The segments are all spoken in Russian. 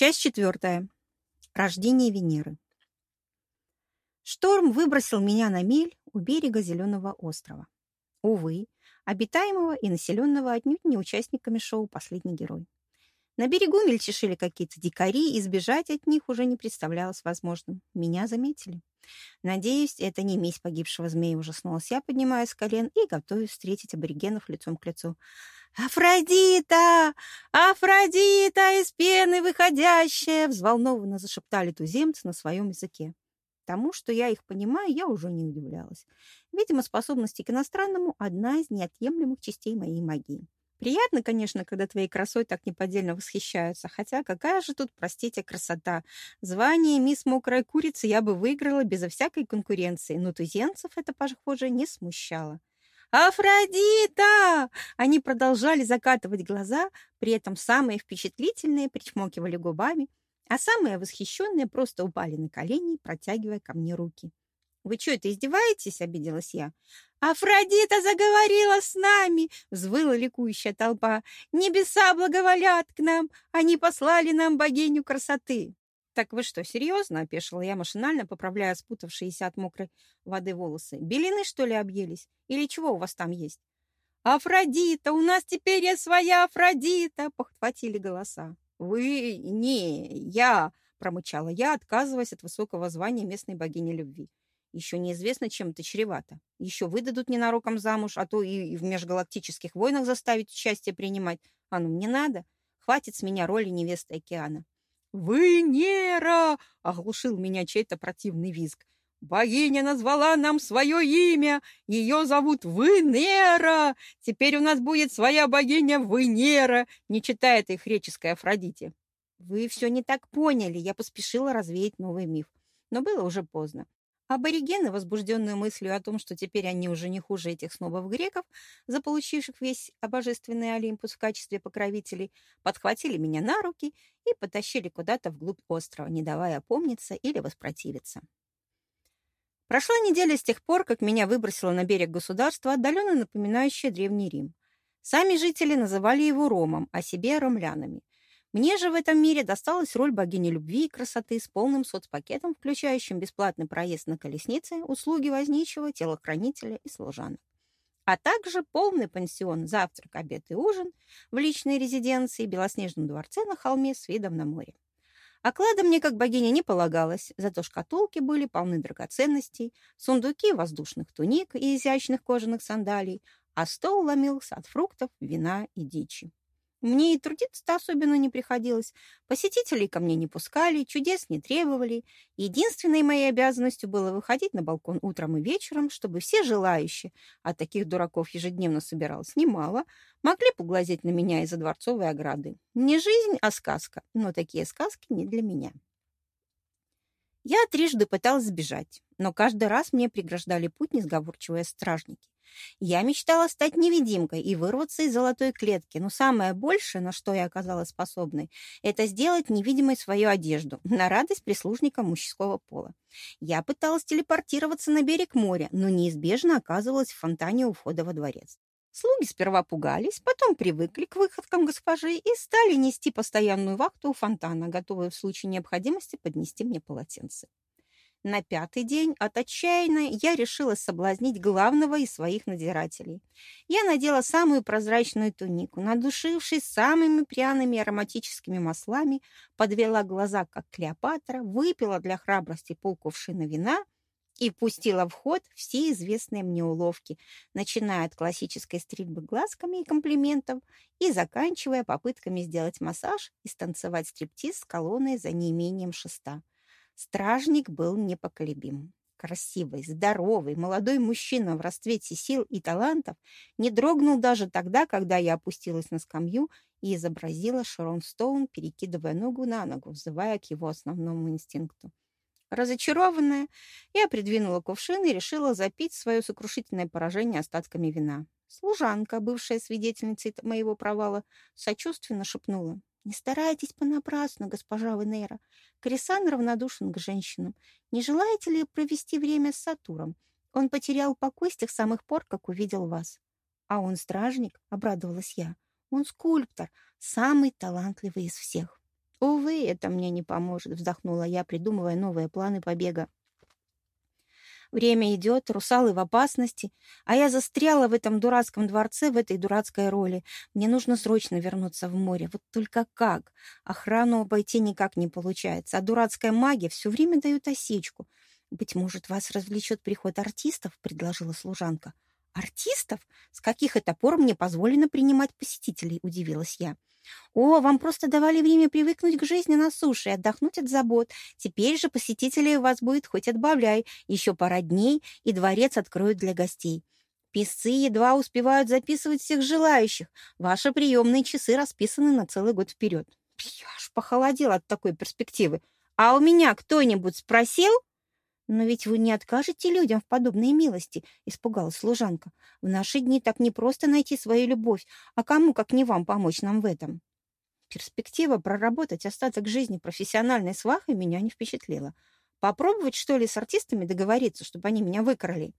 Часть четвертая. Рождение Венеры. Шторм выбросил меня на мель у берега Зеленого острова. Увы, обитаемого и населенного отнюдь не участниками шоу «Последний герой». На берегу мельчешили какие-то дикари, и сбежать от них уже не представлялось возможным. Меня заметили. Надеюсь, это не месть погибшего змея, ужаснулась я, поднимаясь с колен и готовясь встретить аборигенов лицом к лицу. «Афродита! Афродита из пены выходящая!» взволнованно зашептали туземцы на своем языке. Тому, что я их понимаю, я уже не удивлялась. Видимо, способности к иностранному – одна из неотъемлемых частей моей магии. Приятно, конечно, когда твоей красой так неподдельно восхищаются, хотя какая же тут, простите, красота. Звание мисс Мокрая Курица я бы выиграла безо всякой конкуренции, но туземцев это, похоже, не смущало. «Афродита!» Они продолжали закатывать глаза, при этом самые впечатлительные причмокивали губами, а самые восхищенные просто упали на колени, протягивая ко мне руки. «Вы что, это издеваетесь?» — обиделась я. «Афродита заговорила с нами!» — взвыла ликующая толпа. «Небеса благоволят к нам! Они послали нам богиню красоты!» «Так вы что, серьезно?» — опешила я машинально, поправляя спутавшиеся от мокрой воды волосы. «Белины, что ли, объелись? Или чего у вас там есть?» «Афродита! У нас теперь есть своя Афродита!» — подхватили голоса. «Вы... не... я...» — промычала я, отказываясь от высокого звания местной богини любви. Еще неизвестно, чем это чревато. Еще выдадут ненароком замуж, а то и в межгалактических войнах заставить участие принимать. А ну, мне надо. Хватит с меня роли невесты океана. «Венера!» — оглушил меня чей-то противный визг. «Богиня назвала нам свое имя! Ее зовут Венера! Теперь у нас будет своя богиня Венера, не читая этой греческой Афродите!» «Вы все не так поняли!» Я поспешила развеять новый миф. Но было уже поздно. Аборигены, возбужденные мыслью о том, что теперь они уже не хуже этих снобов греков, заполучивших весь божественный Олимпус в качестве покровителей, подхватили меня на руки и потащили куда-то вглубь острова, не давая опомниться или воспротивиться. Прошла неделя с тех пор, как меня выбросило на берег государства, отдаленно напоминающее Древний Рим. Сами жители называли его Ромом, а себе – ромлянами. Мне же в этом мире досталась роль богини любви и красоты с полным соцпакетом, включающим бесплатный проезд на колеснице, услуги возничего, телохранителя и служанок. А также полный пансион, завтрак, обед и ужин в личной резиденции Белоснежном дворце на холме с видом на море. Оклада мне как богиня не полагалось, зато шкатулки были полны драгоценностей, сундуки воздушных туник и изящных кожаных сандалий, а стол ломился от фруктов, вина и дичи. Мне и трудиться-то особенно не приходилось. Посетителей ко мне не пускали, чудес не требовали. Единственной моей обязанностью было выходить на балкон утром и вечером, чтобы все желающие, а таких дураков ежедневно собиралось немало, могли поглазеть на меня из-за дворцовой ограды. Не жизнь, а сказка, но такие сказки не для меня. Я трижды пыталась сбежать, но каждый раз мне преграждали путь несговорчивые стражники. Я мечтала стать невидимкой и вырваться из золотой клетки, но самое большее, на что я оказалась способной, это сделать невидимой свою одежду, на радость прислужникам мужского пола. Я пыталась телепортироваться на берег моря, но неизбежно оказывалась в фонтане у входа во дворец. Слуги сперва пугались, потом привыкли к выходкам госпожи и стали нести постоянную вахту у фонтана, готовые в случае необходимости поднести мне полотенце. На пятый день от отчаянной я решила соблазнить главного из своих надзирателей. Я надела самую прозрачную тунику, надушившись самыми пряными ароматическими маслами, подвела глаза, как Клеопатра, выпила для храбрости полкувшина вина — и пустила в ход все известные мне уловки, начиная от классической стрельбы глазками и комплиментов и заканчивая попытками сделать массаж и станцевать стриптиз с колонной за неимением шеста. Стражник был непоколебим. Красивый, здоровый, молодой мужчина в расцвете сил и талантов не дрогнул даже тогда, когда я опустилась на скамью и изобразила Шерон Стоун, перекидывая ногу на ногу, взывая к его основному инстинкту. Разочарованная, я придвинула кувшин и решила запить свое сокрушительное поражение остатками вина. Служанка, бывшая свидетельницей моего провала, сочувственно шепнула. «Не старайтесь понапрасну, госпожа Венера. Крисан равнодушен к женщинам. Не желаете ли провести время с Сатуром? Он потерял покой с тех самых пор, как увидел вас». «А он стражник?» — обрадовалась я. «Он скульптор, самый талантливый из всех». Увы, это мне не поможет, вздохнула я, придумывая новые планы побега. Время идет, русалы в опасности, а я застряла в этом дурацком дворце, в этой дурацкой роли. Мне нужно срочно вернуться в море. Вот только как? Охрану обойти никак не получается, а дурацкая магия все время дает осечку. «Быть может, вас развлечет приход артистов?» — предложила служанка. «Артистов? С каких это пор мне позволено принимать посетителей?» — удивилась я. «О, вам просто давали время привыкнуть к жизни на суше и отдохнуть от забот. Теперь же посетителей у вас будет хоть отбавляй. Еще пара дней, и дворец откроют для гостей. Песцы едва успевают записывать всех желающих. Ваши приемные часы расписаны на целый год вперед». Я аж похолодела от такой перспективы. «А у меня кто-нибудь спросил?» «Но ведь вы не откажете людям в подобной милости», — испугалась служанка. «В наши дни так не просто найти свою любовь, а кому, как не вам, помочь нам в этом?» Перспектива проработать остаток жизни профессиональной свахой меня не впечатлила. Попробовать, что ли, с артистами договориться, чтобы они меня выкрали?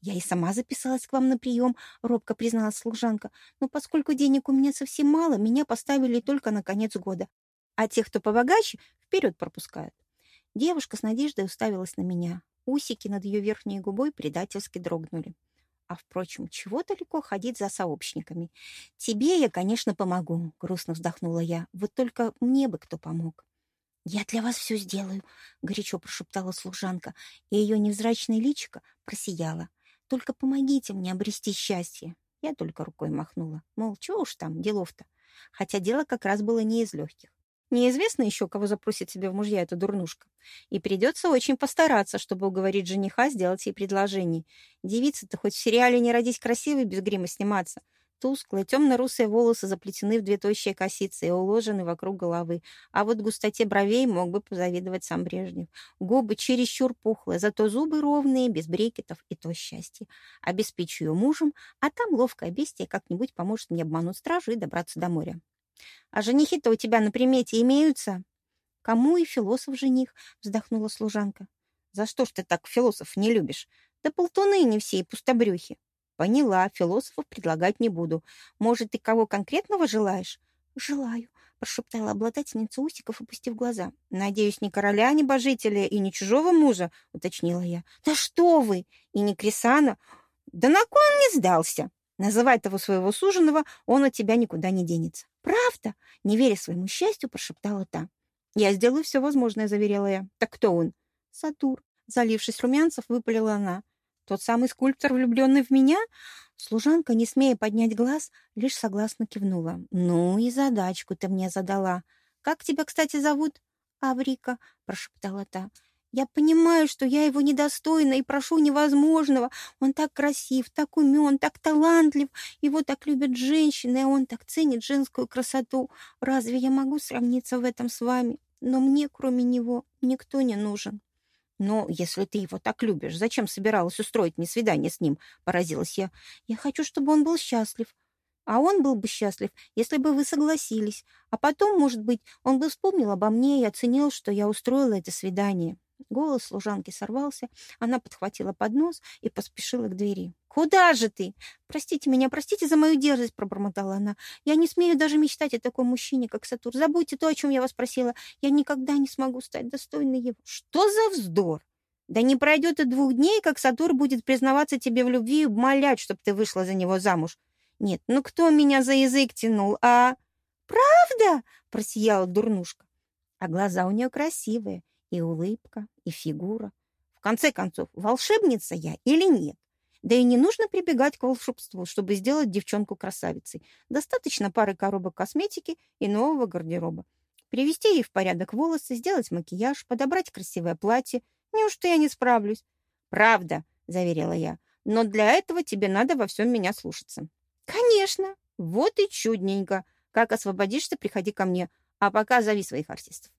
«Я и сама записалась к вам на прием», — робко призналась служанка. «Но поскольку денег у меня совсем мало, меня поставили только на конец года. А тех, кто побогаче, вперед пропускают». Девушка с надеждой уставилась на меня. Усики над ее верхней губой предательски дрогнули. А, впрочем, чего далеко ходить за сообщниками? Тебе я, конечно, помогу, грустно вздохнула я. Вот только мне бы кто помог. «Я для вас все сделаю», — горячо прошептала служанка, и ее невзрачное личико просияло. «Только помогите мне обрести счастье». Я только рукой махнула. Мол, чего уж там, делов-то. Хотя дело как раз было не из легких. Неизвестно еще, кого запросит себе в мужья эта дурнушка. И придется очень постараться, чтобы уговорить жениха сделать ей предложение. Девица-то хоть в сериале не родись красивой, без грима сниматься. Тусклые, темно-русые волосы заплетены в две тощие косицы и уложены вокруг головы. А вот густоте бровей мог бы позавидовать сам Брежнев. Губы чересчур пухлые, зато зубы ровные, без брекетов, и то счастье. Обеспечу ее мужем, а там ловкое бестие как-нибудь поможет мне обмануть стражу и добраться до моря. А женихи-то у тебя на примете имеются? Кому и философ жених, вздохнула служанка. За что ж ты так философов не любишь? Да полтуны не все и пустобрюхи. Поняла, философов предлагать не буду. Может, ты кого конкретного желаешь? Желаю, прошептала обладательница усиков, опустив глаза. «Надеюсь, не короля, не божителя и не чужого мужа», — уточнила я. «Да что вы! И не Крисана! Да на кой не сдался? Называй того своего суженого, он от тебя никуда не денется». «Правда?» — не веря своему счастью, прошептала та. «Я сделаю все возможное», — заверила я. «Так кто он?» «Сатур», — залившись румянцев, выпалила она. «Тот самый скульптор, влюбленный в меня?» Служанка, не смея поднять глаз, лишь согласно кивнула. «Ну и задачку ты мне задала. Как тебя, кстати, зовут?» «Аврика», — прошептала та. Я понимаю, что я его недостойна и прошу невозможного. Он так красив, так умен, так талантлив. Его так любят женщины, а он так ценит женскую красоту. Разве я могу сравниться в этом с вами? Но мне, кроме него, никто не нужен. Но если ты его так любишь, зачем собиралась устроить мне свидание с ним? Поразилась я. Я хочу, чтобы он был счастлив. А он был бы счастлив, если бы вы согласились. А потом, может быть, он бы вспомнил обо мне и оценил, что я устроила это свидание. Голос служанки сорвался, она подхватила поднос и поспешила к двери. «Куда же ты? Простите меня, простите за мою дерзость», — пробормотала она. «Я не смею даже мечтать о таком мужчине, как Сатур. Забудьте то, о чем я вас просила. Я никогда не смогу стать достойной его». «Что за вздор? Да не пройдет и двух дней, как Сатур будет признаваться тебе в любви и умолять, чтобы ты вышла за него замуж. Нет, ну кто меня за язык тянул, а...» «Правда?» — просияла дурнушка. А глаза у нее красивые, и улыбка, и фигура. В конце концов, волшебница я или нет? Да и не нужно прибегать к волшебству, чтобы сделать девчонку красавицей. Достаточно пары коробок косметики и нового гардероба. Привести ей в порядок волосы, сделать макияж, подобрать красивое платье. Неужто я не справлюсь? Правда, заверила я. Но для этого тебе надо во всем меня слушаться. Конечно. Вот и чудненько. Как освободишься, приходи ко мне. А пока зови своих артистов.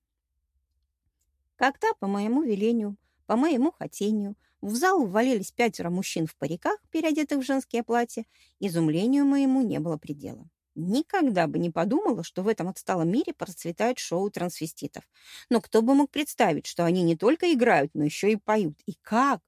Когда по моему велению, по моему хотению, в зал ввалились пятеро мужчин в париках, переодетых в женские платья, изумлению моему не было предела. Никогда бы не подумала, что в этом отсталом мире процветает шоу трансвеститов. Но кто бы мог представить, что они не только играют, но еще и поют. И как?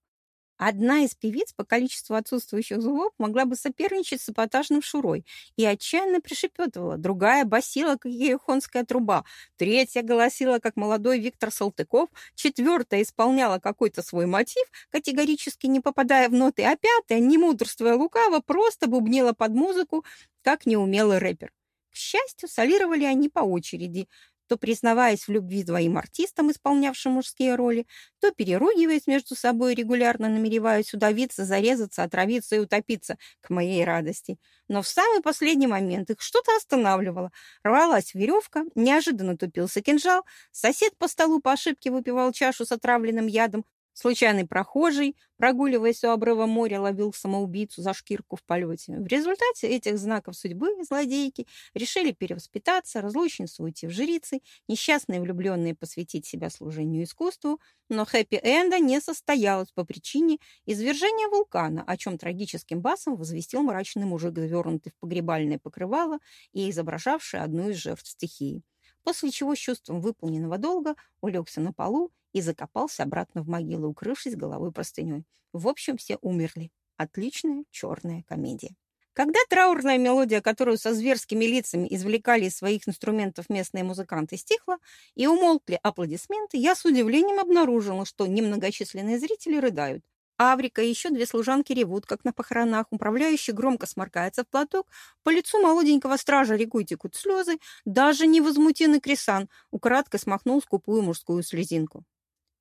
Одна из певиц по количеству отсутствующих зубов могла бы соперничать с эпатажным Шурой и отчаянно пришепетывала. Другая басила, как ерехонская труба. Третья голосила, как молодой Виктор Салтыков. Четвертая исполняла какой-то свой мотив, категорически не попадая в ноты. А пятая, не мудрствуя лукаво, просто бубнила под музыку, как неумелый рэпер. К счастью, солировали они по очереди то признаваясь в любви двоим артистам, исполнявшим мужские роли, то переругиваясь между собой, регулярно намереваясь удавиться, зарезаться, отравиться и утопиться, к моей радости. Но в самый последний момент их что-то останавливало. Рвалась веревка, неожиданно тупился кинжал, сосед по столу по ошибке выпивал чашу с отравленным ядом, Случайный прохожий, прогуливаясь у обрыва моря, ловил самоубийцу за шкирку в полете. В результате этих знаков судьбы злодейки решили перевоспитаться, разлучницы уйти в жрицы, несчастные влюбленные посвятить себя служению искусству, но хэппи-энда не состоялось по причине извержения вулкана, о чем трагическим басом возвестил мрачный мужик, завернутый в погребальное покрывало и изображавший одну из жертв стихии после чего с чувством выполненного долга улегся на полу и закопался обратно в могилу, укрывшись головой простыней. В общем, все умерли. Отличная черная комедия. Когда траурная мелодия, которую со зверскими лицами извлекали из своих инструментов местные музыканты, стихла и умолкли аплодисменты, я с удивлением обнаружила, что немногочисленные зрители рыдают. Аврика и еще две служанки ревут, как на похоронах. Управляющий громко сморкается в платок. По лицу молоденького стража рекой текут слезы. Даже невозмутимый Крисан украдкой смахнул скупую мужскую слезинку.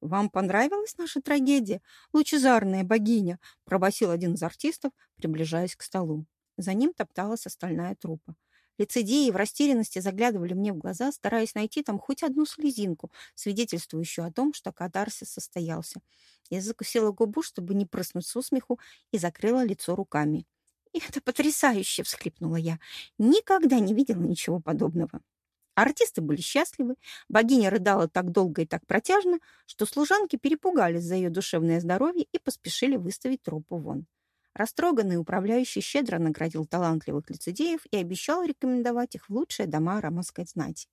«Вам понравилась наша трагедия, лучезарная богиня?» – пробасил один из артистов, приближаясь к столу. За ним топталась остальная трупа. Лицедеи в растерянности заглядывали мне в глаза, стараясь найти там хоть одну слезинку, свидетельствующую о том, что катарсис состоялся. Я закусила губу, чтобы не прыснуть с усмеху, и закрыла лицо руками. «Это потрясающе!» — всхлипнула я. «Никогда не видела ничего подобного». Артисты были счастливы, богиня рыдала так долго и так протяжно, что служанки перепугались за ее душевное здоровье и поспешили выставить трупу вон. Растроганный управляющий щедро наградил талантливых лицедеев и обещал рекомендовать их в лучшие дома романской знати.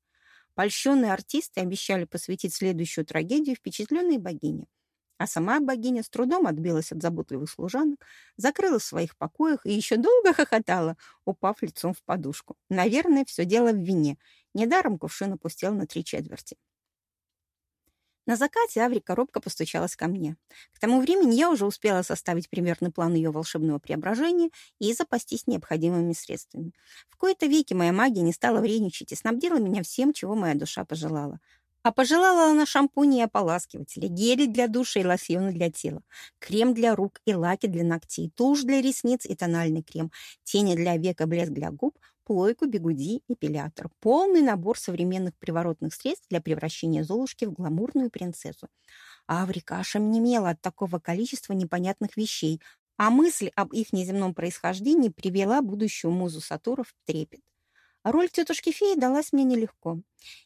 Польщенные артисты обещали посвятить следующую трагедию впечатленной богине. А сама богиня с трудом отбилась от заботливых служанок, закрылась в своих покоях и еще долго хохотала, упав лицом в подушку. Наверное, все дело в вине. Недаром кувшин опустел на три четверти. На закате Аврика робко постучалась ко мне. К тому времени я уже успела составить примерный план ее волшебного преображения и запастись необходимыми средствами. В кои-то веки моя магия не стала вредничать и снабдила меня всем, чего моя душа пожелала. А пожелала она шампуни и ополаскиватели, гели для душа и лосьоны для тела, крем для рук и лаки для ногтей, тушь для ресниц и тональный крем, тени для века, блеск для губ, плойку, бигуди, эпилятор. Полный набор современных приворотных средств для превращения Золушки в гламурную принцессу. Аврика аж онемела от такого количества непонятных вещей, а мысль об их неземном происхождении привела будущую музу Сатура в трепет. Роль тетушки феи далась мне нелегко.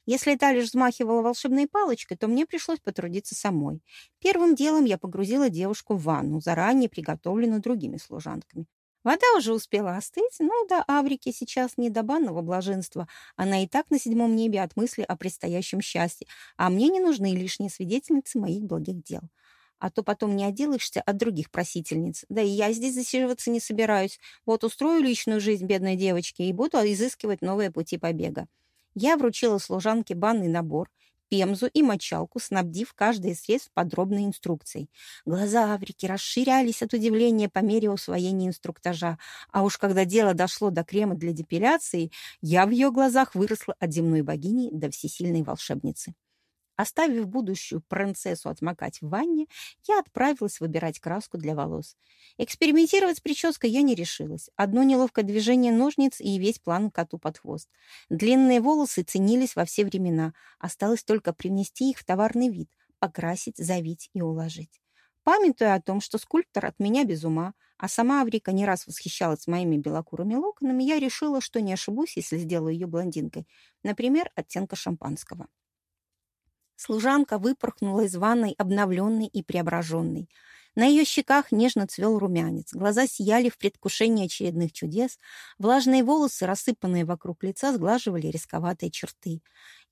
Если та лишь взмахивала волшебной палочкой, то мне пришлось потрудиться самой. Первым делом я погрузила девушку в ванну, заранее приготовленную другими служанками. Вода уже успела остыть, но до Аврики сейчас не до банного блаженства. Она и так на седьмом небе от мысли о предстоящем счастье, а мне не нужны лишние свидетельницы моих благих дел а то потом не отделаешься от других просительниц. Да и я здесь засиживаться не собираюсь. Вот устрою личную жизнь бедной девочки и буду изыскивать новые пути побега. Я вручила служанке банный набор, пемзу и мочалку, снабдив каждое средств подробной инструкцией. Глаза Аврики расширялись от удивления по мере усвоения инструктажа, а уж когда дело дошло до крема для депиляции, я в ее глазах выросла от земной богини до всесильной волшебницы. Оставив будущую принцессу отмокать в ванне, я отправилась выбирать краску для волос. Экспериментировать с прической я не решилась. Одно неловкое движение ножниц и весь план коту под хвост. Длинные волосы ценились во все времена. Осталось только привнести их в товарный вид, покрасить, завить и уложить. Памятуя о том, что скульптор от меня без ума, а сама Аврика не раз восхищалась моими белокурыми локонами, я решила, что не ошибусь, если сделаю ее блондинкой. Например, оттенка шампанского. Служанка выпорхнула из ванной, обновленной и преображенной. На ее щеках нежно цвел румянец, глаза сияли в предвкушении очередных чудес, влажные волосы, рассыпанные вокруг лица, сглаживали рисковатые черты.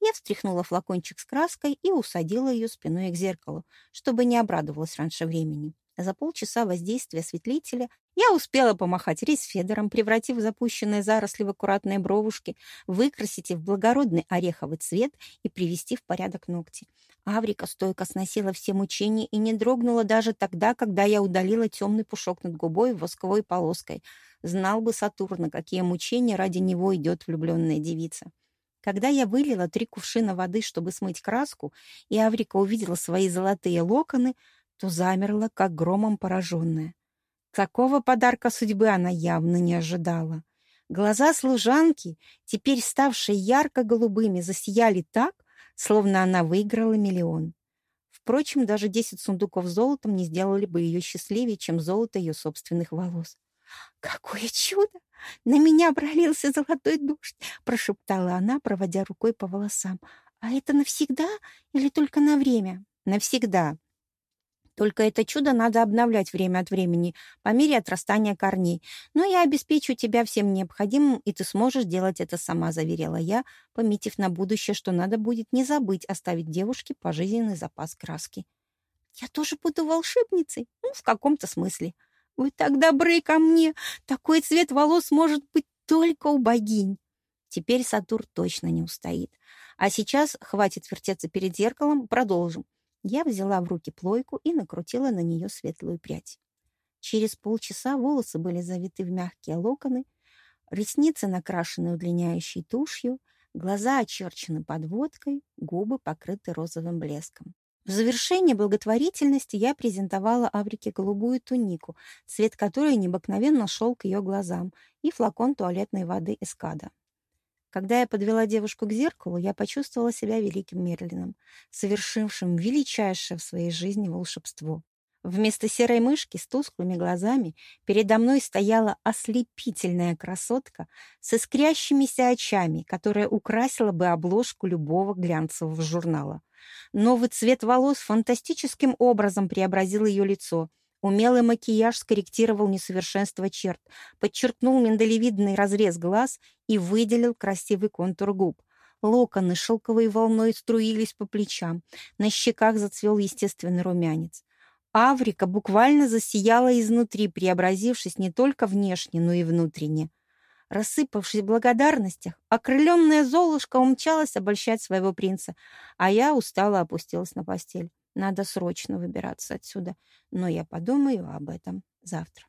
Я встряхнула флакончик с краской и усадила ее спиной к зеркалу, чтобы не обрадовалась раньше времени. За полчаса воздействия осветлителя я успела помахать рейсфедером, превратив запущенные заросли в аккуратные бровушки, выкрасить их в благородный ореховый цвет и привести в порядок ногти. Аврика стойко сносила все мучения и не дрогнула даже тогда, когда я удалила темный пушок над губой восковой полоской. Знал бы Сатурн, на какие мучения ради него идет влюбленная девица. Когда я вылила три кувшина воды, чтобы смыть краску, и Аврика увидела свои золотые локоны, то замерла, как громом пораженная. Такого подарка судьбы она явно не ожидала. Глаза служанки, теперь ставшие ярко-голубыми, засияли так, словно она выиграла миллион. Впрочем, даже десять сундуков с золотом не сделали бы ее счастливее, чем золото ее собственных волос. «Какое чудо! На меня пролился золотой дождь!» — прошептала она, проводя рукой по волосам. «А это навсегда или только на время?» «Навсегда», только это чудо надо обновлять время от времени, по мере отрастания корней. Но я обеспечу тебя всем необходимым, и ты сможешь делать это сама», — заверила я, пометив на будущее, что надо будет не забыть оставить девушке пожизненный запас краски. «Я тоже буду волшебницей? Ну, в каком-то смысле. Вы так добры ко мне! Такой цвет волос может быть только у богинь!» Теперь Сатур точно не устоит. А сейчас хватит вертеться перед зеркалом, продолжим. Я взяла в руки плойку и накрутила на нее светлую прядь. Через полчаса волосы были завиты в мягкие локоны, ресницы накрашены удлиняющей тушью, глаза очерчены подводкой, губы покрыты розовым блеском. В завершение благотворительности я презентовала Аврике голубую тунику, цвет которой необыкновенно шел к ее глазам, и флакон туалетной воды «Эскада». Когда я подвела девушку к зеркалу, я почувствовала себя великим Мерлином, совершившим величайшее в своей жизни волшебство. Вместо серой мышки с тусклыми глазами передо мной стояла ослепительная красотка с искрящимися очами, которая украсила бы обложку любого глянцевого журнала. Новый цвет волос фантастическим образом преобразил ее лицо, Умелый макияж скорректировал несовершенство черт, подчеркнул миндалевидный разрез глаз и выделил красивый контур губ. Локоны шелковой волной струились по плечам, на щеках зацвел естественный румянец. Аврика буквально засияла изнутри, преобразившись не только внешне, но и внутренне. Рассыпавшись в благодарностях, окрыленная Золушка умчалась обольщать своего принца, а я устало опустилась на постель. Надо срочно выбираться отсюда, но я подумаю об этом завтра.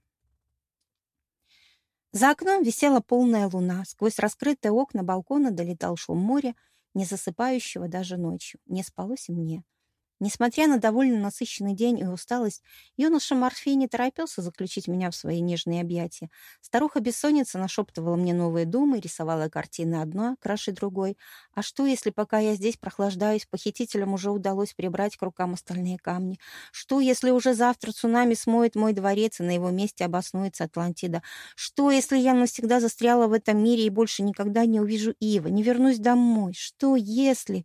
За окном висела полная луна. Сквозь раскрытые окна балкона долетал шум моря, не засыпающего даже ночью. Не спалось и мне. Несмотря на довольно насыщенный день и усталость, юноша Морфей не торопился заключить меня в свои нежные объятия. Старуха-бессонница нашептывала мне новые думы, рисовала картины одной, краше другой. А что, если пока я здесь прохлаждаюсь, похитителям уже удалось прибрать к рукам остальные камни? Что, если уже завтра цунами смоет мой дворец, и на его месте обоснуется Атлантида? Что, если я навсегда застряла в этом мире и больше никогда не увижу Ива, не вернусь домой? Что, если...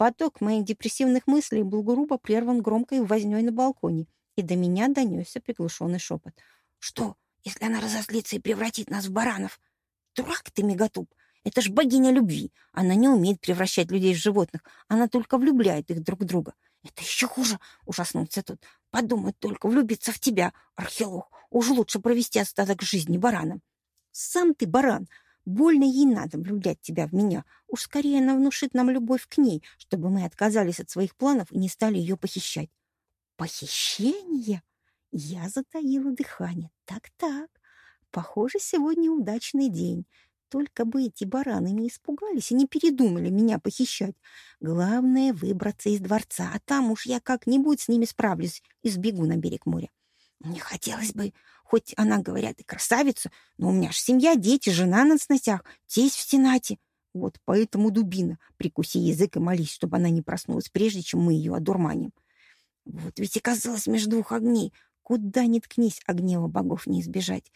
Поток моих депрессивных мыслей был грубо прерван громкой вознёй на балконе, и до меня донесся приглушенный шепот. «Что, если она разозлится и превратит нас в баранов? Дурак ты, Мегатуб! Это ж богиня любви. Она не умеет превращать людей в животных. Она только влюбляет их друг в друга. Это еще хуже, ужаснулся тут. Подумать только, влюбиться в тебя, археолог. Уж лучше провести остаток жизни бараном. Сам ты баран, Больно ей надо влюблять тебя в меня. Уж скорее она внушит нам любовь к ней, чтобы мы отказались от своих планов и не стали ее похищать. Похищение? Я затаила дыхание. Так-так. Похоже, сегодня удачный день. Только бы эти бараны не испугались и не передумали меня похищать. Главное — выбраться из дворца, а там уж я как-нибудь с ними справлюсь и сбегу на берег моря. Не хотелось бы Хоть она, говорят, и красавица, но у меня ж семья, дети, жена на сносях, тесть в Сенате. Вот поэтому дубина. Прикуси язык и молись, чтобы она не проснулась, прежде чем мы ее одурманим. Вот ведь оказалось между двух огней. Куда ни ткнись, а богов не избежать.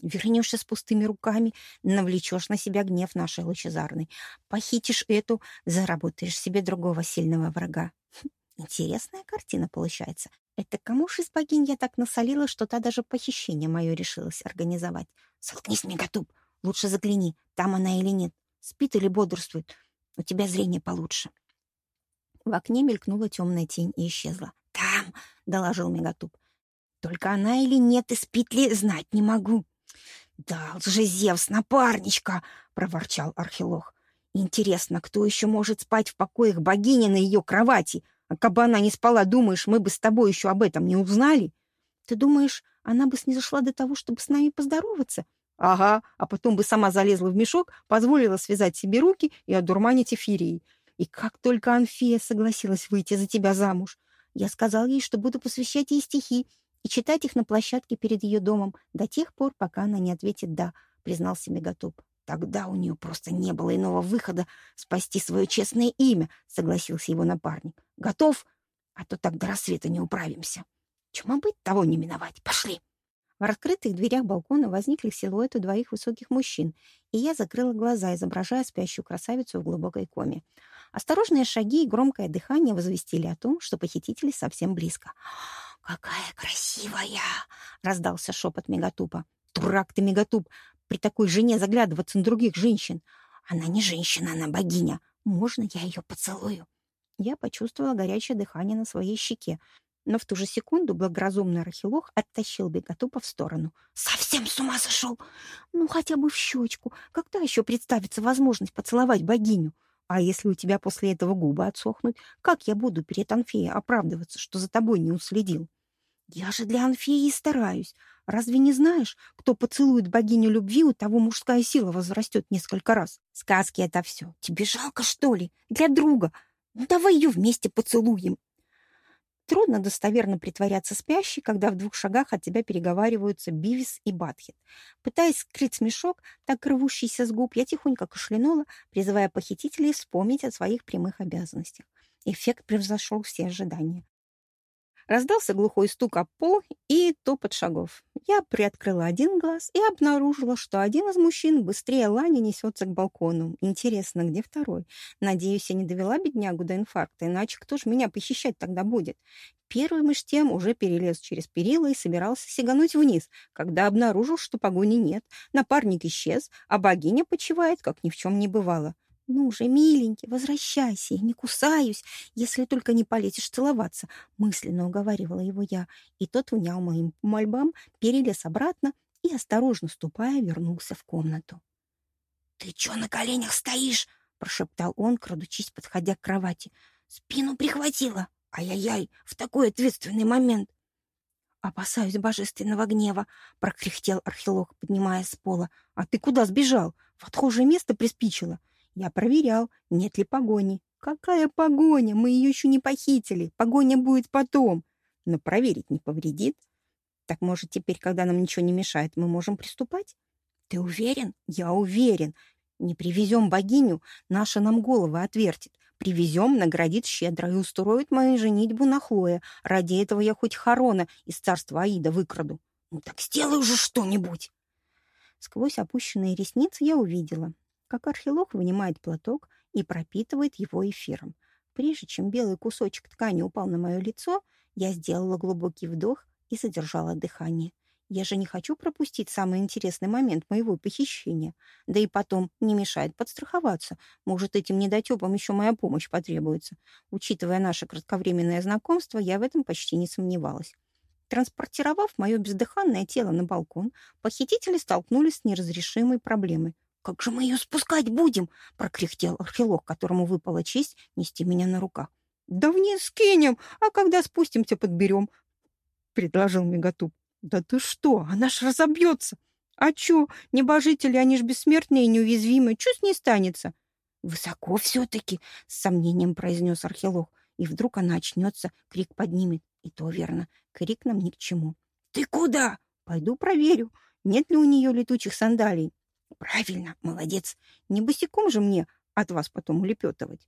Вернешься с пустыми руками, навлечешь на себя гнев нашей лучезарной. Похитишь эту, заработаешь себе другого сильного врага. Хм, интересная картина получается. Это кому ж из богинь я так насолила, что та даже похищение мое решилась организовать? Солкнись, Мегатуб, лучше загляни, там она или нет. Спит или бодрствует. У тебя зрение получше. В окне мелькнула темная тень и исчезла. «Там!» — доложил Мегатуб. Только она или нет из петли знать не могу. «Да, лжезевс, напарничка!» — проворчал Архилох. «Интересно, кто еще может спать в покоях богини на ее кровати? А кабы она не спала, думаешь, мы бы с тобой еще об этом не узнали? Ты думаешь, она бы снизошла до того, чтобы с нами поздороваться? Ага, а потом бы сама залезла в мешок, позволила связать себе руки и одурманить эфирией. И как только Анфия согласилась выйти за тебя замуж, я сказал ей, что буду посвящать ей стихи и читать их на площадке перед ее домом до тех пор, пока она не ответит «да», признался Мегатоп. Тогда у нее просто не было иного выхода спасти свое честное имя, согласился его напарник. Готов? А то так до рассвета не управимся. Чему быть, того не миновать. Пошли. В раскрытых дверях балкона возникли силуэты двоих высоких мужчин, и я закрыла глаза, изображая спящую красавицу в глубокой коме. Осторожные шаги и громкое дыхание возвестили о том, что похитители совсем близко. «Какая красивая!» — раздался шепот Мегатупа. «Дурак ты, Мегатуп! При такой жене заглядываться на других женщин! Она не женщина, она богиня! Можно я ее поцелую?» Я почувствовала горячее дыхание на своей щеке, но в ту же секунду благоразумный архилох оттащил Бегатупа в сторону. «Совсем с ума сошел! Ну, хотя бы в щечку! Когда еще представится возможность поцеловать богиню? А если у тебя после этого губы отсохнут, как я буду перед Анфеей оправдываться, что за тобой не уследил?» Я же для Анфеи стараюсь. Разве не знаешь, кто поцелует богиню любви, у того мужская сила возрастет несколько раз? Сказки это все. Тебе жалко, что ли? Для друга. Ну, давай ее вместе поцелуем. Трудно достоверно притворяться спящей, когда в двух шагах от тебя переговариваются Бивис и Батхит. Пытаясь скрыть смешок, так рвущийся с губ, я тихонько кашлянула, призывая похитителей вспомнить о своих прямых обязанностях. Эффект превзошел все ожидания. Раздался глухой стук об пол и топот шагов. Я приоткрыла один глаз и обнаружила, что один из мужчин быстрее Лани несется к балкону. Интересно, где второй? Надеюсь, я не довела беднягу до инфаркта, иначе кто ж меня похищать тогда будет? Первый меж тем уже перелез через перила и собирался сигануть вниз, когда обнаружил, что погони нет. Напарник исчез, а богиня почивает, как ни в чем не бывало. «Ну же, миленький, возвращайся, я не кусаюсь, если только не полетишь целоваться», мысленно уговаривала его я, и тот, внял моим мольбам, перелез обратно и, осторожно ступая, вернулся в комнату. «Ты чё на коленях стоишь?» — прошептал он, крадучись, подходя к кровати. «Спину прихватило! Ай-яй-яй, в такой ответственный момент!» «Опасаюсь божественного гнева!» — прокряхтел археолог, поднимаясь с пола. «А ты куда сбежал? В отхожее место приспичило?» Я проверял, нет ли погони. Какая погоня? Мы ее еще не похитили. Погоня будет потом. Но проверить не повредит. Так, может, теперь, когда нам ничего не мешает, мы можем приступать? Ты уверен? Я уверен. Не привезем богиню, наша нам головы отвертит. Привезем, наградит щедро и устроит мою женитьбу на Хлое. Ради этого я хоть Харона из царства Аида выкраду. Ну так сделай уже что-нибудь. Сквозь опущенные ресницы я увидела как археолог вынимает платок и пропитывает его эфиром. Прежде чем белый кусочек ткани упал на мое лицо, я сделала глубокий вдох и задержала дыхание. Я же не хочу пропустить самый интересный момент моего похищения. Да и потом не мешает подстраховаться. Может, этим недотепам еще моя помощь потребуется. Учитывая наше кратковременное знакомство, я в этом почти не сомневалась. Транспортировав мое бездыханное тело на балкон, похитители столкнулись с неразрешимой проблемой. «Как же мы ее спускать будем?» — прокряхтел археолог, которому выпала честь нести меня на руках. «Да вниз скинем, а когда спустимся, подберем», — предложил Мегатуб. «Да ты что, она ж разобьется! А чё, небожители, они ж бессмертные и неуязвимые, чё с ней станется?» «Высоко все-таки», — с сомнением произнес археолог. И вдруг она очнется, крик поднимет. И то верно, крик нам ни к чему. «Ты куда?» «Пойду проверю, нет ли у нее летучих сандалий. Правильно, молодец. Не босиком же мне от вас потом улепетывать.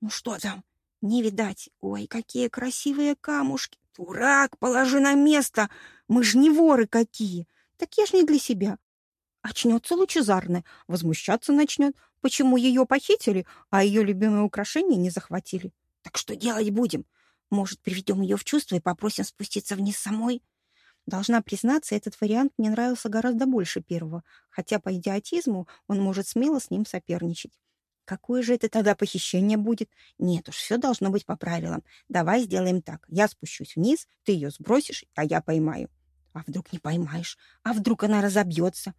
Ну что там? Не видать. Ой, какие красивые камушки. Дурак, положи на место. Мы ж не воры какие. Так я ж не для себя. Очнется лучезарная, возмущаться начнет. Почему ее похитили, а ее любимое украшение не захватили? Так что делать будем? Может, приведем ее в чувство и попросим спуститься вниз самой? Должна признаться, этот вариант мне нравился гораздо больше первого, хотя по идиотизму он может смело с ним соперничать. Какое же это тогда похищение будет? Нет уж, все должно быть по правилам. Давай сделаем так. Я спущусь вниз, ты ее сбросишь, а я поймаю. А вдруг не поймаешь? А вдруг она разобьется?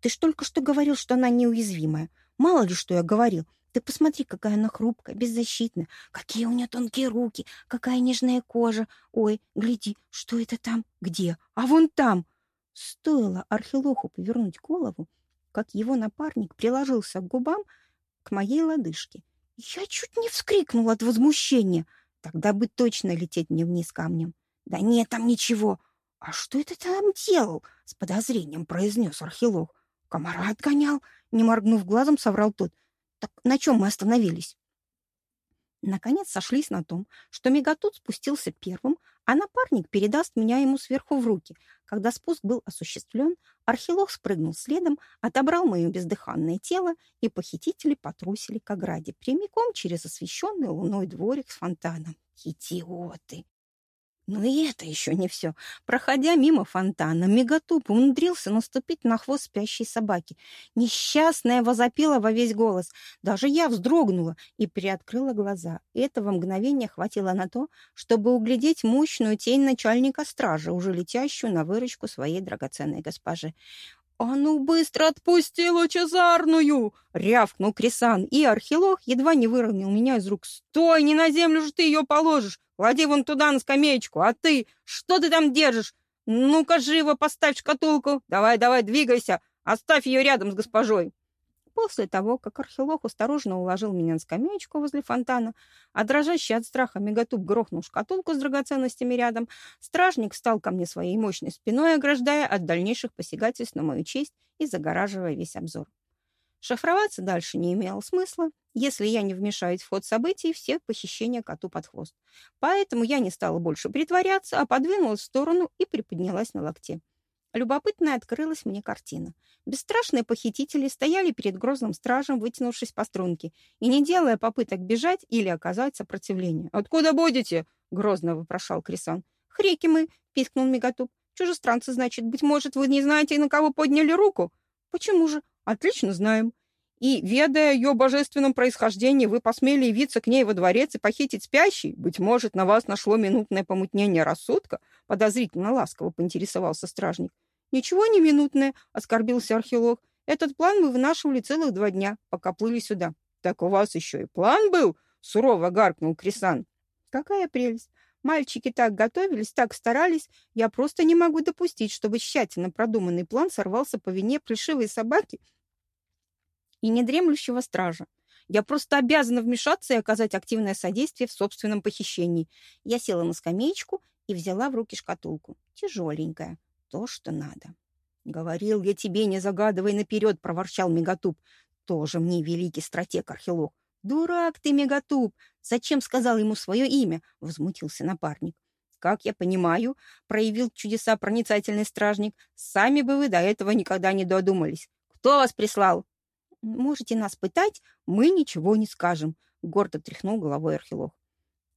Ты ж только что говорил, что она неуязвимая. Мало ли, что я говорил. Ты посмотри, какая она хрупкая, беззащитная. Какие у нее тонкие руки, какая нежная кожа. Ой, гляди, что это там? Где? А вон там. Стоило Архилоху повернуть голову, как его напарник приложился к губам, к моей лодыжке. Я чуть не вскрикнула от возмущения. Тогда бы точно лететь мне вниз камнем. Да нет там ничего. А что это там делал? С подозрением произнес Архилох. Комара отгонял. Не моргнув глазом, соврал тот. Так на чем мы остановились? Наконец сошлись на том, что Мегатут спустился первым, а напарник передаст меня ему сверху в руки. Когда спуск был осуществлен, Архилох спрыгнул следом, отобрал мое бездыханное тело, и похитители потрусили к ограде, прямиком через освещенный луной дворик с фонтаном. Идиоты! Но и это еще не все. Проходя мимо фонтана, Мегатуп умудрился наступить на хвост спящей собаки. Несчастная возопила во весь голос. Даже я вздрогнула и приоткрыла глаза. Этого мгновения хватило на то, чтобы углядеть мощную тень начальника стражи, уже летящую на выручку своей драгоценной госпожи. «А ну быстро отпусти лучезарную!» — рявкнул Крисан, и Архилох едва не выровнял меня из рук. «Стой, не на землю же ты ее положишь! Клади вон туда на скамеечку, а ты, что ты там держишь? Ну-ка живо поставь шкатулку! Давай, давай, двигайся! Оставь ее рядом с госпожой!» После того, как Архилох осторожно уложил меня на скамеечку возле фонтана, а дрожащий от страха Мегатуб грохнул шкатулку с драгоценностями рядом, стражник встал ко мне своей мощной спиной, ограждая от дальнейших посягательств на мою честь и загораживая весь обзор. Шифроваться дальше не имело смысла, если я не вмешаюсь в ход событий, все похищения коту под хвост. Поэтому я не стала больше притворяться, а подвинулась в сторону и приподнялась на локте. Любопытная открылась мне картина. Бесстрашные похитители стояли перед грозным стражем, вытянувшись по струнке, и не делая попыток бежать или оказать сопротивление. «Откуда будете?» — грозно вопрошал Крисан. «Хреки мы!» — пискнул Мегатуб. «Чужестранцы, значит. Быть может, вы не знаете, на кого подняли руку?» «Почему же? Отлично знаем. И, ведая ее божественном происхождении, вы посмели явиться к ней во дворец и похитить спящий? Быть может, на вас нашло минутное помутнение рассудка?» Подозрительно ласково поинтересовался стражник. «Ничего не минутное», — оскорбился археолог. «Этот план мы вынашивали целых два дня, пока плыли сюда». «Так у вас еще и план был?» — сурово гаркнул Крисан. «Какая прелесть! Мальчики так готовились, так старались. Я просто не могу допустить, чтобы тщательно продуманный план сорвался по вине плешивой собаки и недремлющего стража. Я просто обязана вмешаться и оказать активное содействие в собственном похищении. Я села на скамеечку и взяла в руки шкатулку. Тяжеленькая то, что надо. «Говорил я тебе, не загадывай наперед!» — проворчал Мегатуб. «Тоже мне великий стратег Архилог!» «Дурак ты, Мегатуб! Зачем сказал ему свое имя?» — возмутился напарник. «Как я понимаю», — проявил чудеса проницательный стражник, «сами бы вы до этого никогда не додумались. Кто вас прислал?» «Можете нас пытать, мы ничего не скажем», — гордо тряхнул головой Архилог.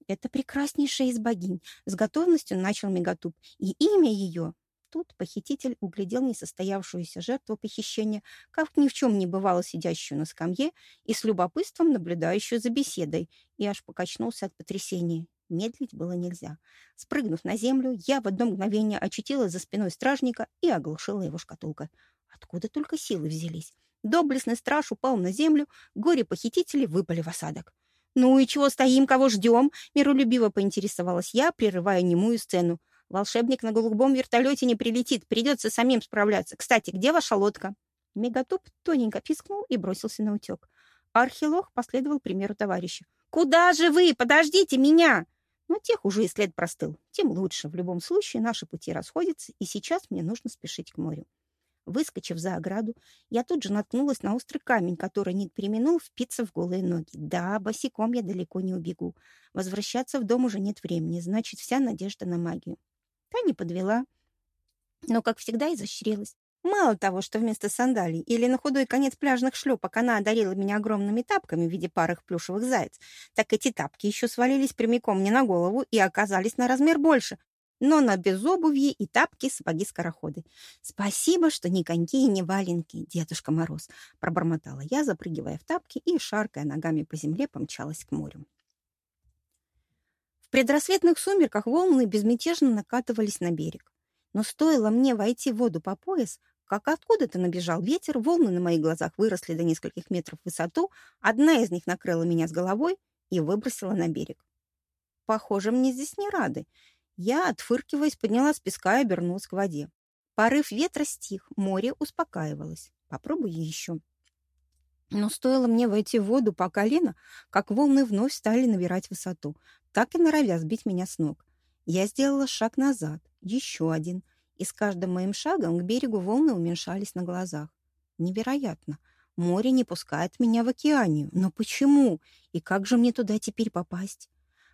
«Это прекраснейшая из богинь», — с готовностью начал Мегатуб. «И имя ее Тут похититель углядел несостоявшуюся жертву похищения, как ни в чем не бывало сидящую на скамье и с любопытством наблюдающую за беседой, и аж покачнулся от потрясения. Медлить было нельзя. Спрыгнув на землю, я в одно мгновение очутилась за спиной стражника и оглушила его шкатулкой. Откуда только силы взялись? Доблестный страж упал на землю, горе-похитители выпали в осадок. «Ну и чего стоим, кого ждем?» — миролюбиво поинтересовалась я, прерывая немую сцену. Волшебник на голубом вертолете не прилетит, придется самим справляться. Кстати, где ваша лодка?» Мегатоп тоненько пискнул и бросился на утек. Архилох последовал примеру товарища. «Куда же вы? Подождите меня!» Но тех уже и след простыл. Тем лучше. В любом случае наши пути расходятся, и сейчас мне нужно спешить к морю. Выскочив за ограду, я тут же наткнулась на острый камень, который не применул впиться в голые ноги. Да, босиком я далеко не убегу. Возвращаться в дом уже нет времени, значит, вся надежда на магию. Та не подвела, но, как всегда, изощрилась. Мало того, что вместо сандалий или на худой конец пляжных шлепок она одарила меня огромными тапками в виде парых плюшевых заяц, так эти тапки еще свалились прямиком мне на голову и оказались на размер больше. но на безобувье и тапки, сапоги-скороходы. «Спасибо, что не коньки и не валенки, Дедушка Мороз», — пробормотала я, запрыгивая в тапки и, шаркая ногами по земле, помчалась к морю. В предрассветных сумерках волны безмятежно накатывались на берег. Но стоило мне войти в воду по пояс, как откуда-то набежал ветер, волны на моих глазах выросли до нескольких метров в высоту, одна из них накрыла меня с головой и выбросила на берег. Похоже, мне здесь не рады. Я, отфыркиваясь, подняла с песка и обернулась к воде. Порыв ветра стих, море успокаивалось. Попробуй еще. Но стоило мне войти в воду по колено, как волны вновь стали набирать высоту, так и норовя сбить меня с ног. Я сделала шаг назад, еще один, и с каждым моим шагом к берегу волны уменьшались на глазах. Невероятно. Море не пускает меня в океанию. Но почему? И как же мне туда теперь попасть?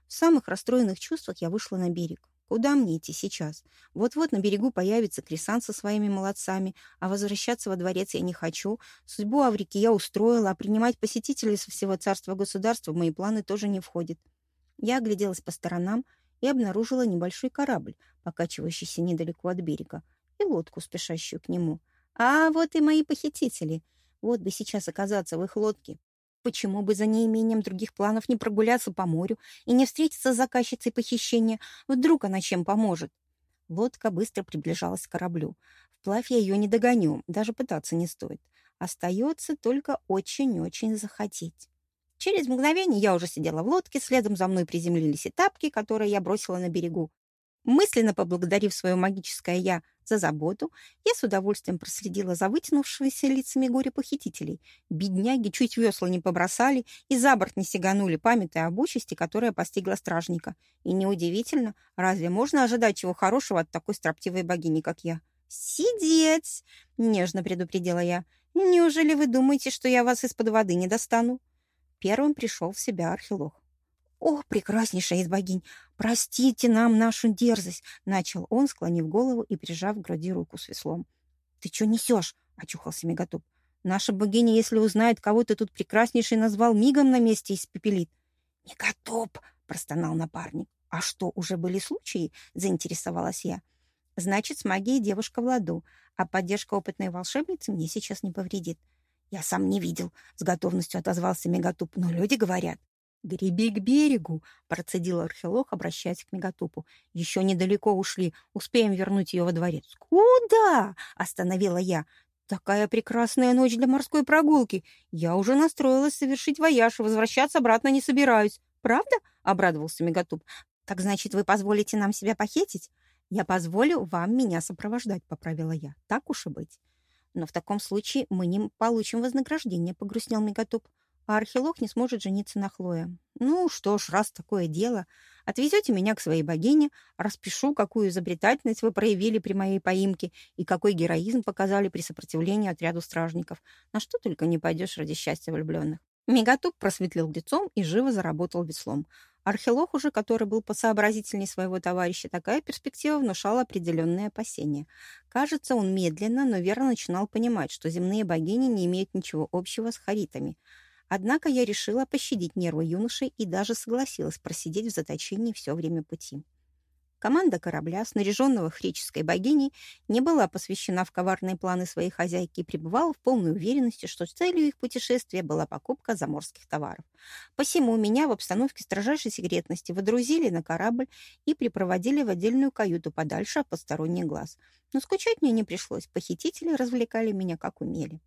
В самых расстроенных чувствах я вышла на берег. Куда мне идти сейчас? Вот-вот на берегу появится Крисан со своими молодцами, а возвращаться во дворец я не хочу. Судьбу Аврики я устроила, а принимать посетителей со всего царства государства в мои планы тоже не входит. Я огляделась по сторонам и обнаружила небольшой корабль, покачивающийся недалеко от берега, и лодку, спешащую к нему. А вот и мои похитители. Вот бы сейчас оказаться в их лодке. Почему бы за неимением других планов не прогуляться по морю и не встретиться с заказчицей похищения? Вдруг она чем поможет? Лодка быстро приближалась к кораблю. Вплавь я ее не догоню, даже пытаться не стоит. Остается только очень-очень захотеть. Через мгновение я уже сидела в лодке, следом за мной приземлились и тапки, которые я бросила на берегу. Мысленно поблагодарив свое магическое «я» за заботу, я с удовольствием проследила за вытянувшимися лицами горе-похитителей. Бедняги чуть весла не побросали и за борт не сиганули, памятая об участи, которая постигла стражника. И неудивительно, разве можно ожидать чего хорошего от такой строптивой богини, как я? «Сидеть!» — нежно предупредила я. «Неужели вы думаете, что я вас из-под воды не достану?» Первым пришел в себя архилог. «О, прекраснейшая из богинь! Простите нам нашу дерзость!» Начал он, склонив голову и прижав к груди руку с веслом. «Ты что несешь?» — очухался Мегатуб. «Наша богиня, если узнает, кого ты тут прекраснейший назвал, мигом на месте испепелит». «Мегатуб!» — простонал напарник. «А что, уже были случаи?» — заинтересовалась я. «Значит, с магией девушка в ладу, а поддержка опытной волшебницы мне сейчас не повредит». «Я сам не видел», — с готовностью отозвался Мегатуб, «но люди говорят». «Греби к берегу!» — процедил археолог, обращаясь к Мегатупу. «Еще недалеко ушли. Успеем вернуть ее во дворец». «Куда?» — остановила я. «Такая прекрасная ночь для морской прогулки. Я уже настроилась совершить вояж и возвращаться обратно не собираюсь. Правда?» — обрадовался Мегатуп. «Так значит, вы позволите нам себя похитить?» «Я позволю вам меня сопровождать», — поправила я. «Так уж и быть». «Но в таком случае мы не получим вознаграждение», — погрустнел Мегатуп а архилог не сможет жениться на Хлое. Ну что ж, раз такое дело, отвезете меня к своей богине, распишу, какую изобретательность вы проявили при моей поимке и какой героизм показали при сопротивлении отряду стражников. На что только не пойдешь ради счастья влюбленных. Мегатуб просветлил лицом и живо заработал веслом. Архилог уже, который был посообразительней своего товарища, такая перспектива внушала определенные опасения. Кажется, он медленно, но верно начинал понимать, что земные богини не имеют ничего общего с харитами — Однако я решила пощадить нервы юноши и даже согласилась просидеть в заточении все время пути. Команда корабля, снаряженного хреческой богиней, не была посвящена в коварные планы своей хозяйки и пребывала в полной уверенности, что целью их путешествия была покупка заморских товаров. Посему меня в обстановке строжайшей секретности водрузили на корабль и припроводили в отдельную каюту подальше от посторонних глаз. Но скучать мне не пришлось, похитители развлекали меня как умели.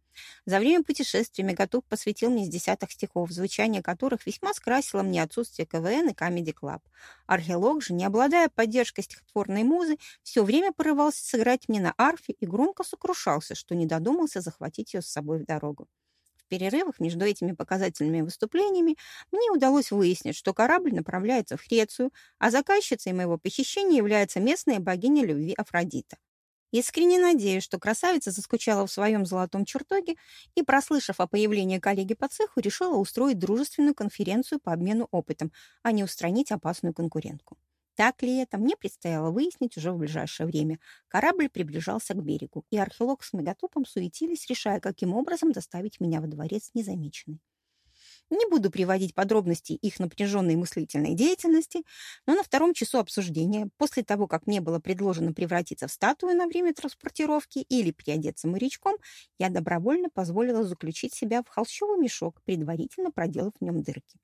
За время путешествия Мегатуб посвятил мне с десяток стихов, звучание которых весьма скрасило мне отсутствие КВН и Comedy Club. Археолог же, не обладая поддержкой стихотворной музы, все время порывался сыграть мне на арфе и громко сокрушался, что не додумался захватить ее с собой в дорогу. В перерывах между этими показательными выступлениями мне удалось выяснить, что корабль направляется в Хрецию, а заказчицей моего похищения является местная богиня любви Афродита. Искренне надеюсь, что красавица заскучала в своем золотом чертоге и, прослышав о появлении коллеги по цеху, решила устроить дружественную конференцию по обмену опытом, а не устранить опасную конкурентку. Так ли это, мне предстояло выяснить уже в ближайшее время. Корабль приближался к берегу, и археолог с мегатопом суетились, решая, каким образом доставить меня во дворец незамеченной. Не буду приводить подробности их напряженной мыслительной деятельности, но на втором часу обсуждения, после того, как мне было предложено превратиться в статую на время транспортировки или приодеться морячком, я добровольно позволила заключить себя в холщовый мешок, предварительно проделав в нем дырки.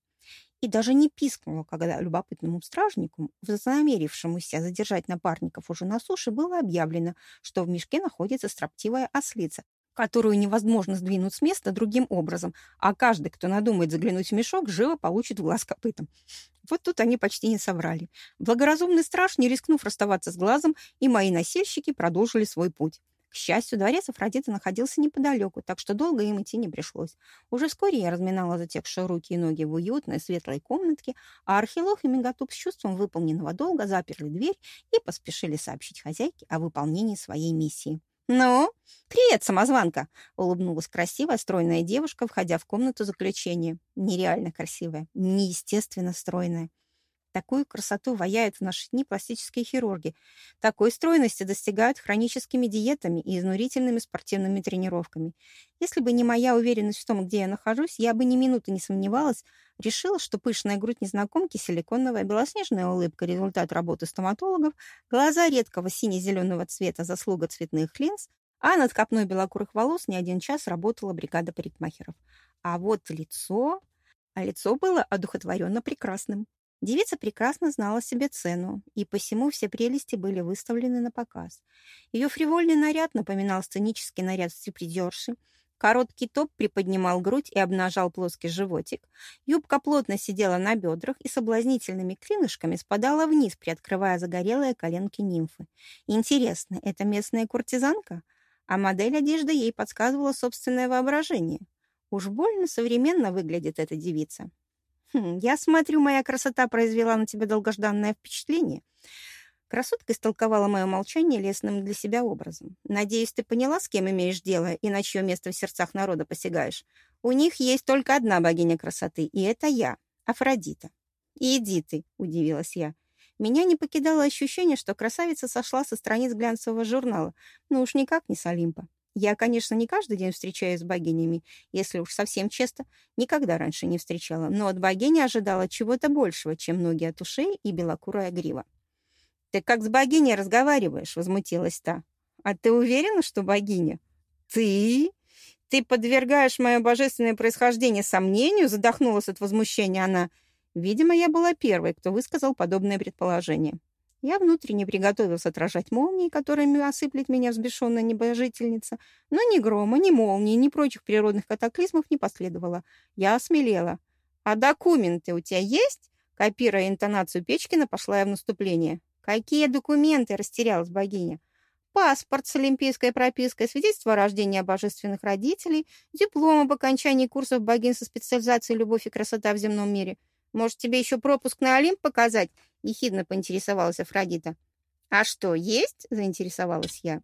И даже не пискнула, когда любопытному стражнику, вознамерившемуся задержать напарников уже на суше, было объявлено, что в мешке находится строптивая ослица, которую невозможно сдвинуть с места другим образом, а каждый, кто надумает заглянуть в мешок, живо получит в глаз копытом. Вот тут они почти не соврали. Благоразумный страж, не рискнув расставаться с глазом, и мои носильщики продолжили свой путь. К счастью, дворец Афродиты находился неподалеку, так что долго им идти не пришлось. Уже вскоре я разминала затекшие руки и ноги в уютной светлой комнатке, а Архилох и Мегатуб с чувством выполненного долга заперли дверь и поспешили сообщить хозяйке о выполнении своей миссии. «Ну, привет, самозванка!» — улыбнулась красивая, стройная девушка, входя в комнату заключения. Нереально красивая, неестественно стройная. Такую красоту ваяют в наши дни пластические хирурги. Такой стройности достигают хроническими диетами и изнурительными спортивными тренировками. Если бы не моя уверенность в том, где я нахожусь, я бы ни минуты не сомневалась, решила, что пышная грудь незнакомки, силиконовая белоснежная улыбка – результат работы стоматологов, глаза редкого сине-зеленого цвета – заслуга цветных линз, а над копной белокурых волос не один час работала бригада парикмахеров. А вот лицо... А лицо было одухотворенно прекрасным. Девица прекрасно знала себе цену, и посему все прелести были выставлены на показ. Ее фривольный наряд напоминал сценический наряд стриптизерши, Короткий топ приподнимал грудь и обнажал плоский животик. Юбка плотно сидела на бедрах и соблазнительными клинышками спадала вниз, приоткрывая загорелые коленки нимфы. Интересно, это местная куртизанка? А модель одежды ей подсказывала собственное воображение. Уж больно современно выглядит эта девица. Хм, я смотрю, моя красота произвела на тебя долгожданное впечатление. Красотка истолковала мое молчание лесным для себя образом. Надеюсь, ты поняла, с кем имеешь дело и на чье место в сердцах народа посягаешь. У них есть только одна богиня красоты, и это я, Афродита. «Иди ты», — удивилась я. Меня не покидало ощущение, что красавица сошла со страниц глянцевого журнала, но уж никак не с Олимпа. Я, конечно, не каждый день встречаюсь с богинями, если уж совсем честно, никогда раньше не встречала, но от богини ожидала чего-то большего, чем ноги от ушей и белокурая грива. «Ты как с богиней разговариваешь?» — возмутилась та. «А ты уверена, что богиня?» «Ты? Ты подвергаешь мое божественное происхождение сомнению?» — задохнулась от возмущения она. Видимо, я была первой, кто высказал подобное предположение. Я внутренне приготовился отражать молнии, которыми осыплет меня взбешенная небожительница, но ни грома, ни молнии, ни прочих природных катаклизмов не последовало. Я осмелела. «А документы у тебя есть?» Копируя интонацию Печкина, пошла я в наступление. «Какие документы?» — растерялась богиня. «Паспорт с олимпийской пропиской, свидетельство о рождении божественных родителей, диплом об окончании курсов богинь со специализацией «Любовь и красота в земном мире». Может, тебе еще пропуск на Олимп показать?» — ехидно поинтересовалась Афродита. «А что, есть?» — заинтересовалась я.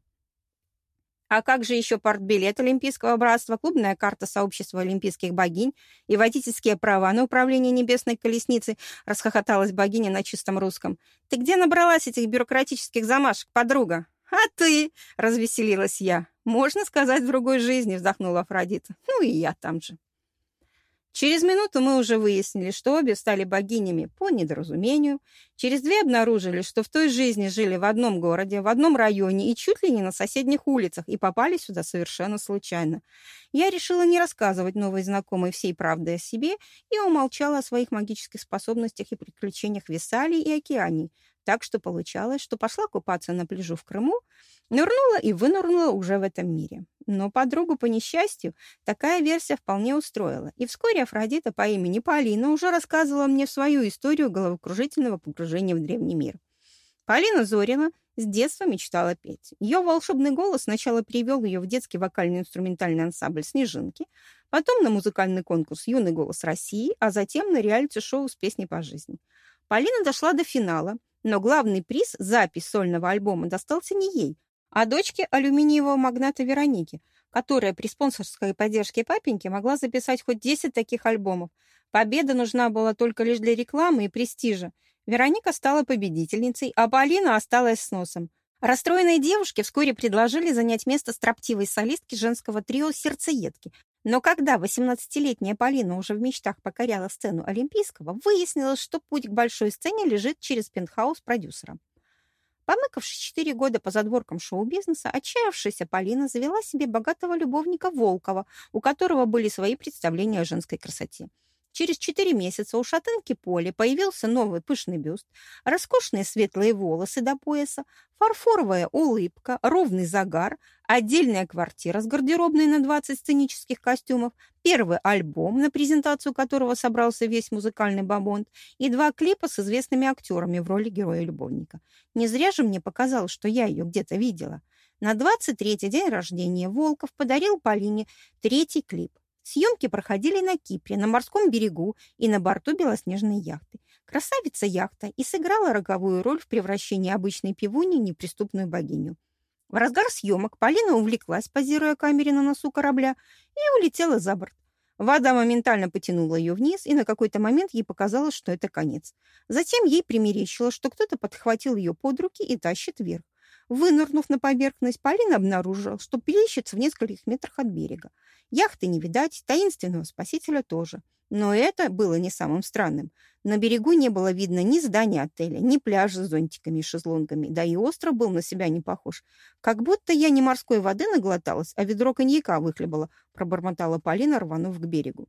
«А как же еще портбилет Олимпийского братства, клубная карта сообщества олимпийских богинь и водительские права на управление небесной колесницей?» — расхохоталась богиня на чистом русском. «Ты где набралась этих бюрократических замашек, подруга?» «А ты?» — развеселилась я. «Можно сказать, в другой жизни», — вздохнула Афродита. «Ну и я там же». Через минуту мы уже выяснили, что обе стали богинями по недоразумению. Через две обнаружили, что в той жизни жили в одном городе, в одном районе и чуть ли не на соседних улицах, и попали сюда совершенно случайно. Я решила не рассказывать новой знакомой всей правды о себе и умолчала о своих магических способностях и приключениях в Висалии и Океании. Так что получалось, что пошла купаться на пляжу в Крыму, нырнула и вынырнула уже в этом мире. Но подругу, по несчастью, такая версия вполне устроила. И вскоре Афродита по имени Полина уже рассказывала мне свою историю головокружительного погружения в древний мир. Полина Зорина с детства мечтала петь. Ее волшебный голос сначала привел ее в детский вокальный инструментальный ансамбль «Снежинки», потом на музыкальный конкурс «Юный голос России», а затем на реалити-шоу с песней по жизни. Полина дошла до финала, но главный приз, запись сольного альбома, достался не ей, а дочке алюминиевого магната Вероники, которая при спонсорской поддержке папеньки могла записать хоть 10 таких альбомов. Победа нужна была только лишь для рекламы и престижа. Вероника стала победительницей, а Полина осталась с носом. Расстроенные девушки вскоре предложили занять место строптивой солистки женского трио «Сердцеедки», Но когда 18-летняя Полина уже в мечтах покоряла сцену Олимпийского, выяснилось, что путь к большой сцене лежит через пентхаус продюсера. Помыкавшись четыре года по задворкам шоу-бизнеса, отчаявшаяся Полина завела себе богатого любовника Волкова, у которого были свои представления о женской красоте. Через четыре месяца у шатенки Поли появился новый пышный бюст, роскошные светлые волосы до пояса, фарфоровая улыбка, ровный загар, отдельная квартира с гардеробной на 20 сценических костюмов, первый альбом, на презентацию которого собрался весь музыкальный бабонт, и два клипа с известными актерами в роли героя-любовника. Не зря же мне показалось, что я ее где-то видела. На 23-й день рождения Волков подарил Полине третий клип. Съемки проходили на Кипре, на морском берегу и на борту белоснежной яхты. Красавица яхта и сыграла роковую роль в превращении обычной пивуни в неприступную богиню. В разгар съемок Полина увлеклась, позируя камере на носу корабля, и улетела за борт. Вода моментально потянула ее вниз, и на какой-то момент ей показалось, что это конец. Затем ей примерещилось, что кто-то подхватил ее под руки и тащит вверх. Вынырнув на поверхность, Полина обнаружила, что плещется в нескольких метрах от берега. Яхты не видать, таинственного спасителя тоже. Но это было не самым странным. На берегу не было видно ни здания отеля, ни пляжа с зонтиками и шезлонгами, да и остров был на себя не похож. «Как будто я не морской воды наглоталась, а ведро коньяка выхлебала», пробормотала Полина, рванув к берегу.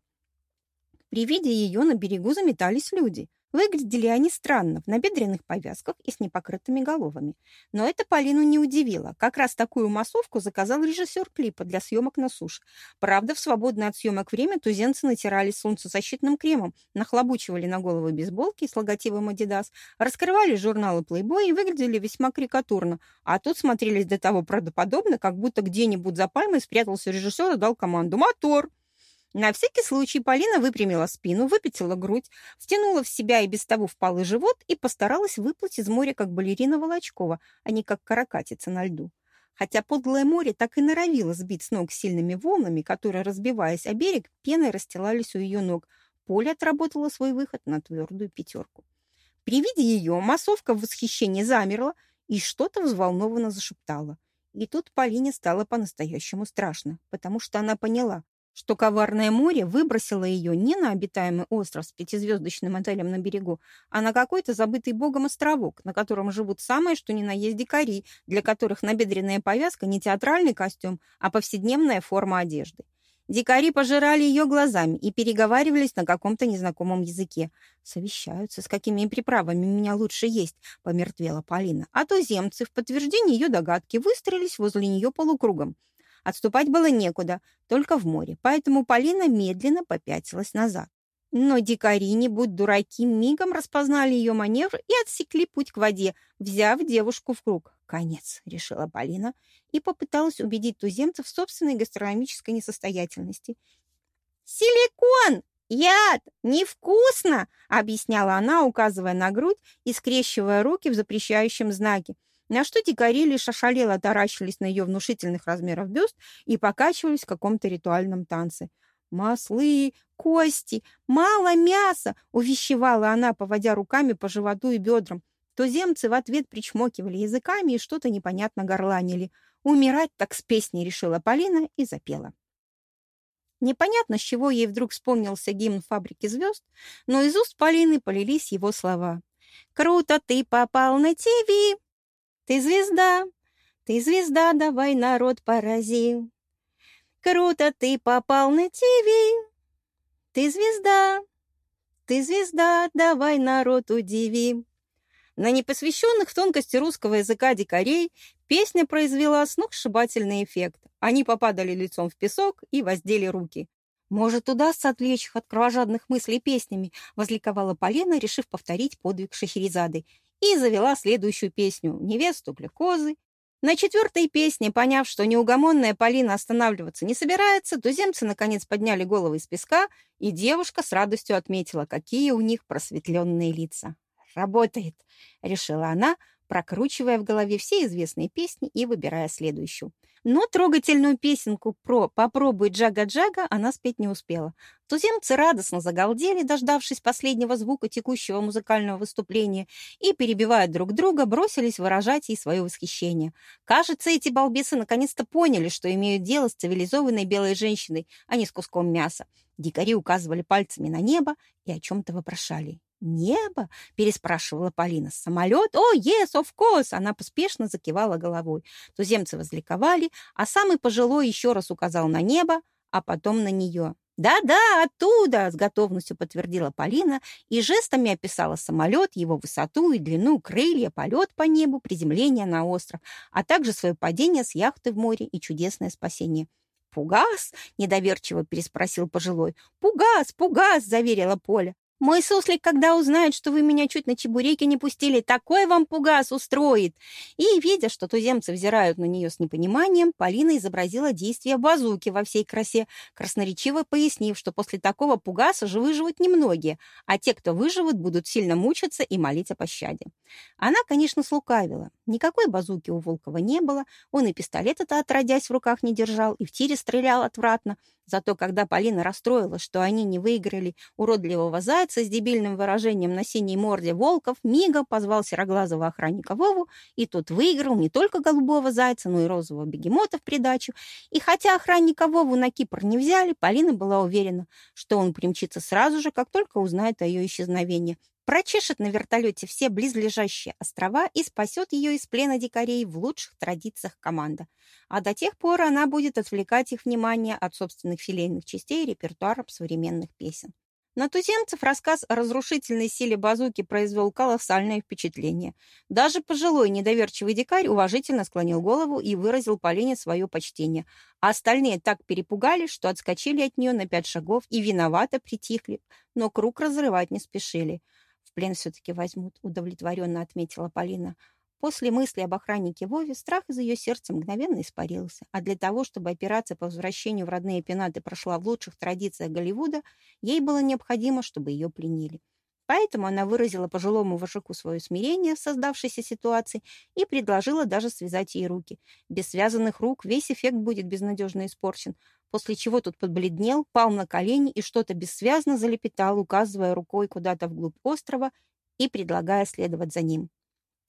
При виде ее на берегу заметались люди. Выглядели они странно, в набедренных повязках и с непокрытыми головами. Но это Полину не удивило. Как раз такую массовку заказал режиссер клипа для съемок на суше. Правда, в свободное от съемок время тузенцы натирались солнцезащитным кремом, нахлобучивали на головы бейсболки с логотипом Adidas, раскрывали журналы Playboy и выглядели весьма карикатурно. А тут смотрелись до того правдоподобно, как будто где-нибудь за пальмой спрятался режиссер и дал команду «Мотор!». На всякий случай Полина выпрямила спину, выпятила грудь, втянула в себя и без того впалый живот и постаралась выплыть из моря, как балерина Волочкова, а не как каракатица на льду. Хотя подлое море так и норовило сбить с ног сильными волнами, которые, разбиваясь о берег, пеной расстилались у ее ног, Поля отработала свой выход на твердую пятерку. При виде ее массовка в восхищении замерла и что-то взволнованно зашептала. И тут Полине стало по-настоящему страшно, потому что она поняла, что коварное море выбросило ее не на обитаемый остров с пятизвездочным отелем на берегу, а на какой-то забытый богом островок, на котором живут самые что ни на есть дикари, для которых набедренная повязка не театральный костюм, а повседневная форма одежды. Дикари пожирали ее глазами и переговаривались на каком-то незнакомом языке. «Совещаются, с какими приправами меня лучше есть», — помертвела Полина. А туземцы в подтверждение ее догадки выстроились возле нее полукругом. Отступать было некуда, только в море, поэтому Полина медленно попятилась назад. Но дикари, не будь дураки, мигом распознали ее маневр и отсекли путь к воде, взяв девушку в круг. «Конец», — решила Полина и попыталась убедить туземцев в собственной гастрономической несостоятельности. «Силикон! Яд! Невкусно!» — объясняла она, указывая на грудь и скрещивая руки в запрещающем знаке. На что дикари лишь ошалело таращились на ее внушительных размеров бюст и покачивались в каком-то ритуальном танце. «Маслы, кости, мало мяса!» — увещевала она, поводя руками по животу и бедрам. Туземцы в ответ причмокивали языками и что-то непонятно горланили. «Умирать так с песней!» — решила Полина и запела. Непонятно, с чего ей вдруг вспомнился гимн «Фабрики звезд», но из уст Полины полились его слова. «Круто ты попал на ТВ, ты звезда, ты звезда, давай народ порази. Круто ты попал на ТВ. Ты звезда, ты звезда, давай народ удиви. На непосвященных тонкости русского языка дикарей песня произвела сногсшибательный эффект. Они попадали лицом в песок и воздели руки. «Может, удастся отвлечь их от кровожадных мыслей песнями», возликовала Полина, решив повторить подвиг Шахерезады и завела следующую песню «Невесту глюкозы». На четвертой песне, поняв, что неугомонная Полина останавливаться не собирается, туземцы наконец подняли головы из песка, и девушка с радостью отметила, какие у них просветленные лица. «Работает!» — решила она, прокручивая в голове все известные песни и выбирая следующую. Но трогательную песенку про «Попробуй Джага-Джага» она спеть не успела. Туземцы радостно загалдели, дождавшись последнего звука текущего музыкального выступления, и, перебивая друг друга, бросились выражать ей свое восхищение. Кажется, эти балбесы наконец-то поняли, что имеют дело с цивилизованной белой женщиной, а не с куском мяса. Дикари указывали пальцами на небо и о чем-то вопрошали. «Небо?» — переспрашивала Полина. «Самолет? О, yes, of course!» Она поспешно закивала головой. Туземцы возликовали, а самый пожилой еще раз указал на небо, а потом на нее. «Да-да, оттуда!» — с готовностью подтвердила Полина и жестами описала самолет, его высоту и длину, крылья, полет по небу, приземление на остров, а также свое падение с яхты в море и чудесное спасение. «Пугас?» — недоверчиво переспросил пожилой. «Пугас, пугас!» — заверила Поля. Мой суслик, когда узнает, что вы меня чуть на чебуреки не пустили, такой вам пугас устроит!» И, видя, что туземцы взирают на нее с непониманием, Полина изобразила действие базуки во всей красе, красноречиво пояснив, что после такого пугаса же выживут немногие, а те, кто выживут, будут сильно мучиться и молить о пощаде. Она, конечно, слукавила. Никакой базуки у Волкова не было, он и пистолет-то отродясь в руках не держал, и в тире стрелял отвратно, Зато когда Полина расстроилась, что они не выиграли уродливого зайца с дебильным выражением на синей морде волков, Мига позвал сероглазого охранника Вову, и тот выиграл не только голубого зайца, но и розового бегемота в придачу. И хотя охранника Вову на Кипр не взяли, Полина была уверена, что он примчится сразу же, как только узнает о ее исчезновении прочешет на вертолете все близлежащие острова и спасет ее из плена дикарей в лучших традициях команда. А до тех пор она будет отвлекать их внимание от собственных филейных частей и репертуара современных песен. На туземцев рассказ о разрушительной силе базуки произвел колоссальное впечатление. Даже пожилой недоверчивый дикарь уважительно склонил голову и выразил Полине свое почтение, а остальные так перепугались, что отскочили от нее на пять шагов и виновато притихли, но круг разрывать не спешили. В плен все-таки возьмут, удовлетворенно отметила Полина. После мысли об охраннике Вове страх из ее сердца мгновенно испарился, а для того, чтобы операция по возвращению в родные пенаты прошла в лучших традициях Голливуда, ей было необходимо, чтобы ее пленили. Поэтому она выразила пожилому вожаку свое смирение в создавшейся ситуации и предложила даже связать ей руки. Без связанных рук весь эффект будет безнадежно испорчен, после чего тот подбледнел, пал на колени и что-то бессвязно залепетал, указывая рукой куда-то вглубь острова и предлагая следовать за ним.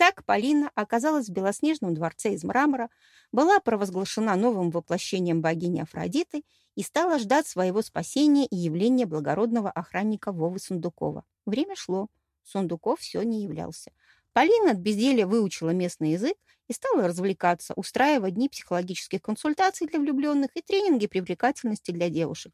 Так Полина оказалась в белоснежном дворце из мрамора, была провозглашена новым воплощением богини Афродиты и стала ждать своего спасения и явления благородного охранника Вовы Сундукова. Время шло. Сундуков все не являлся. Полина от безделья выучила местный язык и стала развлекаться, устраивая дни психологических консультаций для влюбленных и тренинги привлекательности для девушек.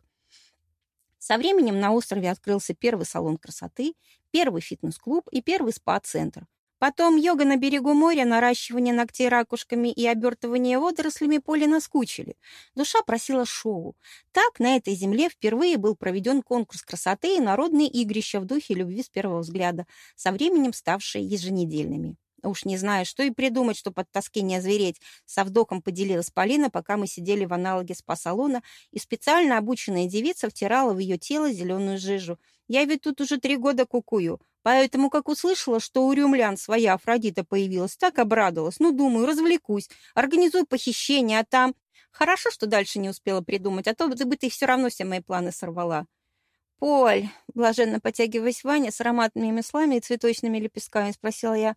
Со временем на острове открылся первый салон красоты, первый фитнес-клуб и первый спа-центр. Потом йога на берегу моря, наращивание ногтей ракушками и обертывание водорослями поле наскучили. Душа просила шоу. Так на этой земле впервые был проведен конкурс красоты и народные игрища в духе любви с первого взгляда, со временем ставшие еженедельными. Уж не знаю, что и придумать, чтобы от тоски не озвереть. Со вдохом поделилась Полина, пока мы сидели в аналоге спа-салона, и специально обученная девица втирала в ее тело зеленую жижу. Я ведь тут уже три года кукую. Поэтому, как услышала, что у рюмлян своя Афродита появилась, так обрадовалась. Ну, думаю, развлекусь, организую похищение, а там... Хорошо, что дальше не успела придумать, а то бы ты все равно все мои планы сорвала. «Поль», — блаженно потягиваясь Ваня с ароматными маслами и цветочными лепестками, спросила я,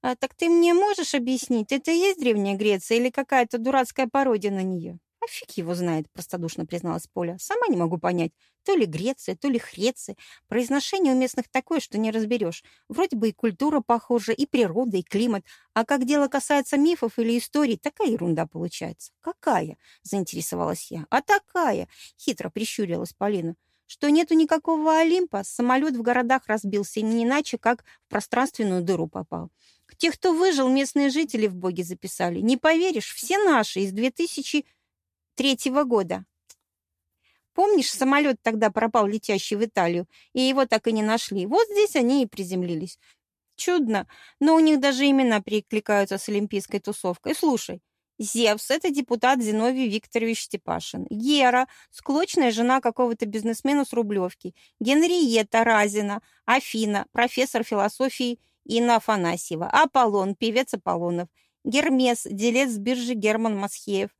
«А, «Так ты мне можешь объяснить, это и есть Древняя Греция или какая-то дурацкая пародия на нее?» «А фиг его знает», — простодушно призналась Поля. «Сама не могу понять. То ли Греция, то ли Хреция. Произношение у местных такое, что не разберешь. Вроде бы и культура похожа, и природа, и климат. А как дело касается мифов или историй, такая ерунда получается». «Какая?» — заинтересовалась я. «А такая!» — хитро прищурилась Полина что нету никакого Олимпа, самолет в городах разбился, не иначе, как в пространственную дыру попал. Тех, кто выжил, местные жители в боги записали. Не поверишь, все наши из 2000 третьего года. Помнишь, самолет тогда пропал, летящий в Италию, и его так и не нашли? Вот здесь они и приземлились. Чудно, но у них даже имена перекликаются с олимпийской тусовкой. Слушай, Зевс – это депутат Зиновий Викторович Степашин. Гера – склочная жена какого-то бизнесмена с Рублевки. Генриетта Разина, Афина – профессор философии Инна Афанасьева, Аполлон, певец Аполлонов, Гермес, делец биржи Герман Масхеев.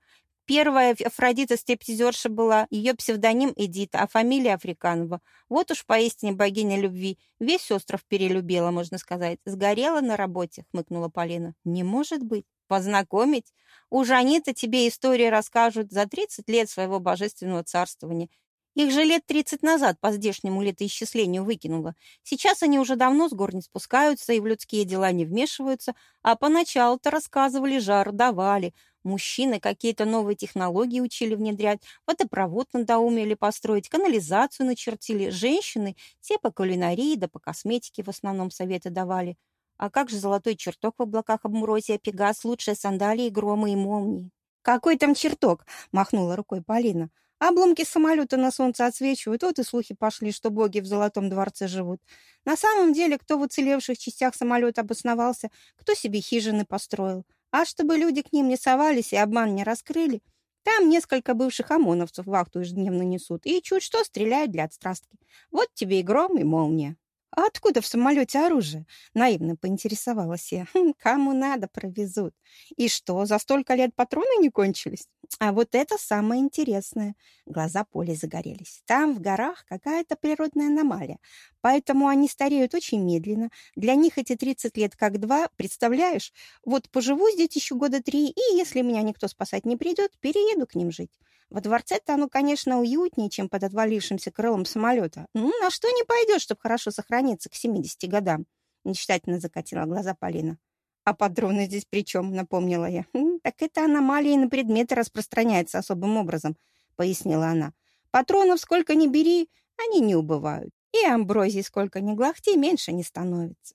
Первая Афродита стриптизерша была, ее псевдоним Эдита, а фамилия Африканова. Вот уж поистине богиня любви. Весь остров перелюбила, можно сказать. Сгорела на работе, хмыкнула Полина. Не может быть. Познакомить? Уж они-то тебе истории расскажут за 30 лет своего божественного царствования. Их же лет 30 назад по здешнему летоисчислению выкинуло. Сейчас они уже давно с гор не спускаются и в людские дела не вмешиваются, а поначалу-то рассказывали, жар давали. Мужчины какие-то новые технологии учили внедрять, водопровод надоумели построить, канализацию начертили. Женщины те по кулинарии да по косметике в основном советы давали. А как же золотой чертог в облаках Амурозия, Пегас, лучшие сандалии, громы и молнии? «Какой там чертог?» — махнула рукой Полина. Обломки самолета на солнце отсвечивают, вот и слухи пошли, что боги в Золотом дворце живут. На самом деле, кто в уцелевших частях самолета обосновался, кто себе хижины построил. А чтобы люди к ним не совались и обман не раскрыли, там несколько бывших ОМОНовцев вахту ежедневно несут и чуть что стреляют для отстрастки. Вот тебе и гром, и молния. «А откуда в самолете оружие?» — наивно поинтересовалась я. «Хм, «Кому надо, провезут. И что, за столько лет патроны не кончились?» А вот это самое интересное. Глаза Поли загорелись. Там, в горах, какая-то природная аномалия. Поэтому они стареют очень медленно. Для них эти 30 лет как два, представляешь? Вот поживу здесь еще года три, и если меня никто спасать не придет, перееду к ним жить. Во дворце-то оно, конечно, уютнее, чем под отвалившимся крылом самолета. Ну, на что не пойдет, чтобы хорошо сохраниться к 70 годам. Мечтательно закатила глаза Полина. «А патроны здесь при чем?» — напомнила я. «Так это аномалия на предметы распространяется особым образом», — пояснила она. «Патронов сколько ни бери, они не убывают. И амброзии сколько ни глохти, меньше не становится».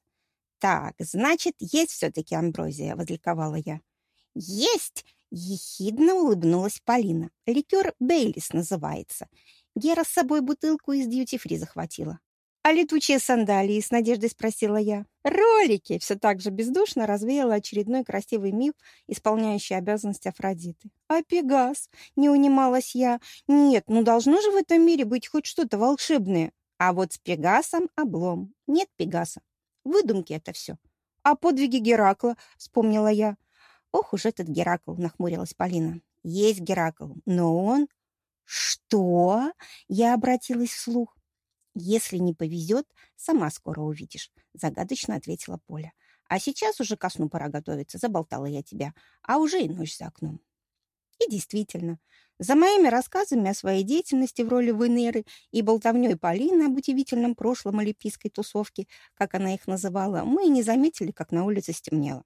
«Так, значит, есть все-таки амброзия», — возликовала я. «Есть!» Ехидно улыбнулась Полина. Ликер Бейлис называется. Гера с собой бутылку из дьюти-фри захватила. «А летучие сандалии?» — с надеждой спросила я. «Ролики!» — все так же бездушно развеяла очередной красивый миф, исполняющий обязанности Афродиты. «А Пегас?» — не унималась я. «Нет, ну должно же в этом мире быть хоть что-то волшебное. А вот с Пегасом облом. Нет Пегаса. Выдумки это все». «А подвиги Геракла?» — вспомнила я. Ох уж этот Геракл, нахмурилась Полина. Есть Геракл, но он... Что? Я обратилась вслух. Если не повезет, сама скоро увидишь, загадочно ответила Поля. А сейчас уже ко сну пора готовиться, заболтала я тебя, а уже и ночь за окном. И действительно, за моими рассказами о своей деятельности в роли Венеры и болтовней Полины об удивительном прошлом олимпийской тусовки, как она их называла, мы и не заметили, как на улице стемнело.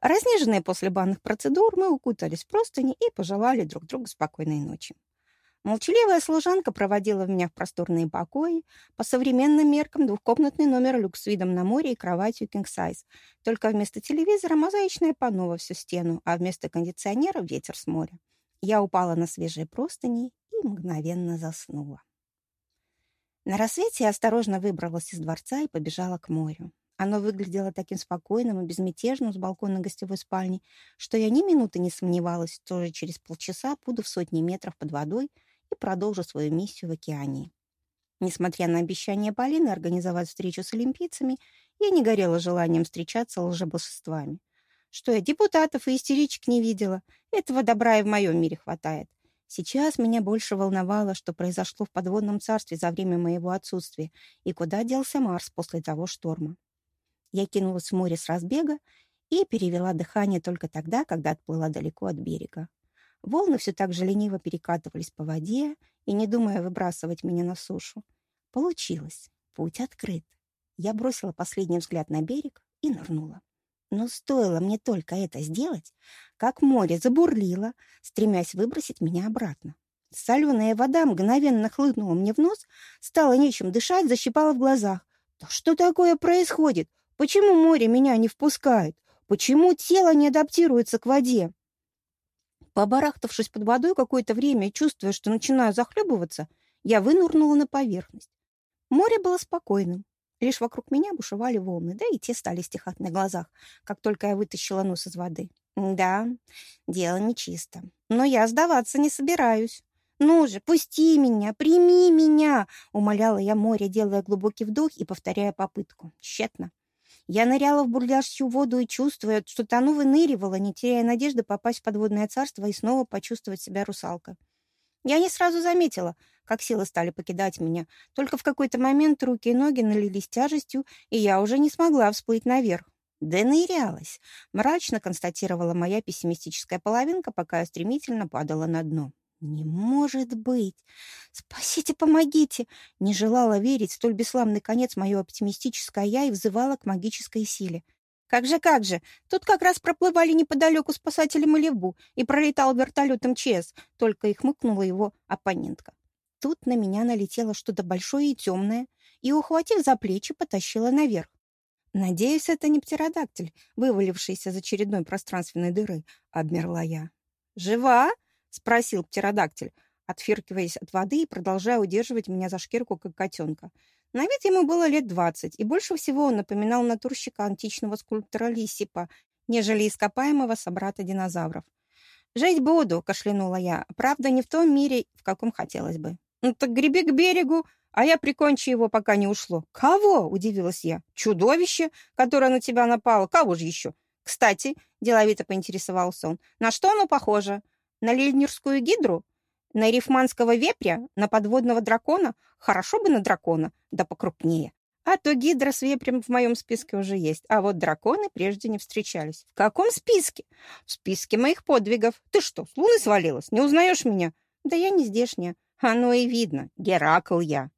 Разнеженные после банных процедур, мы укутались в простыни и пожелали друг другу спокойной ночи. Молчаливая служанка проводила меня в просторные покои, по современным меркам двухкомнатный номер люкс с видом на море и кроватью size. Только вместо телевизора мозаичное панно во всю стену, а вместо кондиционера ветер с моря. Я упала на свежие простыни и мгновенно заснула. На рассвете я осторожно выбралась из дворца и побежала к морю. Оно выглядело таким спокойным и безмятежным с балкона гостевой спальни, что я ни минуты не сомневалась, что уже через полчаса буду в сотни метров под водой и продолжу свою миссию в океане. Несмотря на обещание Полины организовать встречу с олимпийцами, я не горела желанием встречаться с лжебожествами. Что я депутатов и истеричек не видела, этого добра и в моем мире хватает. Сейчас меня больше волновало, что произошло в подводном царстве за время моего отсутствия и куда делся Марс после того шторма. Я кинулась в море с разбега и перевела дыхание только тогда, когда отплыла далеко от берега. Волны все так же лениво перекатывались по воде и, не думая выбрасывать меня на сушу. Получилось. Путь открыт. Я бросила последний взгляд на берег и нырнула. Но стоило мне только это сделать, как море забурлило, стремясь выбросить меня обратно. Соленая вода мгновенно хлынула мне в нос, стало нечем дышать, защипала в глазах. «Да что такое происходит? Почему море меня не впускает? Почему тело не адаптируется к воде? Побарахтавшись под водой какое-то время чувствуя, что начинаю захлебываться, я вынурнула на поверхность. Море было спокойным. Лишь вокруг меня бушевали волны, да и те стали стихать на глазах, как только я вытащила нос из воды. Да, дело нечисто. Но я сдаваться не собираюсь. «Ну же, пусти меня, прими меня!» — умоляла я море, делая глубокий вдох и повторяя попытку. Тщетно. Я ныряла в бурлящую воду и, чувствуя, что тону, выныривала, не теряя надежды попасть в подводное царство и снова почувствовать себя русалкой. Я не сразу заметила, как силы стали покидать меня. Только в какой-то момент руки и ноги налились тяжестью, и я уже не смогла всплыть наверх. Да нырялась, мрачно констатировала моя пессимистическая половинка, пока я стремительно падала на дно. «Не может быть! Спасите, помогите!» Не желала верить в столь бесславный конец мое оптимистическое «я» и взывала к магической силе. «Как же, как же! Тут как раз проплывали неподалеку спасатели Малибу и пролетал вертолет МЧС, только и хмыкнула его оппонентка. Тут на меня налетело что-то большое и темное, и, ухватив за плечи, потащила наверх. «Надеюсь, это не птеродактиль, вывалившийся из очередной пространственной дыры», — обмерла я. «Жива?» — спросил птеродактиль, отфиркиваясь от воды и продолжая удерживать меня за шкирку, как котенка. На вид ему было лет двадцать, и больше всего он напоминал натурщика античного скульптора Лисипа, нежели ископаемого собрата динозавров. «Жить буду», — кашлянула я, — «правда, не в том мире, в каком хотелось бы». «Ну так греби к берегу, а я прикончу его, пока не ушло». «Кого?» — удивилась я. «Чудовище, которое на тебя напало. Кого же еще?» «Кстати», — деловито поинтересовался он, — «на что оно похоже? На лильнерскую гидру? На рифманского вепря? На подводного дракона? Хорошо бы на дракона, да покрупнее. А то гидра с вепрем в моем списке уже есть, а вот драконы прежде не встречались. В каком списке? В списке моих подвигов. Ты что, с луны свалилась? Не узнаешь меня? Да я не здешняя. Оно и видно. Геракл я.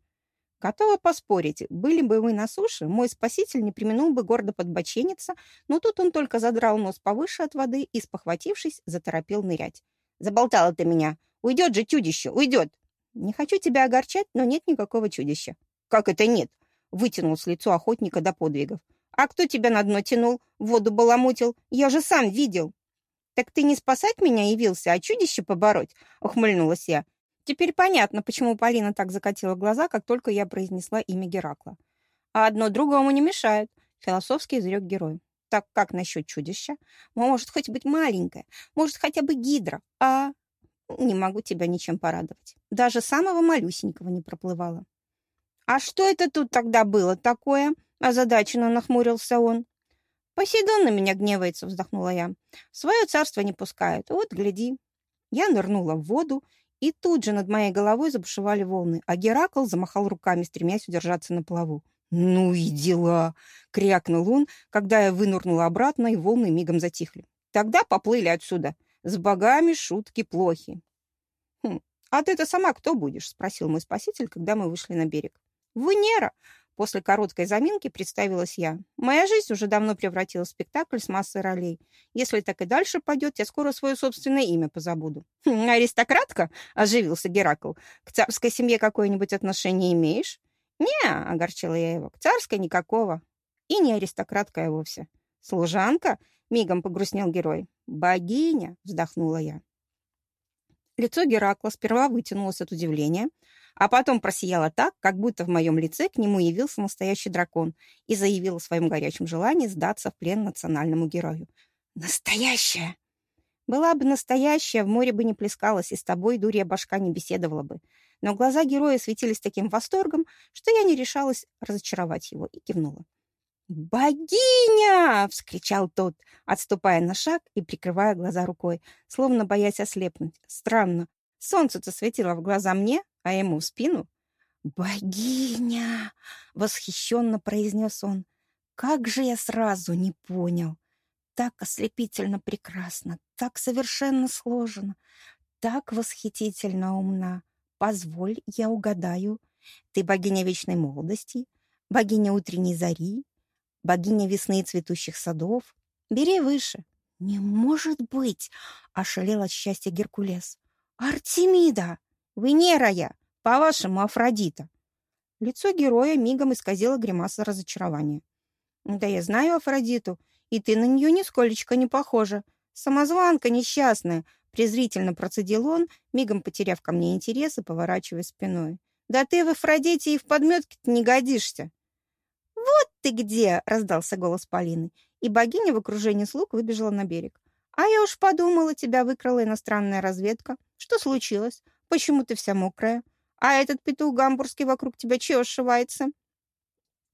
Готова поспорить, были бы мы на суше, мой спаситель не применул бы гордо подбочениться, но тут он только задрал нос повыше от воды и, спохватившись, заторопил нырять. «Заболтала ты меня! Уйдет же чудище! Уйдет!» «Не хочу тебя огорчать, но нет никакого чудища». «Как это нет?» — вытянул с лицо охотника до подвигов. «А кто тебя на дно тянул? Воду баламутил? Я же сам видел!» «Так ты не спасать меня явился, а чудище побороть?» — ухмыльнулась я. Теперь понятно, почему Полина так закатила глаза, как только я произнесла имя Геракла. А одно другому не мешает, философский изрек герой. Так как насчет чудища? Может хоть быть маленькое, может хотя бы гидра, а... Не могу тебя ничем порадовать. Даже самого малюсенького не проплывало. «А что это тут тогда было такое?» Озадаченно нахмурился он. «Посейдон на меня гневается», — вздохнула я. «Свое царство не пускает. Вот, гляди». Я нырнула в воду и тут же над моей головой забушевали волны, а Геракл замахал руками, стремясь удержаться на плаву. «Ну и дела!» — крякнул он, когда я вынурнула обратно, и волны мигом затихли. «Тогда поплыли отсюда. С богами шутки плохи». «Хм, а ты-то сама кто будешь?» — спросил мой спаситель, когда мы вышли на берег. «Венера!» После короткой заминки представилась я. Моя жизнь уже давно превратилась в спектакль с массой ролей. Если так и дальше пойдет, я скоро свое собственное имя позабуду. Хм, «Аристократка?» — оживился Геракл. «К царской семье какое-нибудь отношение имеешь?» «Не», — огорчила я его, — «к царской никакого». И не аристократка я вовсе. «Служанка?» — мигом погрустнел герой. «Богиня!» — вздохнула я. Лицо Геракла сперва вытянулось от удивления, а потом просияло так, как будто в моем лице к нему явился настоящий дракон и заявил о своем горячем желании сдаться в плен национальному герою. «Настоящая!» «Была бы настоящая, в море бы не плескалась, и с тобой, дурья башка, не беседовала бы». Но глаза героя светились таким восторгом, что я не решалась разочаровать его и кивнула. «Богиня!» — вскричал тот, отступая на шаг и прикрывая глаза рукой, словно боясь ослепнуть. Странно. Солнце-то светило в глаза мне, а ему в спину. «Богиня!» — восхищенно произнес он. «Как же я сразу не понял! Так ослепительно прекрасно, так совершенно сложно, так восхитительно умна. Позволь, я угадаю. Ты богиня вечной молодости, богиня утренней зари, богиня весны и цветущих садов. Бери выше». «Не может быть!» — ошалел от счастья Геркулес. «Артемида!» «Венера я! По-вашему, Афродита!» Лицо героя мигом исказило гримаса разочарования. «Да я знаю Афродиту, и ты на нее нисколечко не похожа. Самозванка несчастная!» Презрительно процедил он, мигом потеряв ко мне интерес и поворачивая спиной. «Да ты в Афродите и в подметке не годишься!» «Вот ты где!» — раздался голос Полины, и богиня в окружении слуг выбежала на берег. «А я уж подумала, тебя выкрала иностранная разведка. Что случилось? Почему ты вся мокрая? А этот петух гамбургский вокруг тебя чего сшивается?»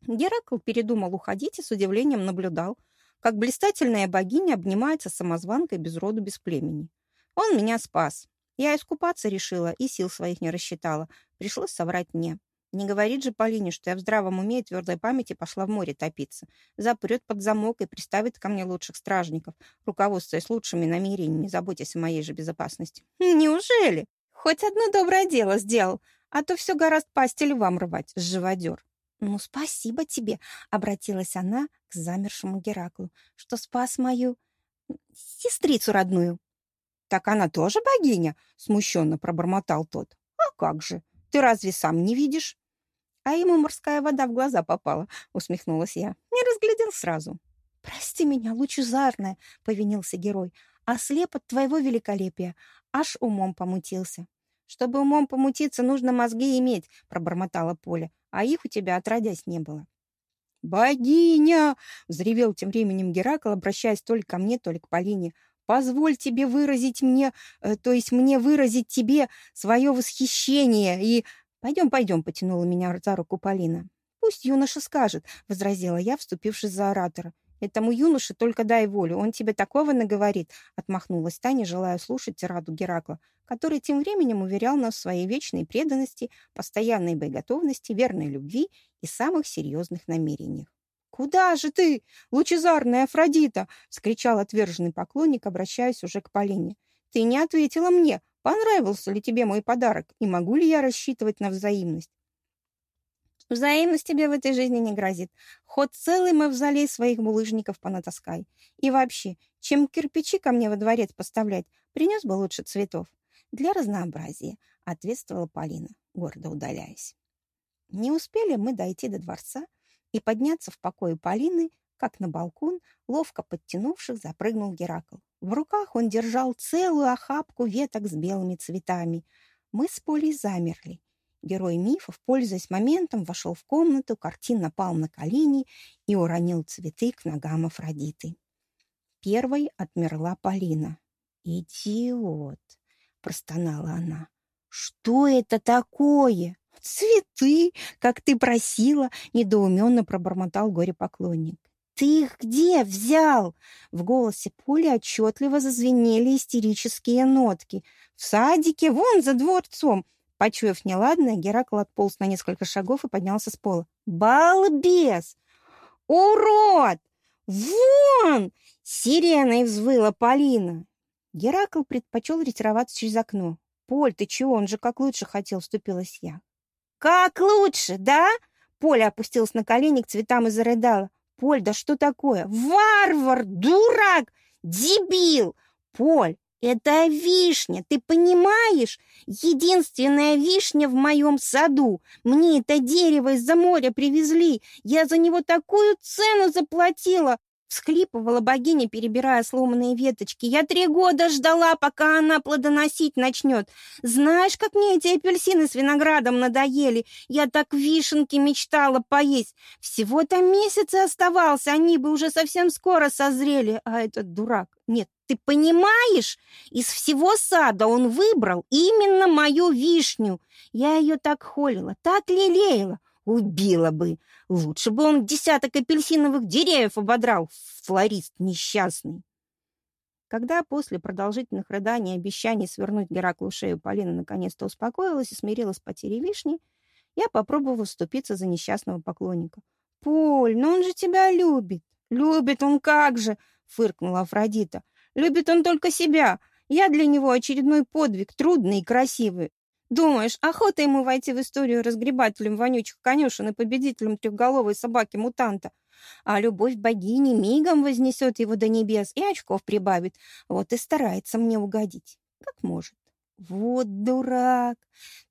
Геракл передумал уходить и с удивлением наблюдал, как блистательная богиня обнимается самозванкой без роду, без племени. Он меня спас. Я искупаться решила и сил своих не рассчитала. Пришлось соврать мне. Не говорит же Полине, что я в здравом уме и твердой памяти пошла в море топиться. Запрет под замок и приставит ко мне лучших стражников, руководствуясь лучшими намерениями, заботясь о моей же безопасности. Неужели? Хоть одно доброе дело сделал, а то все гораздо пасти львам рвать, живодер. «Ну, спасибо тебе», — обратилась она к замершему Гераклу, «что спас мою сестрицу родную». «Так она тоже богиня?» — смущенно пробормотал тот. «А как же? Ты разве сам не видишь?» «А ему морская вода в глаза попала», — усмехнулась я. «Не разглядел сразу». «Прости меня, лучезарная», — повинился герой, «ослеп от твоего великолепия, аж умом помутился». «Чтобы умом помутиться, нужно мозги иметь», — пробормотала Поля а их у тебя отродясь не было. «Богиня!» — взревел тем временем Геракл, обращаясь то ли ко мне, то ли к Полине. «Позволь тебе выразить мне, э, то есть мне выразить тебе свое восхищение и...» «Пойдем, пойдем», — потянула меня за руку Полина. «Пусть юноша скажет», — возразила я, вступившись за оратора. «Этому юноше только дай волю, он тебе такого наговорит», — отмахнулась Таня, желая слушать тираду Геракла, который тем временем уверял нас в своей вечной преданности, постоянной боеготовности, верной любви и самых серьезных намерениях. «Куда же ты, лучезарная Афродита?» — скричал отверженный поклонник, обращаясь уже к Полине. «Ты не ответила мне, понравился ли тебе мой подарок, и могу ли я рассчитывать на взаимность?» Взаимность тебе в этой жизни не грозит. Хоть целый мавзолей своих булыжников понатаскай. И вообще, чем кирпичи ко мне во дворец поставлять, принес бы лучше цветов. Для разнообразия, ответствовала Полина, гордо удаляясь. Не успели мы дойти до дворца и подняться в покое Полины, как на балкон, ловко подтянувших, запрыгнул Геракл. В руках он держал целую охапку веток с белыми цветами. Мы с Полей замерли. Герой мифов, пользуясь моментом, вошел в комнату, картинно пал на колени и уронил цветы к ногам Афродиты. Первой отмерла Полина. «Идиот!» — простонала она. «Что это такое?» «Цветы, как ты просила!» — недоуменно пробормотал горе-поклонник. «Ты их где взял?» В голосе Поли отчетливо зазвенели истерические нотки. «В садике, вон за дворцом!» Почуяв неладное, Геракл отполз на несколько шагов и поднялся с пола. «Балбес! Урод! Вон!» Сиреной взвыла Полина. Геракл предпочел ретироваться через окно. «Поль, ты чего? Он же как лучше хотел», — вступилась я. «Как лучше, да?» Поля опустилась на колени к цветам и зарыдала. «Поль, да что такое? Варвар! Дурак! Дебил! Поль, это вишня, ты понимаешь? Единственная вишня в моем саду. Мне это дерево из-за моря привезли. Я за него такую цену заплатила. Всхлипывала богиня, перебирая сломанные веточки. «Я три года ждала, пока она плодоносить начнет. Знаешь, как мне эти апельсины с виноградом надоели? Я так вишенки мечтала поесть. Всего-то месяц и оставался, они бы уже совсем скоро созрели. А этот дурак... Нет, ты понимаешь? Из всего сада он выбрал именно мою вишню. Я ее так холила, так лелеяла. Убила бы. Лучше бы он десяток апельсиновых деревьев ободрал, флорист несчастный. Когда после продолжительных рыданий и обещаний свернуть Гераклу шею Полина наконец-то успокоилась и смирилась с потерей вишни, я попробовала вступиться за несчастного поклонника. «Поль, ну он же тебя любит!» «Любит он как же!» — фыркнула Афродита. «Любит он только себя. Я для него очередной подвиг, трудный и красивый. Думаешь, охота ему войти в историю разгребателем вонючих конюшен и победителем трехголовой собаки-мутанта? А любовь богини мигом вознесет его до небес и очков прибавит. Вот и старается мне угодить. Как может. Вот дурак.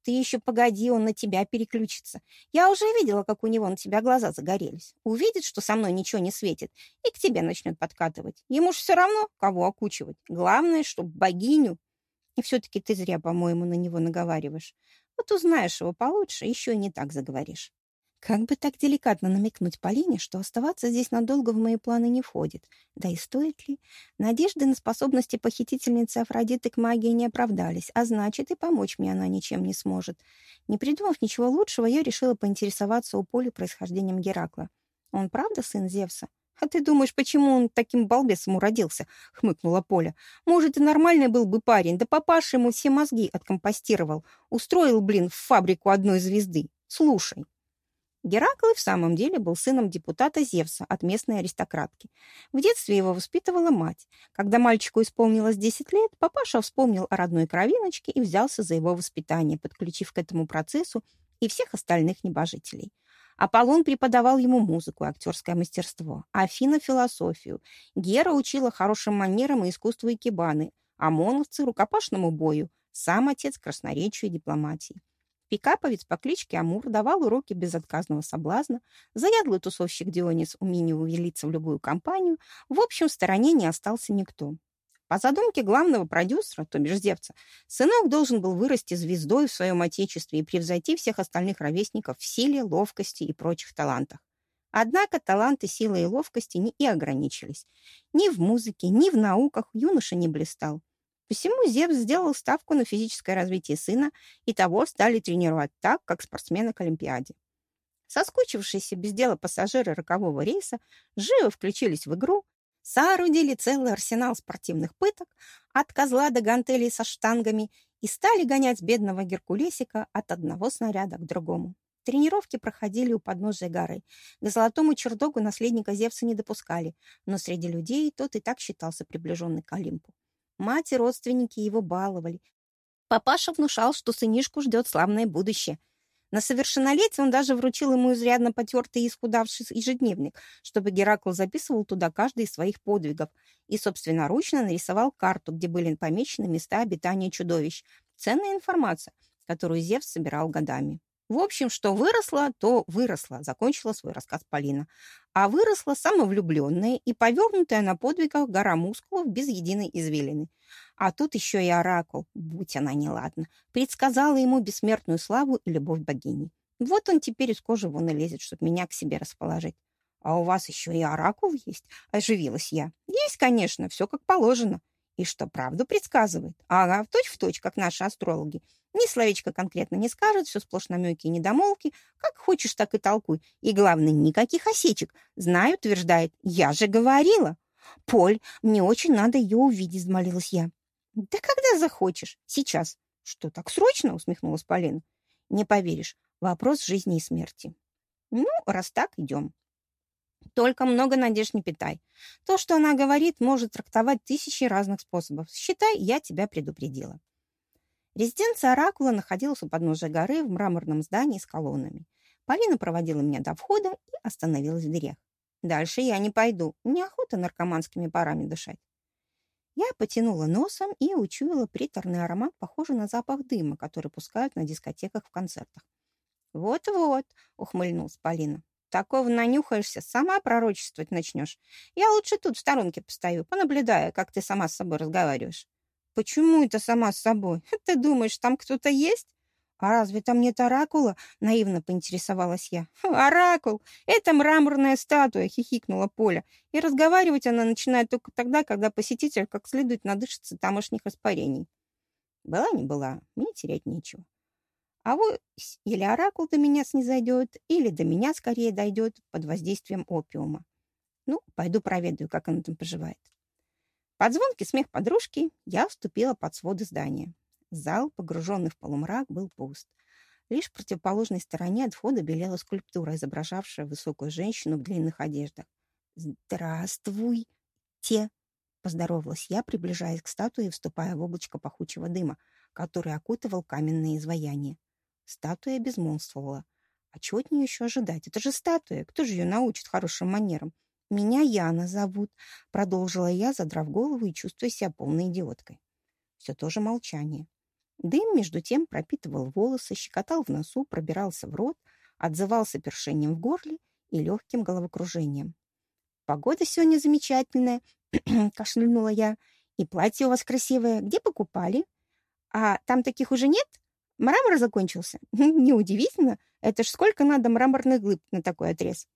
Ты еще погоди, он на тебя переключится. Я уже видела, как у него на тебя глаза загорелись. Увидит, что со мной ничего не светит, и к тебе начнет подкатывать. Ему ж все равно, кого окучивать. Главное, чтобы богиню и все-таки ты зря, по-моему, на него наговариваешь. Вот узнаешь его получше, еще и не так заговоришь. Как бы так деликатно намекнуть Полине, что оставаться здесь надолго в мои планы не входит? Да и стоит ли? Надежды на способности похитительницы Афродиты к магии не оправдались, а значит, и помочь мне она ничем не сможет. Не придумав ничего лучшего, я решила поинтересоваться у Поли происхождением Геракла. Он правда сын Зевса? «А ты думаешь, почему он таким балбесом уродился?» — хмыкнула Поля. «Может, и нормальный был бы парень, да папаша ему все мозги откомпостировал. Устроил, блин, в фабрику одной звезды. Слушай». Геракл в самом деле был сыном депутата Зевса от местной аристократки. В детстве его воспитывала мать. Когда мальчику исполнилось 10 лет, папаша вспомнил о родной кровиночке и взялся за его воспитание, подключив к этому процессу и всех остальных небожителей. Аполлон преподавал ему музыку и актерское мастерство, Афина — философию, Гера учила хорошим манерам и искусству икебаны, а моновцы — рукопашному бою, сам отец — красноречию и дипломатии. Пикаповец по кличке Амур давал уроки безотказного соблазна, заядлый тусовщик Дионис умение увелиться в любую компанию, в общем, в стороне не остался никто. По задумке главного продюсера, то бишь Зевца, сынок должен был вырасти звездой в своем отечестве и превзойти всех остальных ровесников в силе, ловкости и прочих талантах. Однако таланты силы и ловкости не и ограничились. Ни в музыке, ни в науках юноша не блистал. Посему Зевс сделал ставку на физическое развитие сына, и того стали тренировать так, как спортсмена к Олимпиаде. Соскучившиеся без дела пассажиры рокового рейса живо включились в игру, соорудили целый арсенал спортивных пыток, от козла до гантелей со штангами, и стали гонять бедного Геркулесика от одного снаряда к другому. Тренировки проходили у подножия горы. К золотому чердогу наследника Зевса не допускали, но среди людей тот и так считался приближенный к Олимпу. Мать и родственники его баловали. Папаша внушал, что сынишку ждет славное будущее. На совершеннолетие он даже вручил ему изрядно потертый и исхудавший ежедневник, чтобы Геракл записывал туда каждый из своих подвигов и собственноручно нарисовал карту, где были помечены места обитания чудовищ. Ценная информация, которую Зевс собирал годами. В общем, что выросло, то выросло, закончила свой рассказ Полина. А выросла самовлюбленная и повернутая на подвигах гора мускулов без единой извилины. А тут еще и оракул, будь она неладна, предсказала ему бессмертную славу и любовь богини. Вот он теперь из кожи вон и лезет, чтобы меня к себе расположить. А у вас еще и оракул есть? Оживилась я. Есть, конечно, все как положено. И что, правду предсказывает? Ага, в точь-в-точь, как наши астрологи. Ни словечко конкретно не скажет, все сплошь намеки и недомолвки. Как хочешь, так и толкуй. И главное, никаких осечек. Знаю, утверждает. Я же говорила. Поль, мне очень надо ее увидеть, взмолилась я. Да когда захочешь. Сейчас. Что, так срочно? Усмехнулась Полина. Не поверишь. Вопрос жизни и смерти. Ну, раз так, идем. Только много надежд не питай. То, что она говорит, может трактовать тысячи разных способов. Считай, я тебя предупредила. Резиденция Оракула находилась у подножия горы в мраморном здании с колоннами. Полина проводила меня до входа и остановилась в дверях. Дальше я не пойду. Неохота наркоманскими парами дышать. Я потянула носом и учуяла приторный аромат, похожий на запах дыма, который пускают на дискотеках в концертах. «Вот-вот», — ухмыльнулась Полина. Такого нанюхаешься, сама пророчествовать начнешь. Я лучше тут в сторонке постою, понаблюдаю, как ты сама с собой разговариваешь. Почему это сама с собой? Ты думаешь, там кто-то есть? А разве там нет оракула? Наивно поинтересовалась я. Оракул! Это мраморная статуя, хихикнула Поля. И разговаривать она начинает только тогда, когда посетитель как следует надышится тамошних испарений. Была не была, мне терять нечего. А вот или оракул до меня снизойдет, или до меня скорее дойдет под воздействием опиума. Ну, пойду проведаю, как она там поживает. Под звонкий смех подружки я вступила под своды здания. Зал, погруженный в полумрак, был пуст. Лишь в противоположной стороне от входа белела скульптура, изображавшая высокую женщину в длинных одеждах. «Здравствуйте!» — поздоровалась я, приближаясь к статуе и вступая в облачко пахучего дыма, который окутывал каменное изваяние. Статуя безмолвствовала. А чего от нее еще ожидать? Это же статуя. Кто же ее научит хорошим манерам? «Меня Яна зовут», — продолжила я, задрав голову и чувствуя себя полной идиоткой. Все то же молчание. Дым, между тем, пропитывал волосы, щекотал в носу, пробирался в рот, отзывался першением в горле и легким головокружением. «Погода сегодня замечательная», — кашлянула я. «И платье у вас красивое. Где покупали? А там таких уже нет?» Мрамор закончился. Неудивительно. Это ж сколько надо мраморных глыб на такой отрез?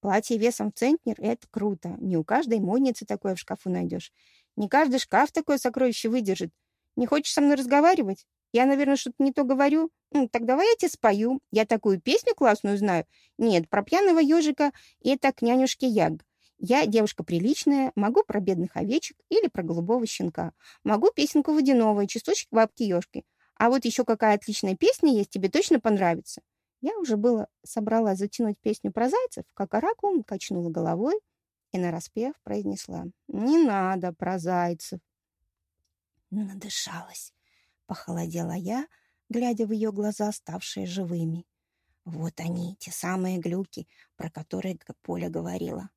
Платье весом в центнер — это круто. Не у каждой модницы такое в шкафу найдешь. Не каждый шкаф такое сокровище выдержит. Не хочешь со мной разговаривать? Я, наверное, что-то не то говорю. Ну, так давай я тебе спою. Я такую песню классную знаю. Нет, про пьяного ежика это к нянюшке Яг. Я девушка приличная, могу про бедных овечек или про голубого щенка. Могу песенку водяного и частушек бабки ежки. А вот еще какая отличная песня есть, тебе точно понравится. Я уже было собралась затянуть песню про зайцев, как оракул качнула головой и нараспев произнесла «Не надо про зайцев». Надышалась, похолодела я, глядя в ее глаза, ставшие живыми. Вот они, те самые глюки, про которые Поля говорила.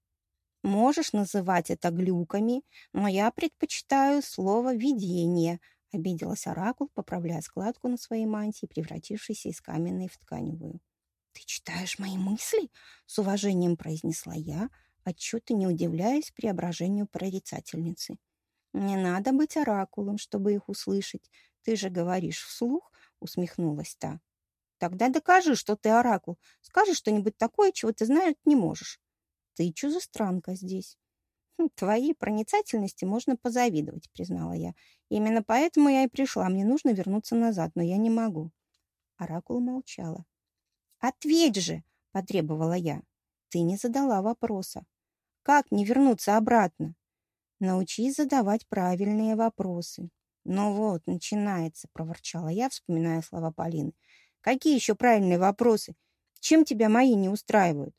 Можешь называть это глюками, но я предпочитаю слово «видение», Обиделась оракул, поправляя складку на своей мантии, превратившейся из каменной в тканевую. «Ты читаешь мои мысли?» — с уважением произнесла я, отчета не удивляясь преображению прорицательницы. «Не надо быть оракулом, чтобы их услышать. Ты же говоришь вслух», — усмехнулась та. «Тогда докажи, что ты оракул. Скажи что-нибудь такое, чего ты знать не можешь». «Ты чужестранка здесь». Хм, «Твоей проницательности можно позавидовать», — признала я. «Именно поэтому я и пришла. Мне нужно вернуться назад, но я не могу». Оракул молчала. «Ответь же!» — потребовала я. «Ты не задала вопроса. Как не вернуться обратно?» «Научись задавать правильные вопросы». «Ну вот, начинается», — проворчала я, вспоминая слова Полины. «Какие еще правильные вопросы? Чем тебя мои не устраивают?»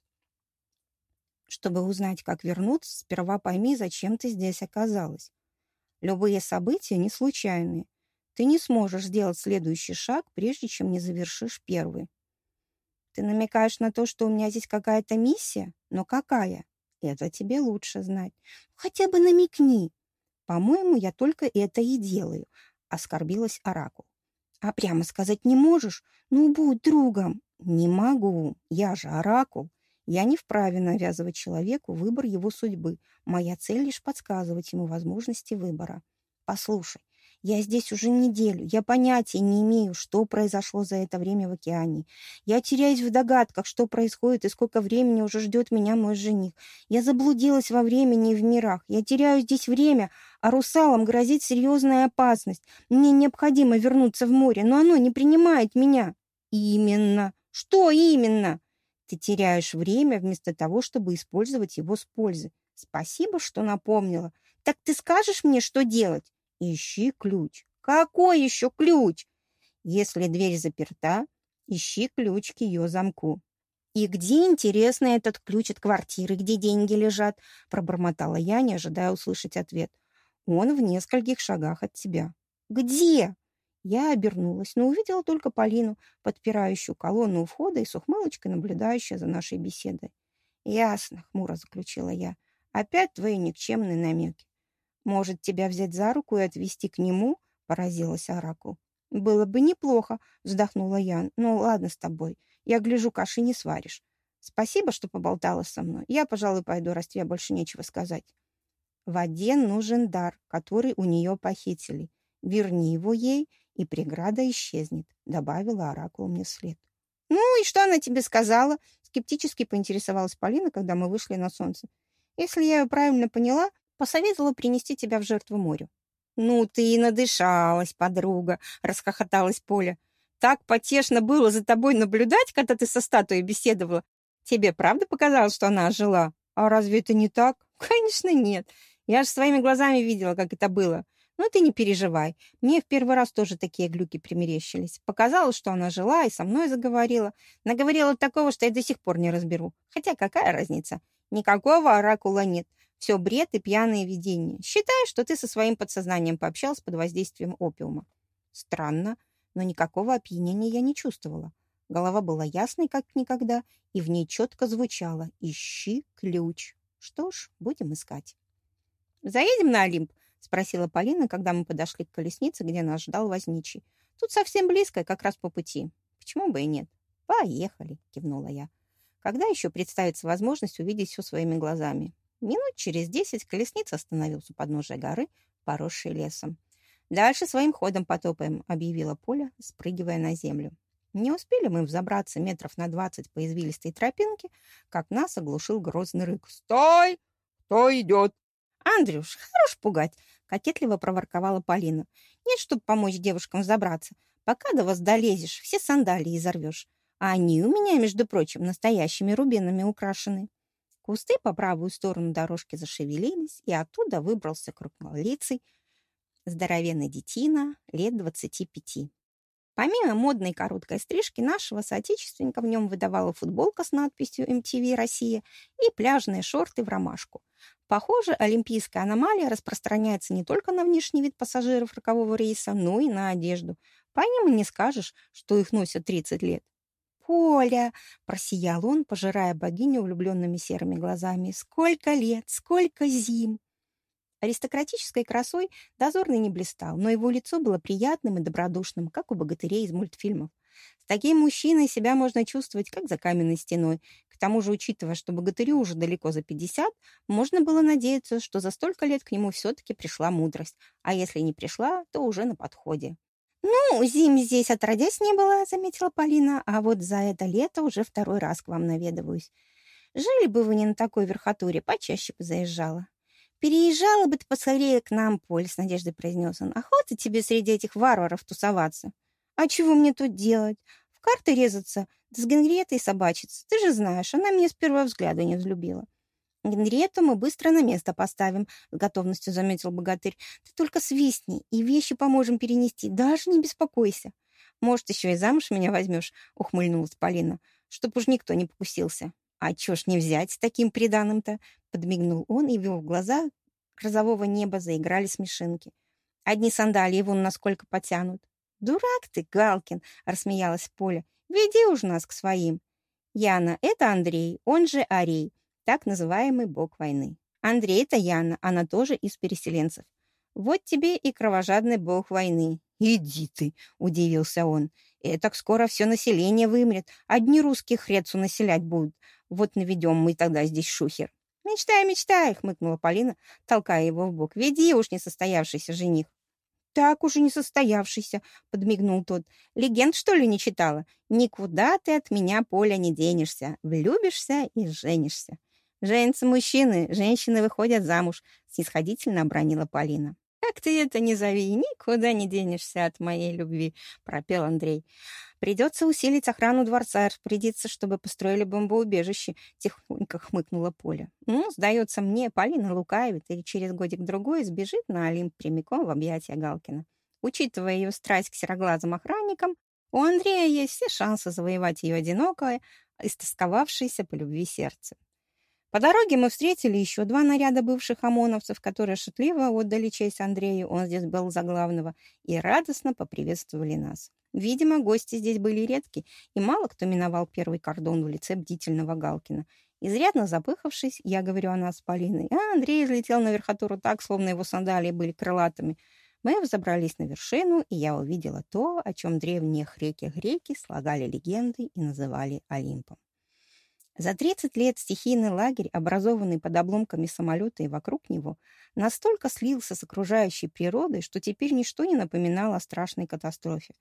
Чтобы узнать, как вернуться, сперва пойми, зачем ты здесь оказалась. Любые события не случайные. Ты не сможешь сделать следующий шаг, прежде чем не завершишь первый. Ты намекаешь на то, что у меня здесь какая-то миссия? Но какая? Это тебе лучше знать. Хотя бы намекни. По-моему, я только это и делаю, оскорбилась Оракул. А прямо сказать не можешь? Ну, будь другом. Не могу. Я же Оракул. Я не вправе навязывать человеку выбор его судьбы. Моя цель лишь подсказывать ему возможности выбора. Послушай, я здесь уже неделю. Я понятия не имею, что произошло за это время в океане. Я теряюсь в догадках, что происходит и сколько времени уже ждет меня мой жених. Я заблудилась во времени и в мирах. Я теряю здесь время, а русалам грозит серьезная опасность. Мне необходимо вернуться в море, но оно не принимает меня. Именно. Что именно? Ты теряешь время вместо того, чтобы использовать его с пользой. Спасибо, что напомнила. Так ты скажешь мне, что делать? Ищи ключ. Какой еще ключ? Если дверь заперта, ищи ключ к ее замку. «И где, интересно, этот ключ от квартиры, где деньги лежат?» пробормотала я, не ожидая услышать ответ. «Он в нескольких шагах от тебя». «Где?» Я обернулась, но увидела только Полину, подпирающую колонну у входа и с ухмылочкой наблюдающую за нашей беседой. «Ясно», — хмуро заключила я. «Опять твои никчемные намеки. Может, тебя взять за руку и отвезти к нему?» — поразилась Оракул. «Было бы неплохо», — вздохнула я. «Ну, ладно с тобой. Я гляжу, каши не сваришь. Спасибо, что поболтала со мной. Я, пожалуй, пойду, раз тебе больше нечего сказать». Воде нужен дар, который у нее похитили. Верни его ей, и преграда исчезнет», — добавила оракул мне вслед. «Ну и что она тебе сказала?» — скептически поинтересовалась Полина, когда мы вышли на солнце. «Если я ее правильно поняла, посоветовала принести тебя в жертву морю». «Ну ты и надышалась, подруга!» — расхохоталась Поля. «Так потешно было за тобой наблюдать, когда ты со статуей беседовала. Тебе правда показалось, что она ожила? А разве это не так?» «Конечно нет. Я же своими глазами видела, как это было. Но ты не переживай. Мне в первый раз тоже такие глюки примерещились. Показалось, что она жила и со мной заговорила. Наговорила такого, что я до сих пор не разберу. Хотя какая разница? Никакого оракула нет. Все бред и пьяные видения. Считай, что ты со своим подсознанием пообщался под воздействием опиума. Странно, но никакого опьянения я не чувствовала. Голова была ясной, как никогда, и в ней четко звучало «Ищи ключ». Что ж, будем искать. «Заедем на Олимп?» Спросила Полина, когда мы подошли к колеснице, где нас ждал возничий. Тут совсем близко, как раз по пути. Почему бы и нет? Поехали, кивнула я. Когда еще представится возможность увидеть все своими глазами? Минут через десять колесница остановилась у подножия горы, поросшей лесом. «Дальше своим ходом потопаем», — объявила Поля, спрыгивая на землю. Не успели мы взобраться метров на двадцать по извилистой тропинке, как нас оглушил грозный рык. «Стой! Кто идет?» «Андрюш, хорош пугать!» — кокетливо проворковала Полина. «Нет, чтобы помочь девушкам взобраться. Пока до вас долезешь, все сандалии изорвешь. А они у меня, между прочим, настоящими рубинами украшены». Кусты по правую сторону дорожки зашевелились, и оттуда выбрался крупнолицый, здоровенный детина лет двадцати пяти. Помимо модной короткой стрижки, нашего соотечественника в нем выдавала футболка с надписью MTV Россия и пляжные шорты в ромашку. Похоже, олимпийская аномалия распространяется не только на внешний вид пассажиров рокового рейса, но и на одежду. По ним и не скажешь, что их носят 30 лет. «Поля!» — просиял он, пожирая богиню влюбленными серыми глазами. «Сколько лет! Сколько зим!» Аристократической красой дозорный не блистал, но его лицо было приятным и добродушным, как у богатырей из мультфильмов. С таким мужчиной себя можно чувствовать, как за каменной стеной. К тому же, учитывая, что богатырю уже далеко за 50, можно было надеяться, что за столько лет к нему все-таки пришла мудрость. А если не пришла, то уже на подходе. «Ну, зим здесь отродясь не было», — заметила Полина, «а вот за это лето уже второй раз к вам наведываюсь. Жили бы вы не на такой верхотуре, почаще бы заезжала». «Переезжала бы ты поскорее к нам, Поль», — с надеждой произнес он. «Охота тебе среди этих варваров тусоваться». «А чего мне тут делать? В карты резаться? Да с Генриетой собачиться. Ты же знаешь, она меня с первого взгляда не взлюбила». «Генриетту мы быстро на место поставим», — с готовностью заметил богатырь. «Ты только свистни, и вещи поможем перенести. Даже не беспокойся». «Может, еще и замуж меня возьмешь?» — ухмыльнулась Полина. «Чтоб уж никто не покусился». «А чё ж не взять с таким приданым-то?» Подмигнул он и в его глаза розового неба заиграли смешинки. «Одни сандалии вон насколько потянут». «Дурак ты, Галкин!» — рассмеялась Поля. «Веди уж нас к своим». «Яна, это Андрей, он же Арей, так называемый бог войны. Андрей — это Яна, она тоже из переселенцев. Вот тебе и кровожадный бог войны. «Иди ты!» — удивился он. «И так скоро все население вымрет. Одни русские хрецу населять будут. Вот наведем мы тогда здесь шухер». «Мечтай, мечтай!» — хмыкнула Полина, толкая его в бок. «Веди уж несостоявшийся жених». «Так уже несостоявшийся», — подмигнул тот. «Легенд, что ли, не читала? Никуда ты от меня, Поля, не денешься. Влюбишься и женишься». «Женятся мужчины, женщины выходят замуж», — снисходительно обронила Полина. «Как ты это не зови, никуда не денешься от моей любви», — пропел Андрей. «Придется усилить охрану дворца, распорядиться, чтобы построили бомбоубежище», — тихонько хмыкнула Поля. «Ну, сдается мне, Полина лукавит и через годик-другой сбежит на Олимп прямиком в объятия Галкина. Учитывая ее страсть к сероглазым охранникам, у Андрея есть все шансы завоевать ее одинокое, истосковавшееся по любви сердце. По дороге мы встретили еще два наряда бывших ОМОНовцев, которые шутливо отдали честь Андрею, он здесь был за главного, и радостно поприветствовали нас. Видимо, гости здесь были редки, и мало кто миновал первый кордон в лице бдительного Галкина. Изрядно запыхавшись, я говорю о нас с Полиной, а Андрей взлетел на верхотуру так, словно его сандалии были крылатыми. Мы взобрались на вершину, и я увидела то, о чем древние хреки-греки слагали легенды и называли Олимпом. За 30 лет стихийный лагерь, образованный под обломками самолета и вокруг него, настолько слился с окружающей природой, что теперь ничто не напоминало о страшной катастрофе.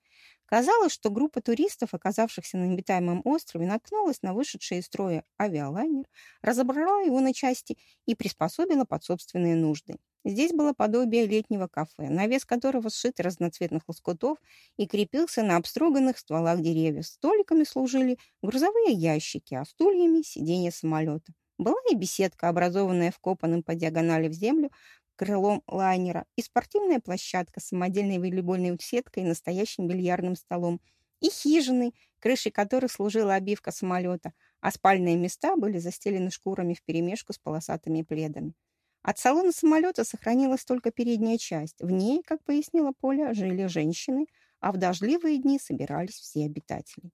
Казалось, что группа туристов, оказавшихся на обитаемом острове, наткнулась на вышедший из строя авиалайнер, разобрала его на части и приспособила под собственные нужды. Здесь было подобие летнего кафе, навес которого сшит разноцветных лоскутов и крепился на обструганных стволах деревьев. Столиками служили грузовые ящики, а стульями — сиденья самолета. Была и беседка, образованная вкопанным по диагонали в землю крылом лайнера, и спортивная площадка с самодельной волейбольной сеткой и настоящим бильярдным столом, и хижины, крышей которых служила обивка самолета, а спальные места были застелены шкурами вперемешку с полосатыми пледами. От салона самолета сохранилась только передняя часть. В ней, как пояснила Поля, жили женщины, а в дождливые дни собирались все обитатели.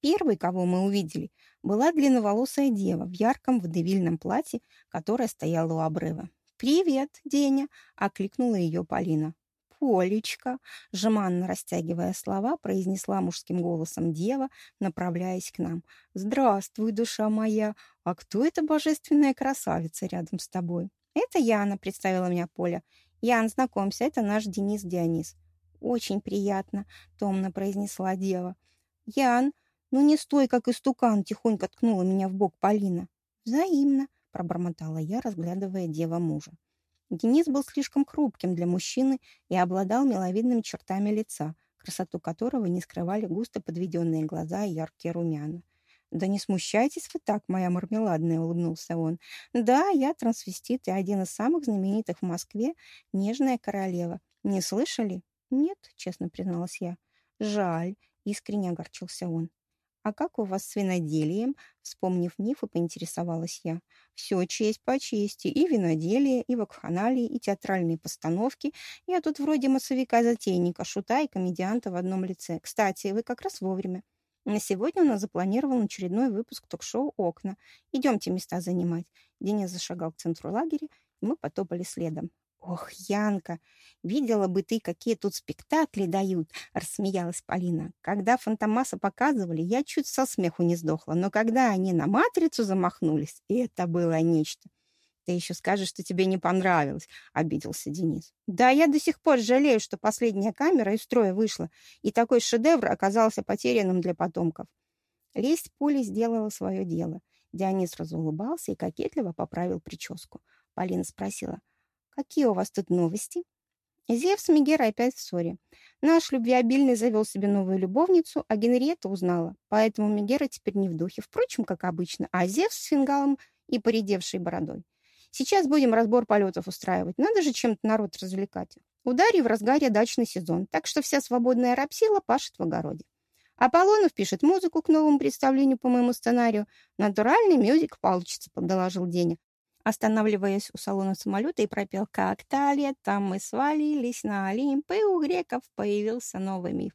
Первой, кого мы увидели, была длинноволосая дева в ярком водевильном платье, которая стояла у обрыва. «Привет, Деня!» — окликнула ее Полина. «Полечка!» — жеманно растягивая слова, произнесла мужским голосом дева, направляясь к нам. «Здравствуй, душа моя! А кто эта божественная красавица рядом с тобой?» «Это Яна», — представила меня Поля. «Ян, знакомься, это наш Денис Дионис». «Очень приятно», — томно произнесла дева. «Ян, ну не стой, как истукан», — тихонько ткнула меня в бок Полина. «Взаимно», — пробормотала я, разглядывая дева мужа. Денис был слишком хрупким для мужчины и обладал миловидными чертами лица, красоту которого не скрывали густо подведенные глаза и яркие румяна. «Да не смущайтесь вы так, моя мармеладная», — улыбнулся он. «Да, я трансвестит и один из самых знаменитых в Москве, нежная королева. Не слышали?» «Нет», — честно призналась я. «Жаль», — искренне огорчился он. «А как у вас с виноделием?» Вспомнив мифы, поинтересовалась я. «Все честь по чести. И виноделие, и вакханалии, и театральные постановки. Я тут вроде массовика-затейника, шута и комедианта в одном лице. Кстати, вы как раз вовремя. На сегодня у нас запланирован очередной выпуск ток-шоу «Окна». Идемте места занимать». Денис зашагал к центру лагеря, и мы потопали следом. «Ох, Янка, видела бы ты, какие тут спектакли дают!» — рассмеялась Полина. «Когда Фантомаса показывали, я чуть со смеху не сдохла, но когда они на матрицу замахнулись, это было нечто. Ты еще скажешь, что тебе не понравилось, — обиделся Денис. Да, я до сих пор жалею, что последняя камера из строя вышла, и такой шедевр оказался потерянным для потомков. Лесть пули сделала свое дело. Дионис разулыбался и кокетливо поправил прическу. Полина спросила, Какие у вас тут новости? Зевс и Мегера опять в ссоре. Наш любвеобильный завел себе новую любовницу, а Генриетта узнала. Поэтому Мегера теперь не в духе. Впрочем, как обычно. А Зевс с фингалом и поредевшей бородой. Сейчас будем разбор полетов устраивать. Надо же чем-то народ развлекать. У в разгаре дачный сезон, так что вся свободная рабсила пашет в огороде. Аполлонов пишет музыку к новому представлению по моему сценарию. Натуральный мюзик получится, доложил Деня останавливаясь у салона самолета и пропел «Как-то летом мы свалились на Олимп, и у греков появился новый миф.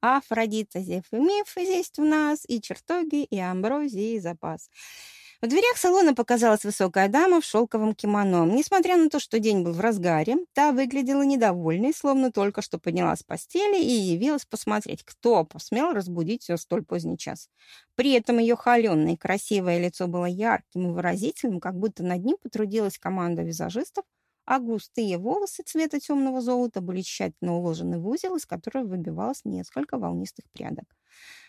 Афродита, Зев и миф здесь у нас, и чертоги, и амброзии, и запас». В дверях салона показалась высокая дама в шелковом кимоно. Несмотря на то, что день был в разгаре, та выглядела недовольной, словно только что поднялась с постели и явилась посмотреть, кто посмел разбудить ее столь поздний час. При этом ее холеное красивое лицо было ярким и выразительным, как будто над ним потрудилась команда визажистов, а густые волосы цвета темного золота были тщательно уложены в узел, из которого выбивалось несколько волнистых прядок.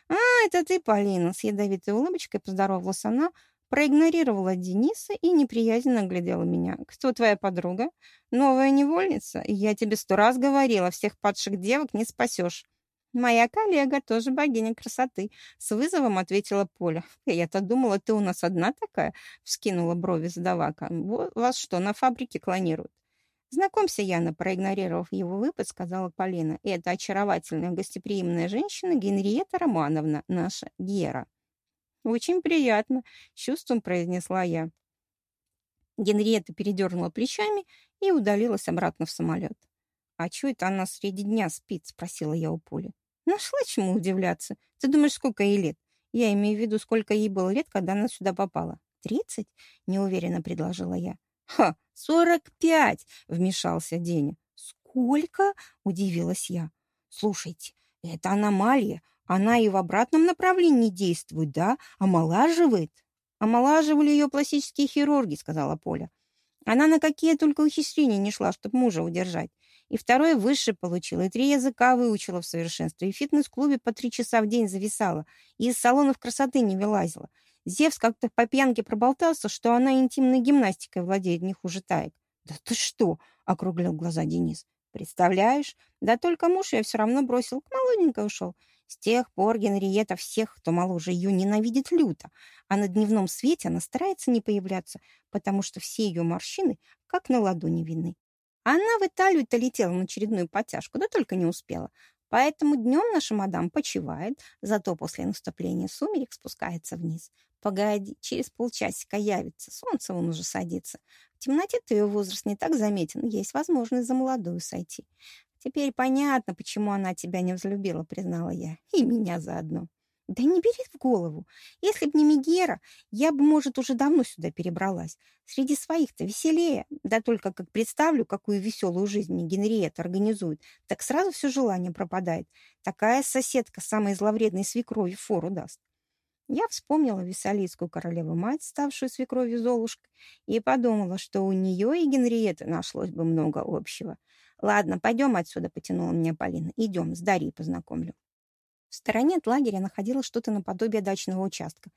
«А, это ты, Полина!» — с ядовитой улыбочкой поздоровалась она, проигнорировала Дениса и неприязненно глядела меня. «Кто твоя подруга? Новая невольница? Я тебе сто раз говорила, всех падших девок не спасешь». «Моя коллега, тоже богиня красоты», — с вызовом ответила Поля. «Я-то думала, ты у нас одна такая», — вскинула брови задавака. «Вас что, на фабрике клонируют?» «Знакомься, Яна», — проигнорировав его выпад, сказала Полина. «Это очаровательная гостеприимная женщина Генриетта Романовна, наша Гера». «Очень приятно», — чувством произнесла я. Генриетта передернула плечами и удалилась обратно в самолет. «А что это она среди дня спит?» — спросила я у Поли. «Нашла чему удивляться. Ты думаешь, сколько ей лет? Я имею в виду, сколько ей было лет, когда она сюда попала. «Тридцать?» — неуверенно предложила я. «Ха, сорок пять!» — вмешался Деня. «Сколько?» — удивилась я. «Слушайте, это аномалия. Она и в обратном направлении действует, да? Омолаживает. Омолаживали ее пластические хирурги, сказала Поля. Она на какие только ухищрения не шла, чтобы мужа удержать. И второе высшее получила, и три языка выучила в совершенстве, и в фитнес-клубе по три часа в день зависала, и из салонов красоты не вылазила. Зевс как-то по пьянке проболтался, что она интимной гимнастикой владеет не хуже таек. «Да ты что?» — округлил глаза Денис. «Представляешь? Да только муж ее все равно бросил, к молоденькой ушел. С тех пор Генриетта всех, кто моложе ее, ненавидит люто, а на дневном свете она старается не появляться, потому что все ее морщины как на ладони видны. Она в Италию-то летела на очередную подтяжку, да только не успела. Поэтому днем наша мадам почивает, зато после наступления сумерек спускается вниз. Погоди, через полчасика явится, солнце вон уже садится. В темноте-то ее возраст не так заметен, есть возможность за молодую сойти. «Теперь понятно, почему она тебя не взлюбила», — признала я. «И меня заодно». «Да не бери в голову. Если б не Мегера, я бы, может, уже давно сюда перебралась. Среди своих-то веселее. Да только как представлю, какую веселую жизнь мне Генриетта организует, так сразу все желание пропадает. Такая соседка самой зловредной свекрови фору даст». Я вспомнила виссалийскую королеву-мать, ставшую свекровью Золушкой, и подумала, что у нее и Генриетты нашлось бы много общего. «Ладно, пойдем отсюда», — потянула меня Полина. «Идем, с Дарьей познакомлю». В стороне от лагеря находилось что-то наподобие дачного участка.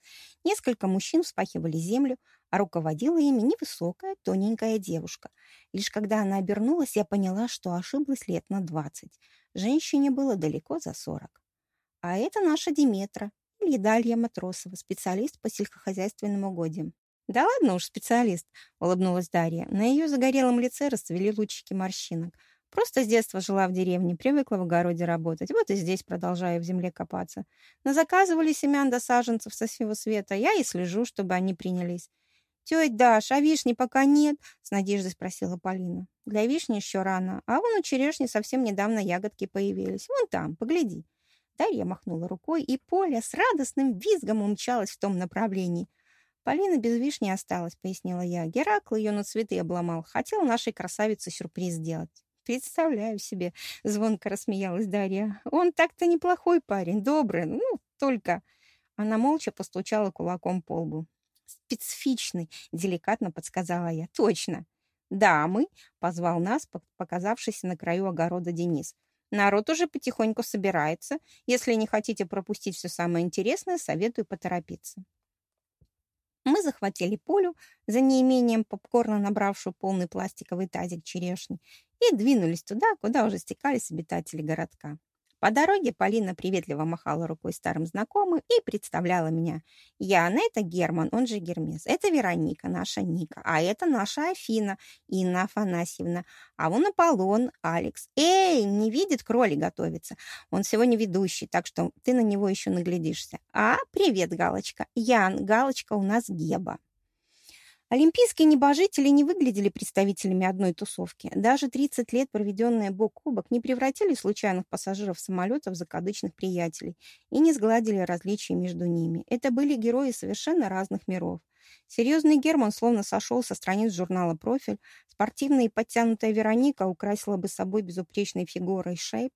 Несколько мужчин вспахивали землю, а руководила ими невысокая, тоненькая девушка. Лишь когда она обернулась, я поняла, что ошиблась лет на двадцать. Женщине было далеко за сорок. А это наша Диметра, или Далья Матросова, специалист по сельскохозяйственным угодьям. «Да ладно уж, специалист», — улыбнулась Дарья. На ее загорелом лице расцвели лучики морщинок. Просто с детства жила в деревне, привыкла в огороде работать. Вот и здесь продолжаю в земле копаться. Но заказывали семян до саженцев со всего света. Я и слежу, чтобы они принялись. «Тетя Даш, а вишни пока нет?» — с надеждой спросила Полина. «Для вишни еще рано, а вон у черешни совсем недавно ягодки появились. Вон там, погляди». Дарья махнула рукой, и Поля с радостным визгом умчалась в том направлении. «Полина без вишни осталась», — пояснила я. «Геракл ее на цветы обломал. Хотел нашей красавице сюрприз сделать». «Представляю себе», — звонко рассмеялась Дарья. «Он так-то неплохой парень, добрый, ну, только...» Она молча постучала кулаком по лбу. «Специфичный», — деликатно подсказала я. «Точно». «Да, мы», — позвал нас, показавшийся на краю огорода Денис. «Народ уже потихоньку собирается. Если не хотите пропустить все самое интересное, советую поторопиться». Мы захватили Полю за неимением попкорна, набравшую полный пластиковый тазик черешни, и двинулись туда, куда уже стекались обитатели городка. По дороге Полина приветливо махала рукой старым знакомым и представляла меня. Яна — это Герман, он же Гермес. Это Вероника, наша Ника. А это наша Афина, Инна Афанасьевна. А вон Аполлон, Алекс. Эй, не видит, кроли готовится. Он сегодня ведущий, так что ты на него еще наглядишься. А, привет, Галочка. Ян, Галочка у нас Геба. Олимпийские небожители не выглядели представителями одной тусовки. Даже 30 лет, проведенные бок о бок, не превратили случайных пассажиров самолета в закадычных приятелей и не сгладили различия между ними. Это были герои совершенно разных миров. Серьезный Герман словно сошел со страниц журнала «Профиль». Спортивная и подтянутая Вероника украсила бы собой безупречной фигурой шейп.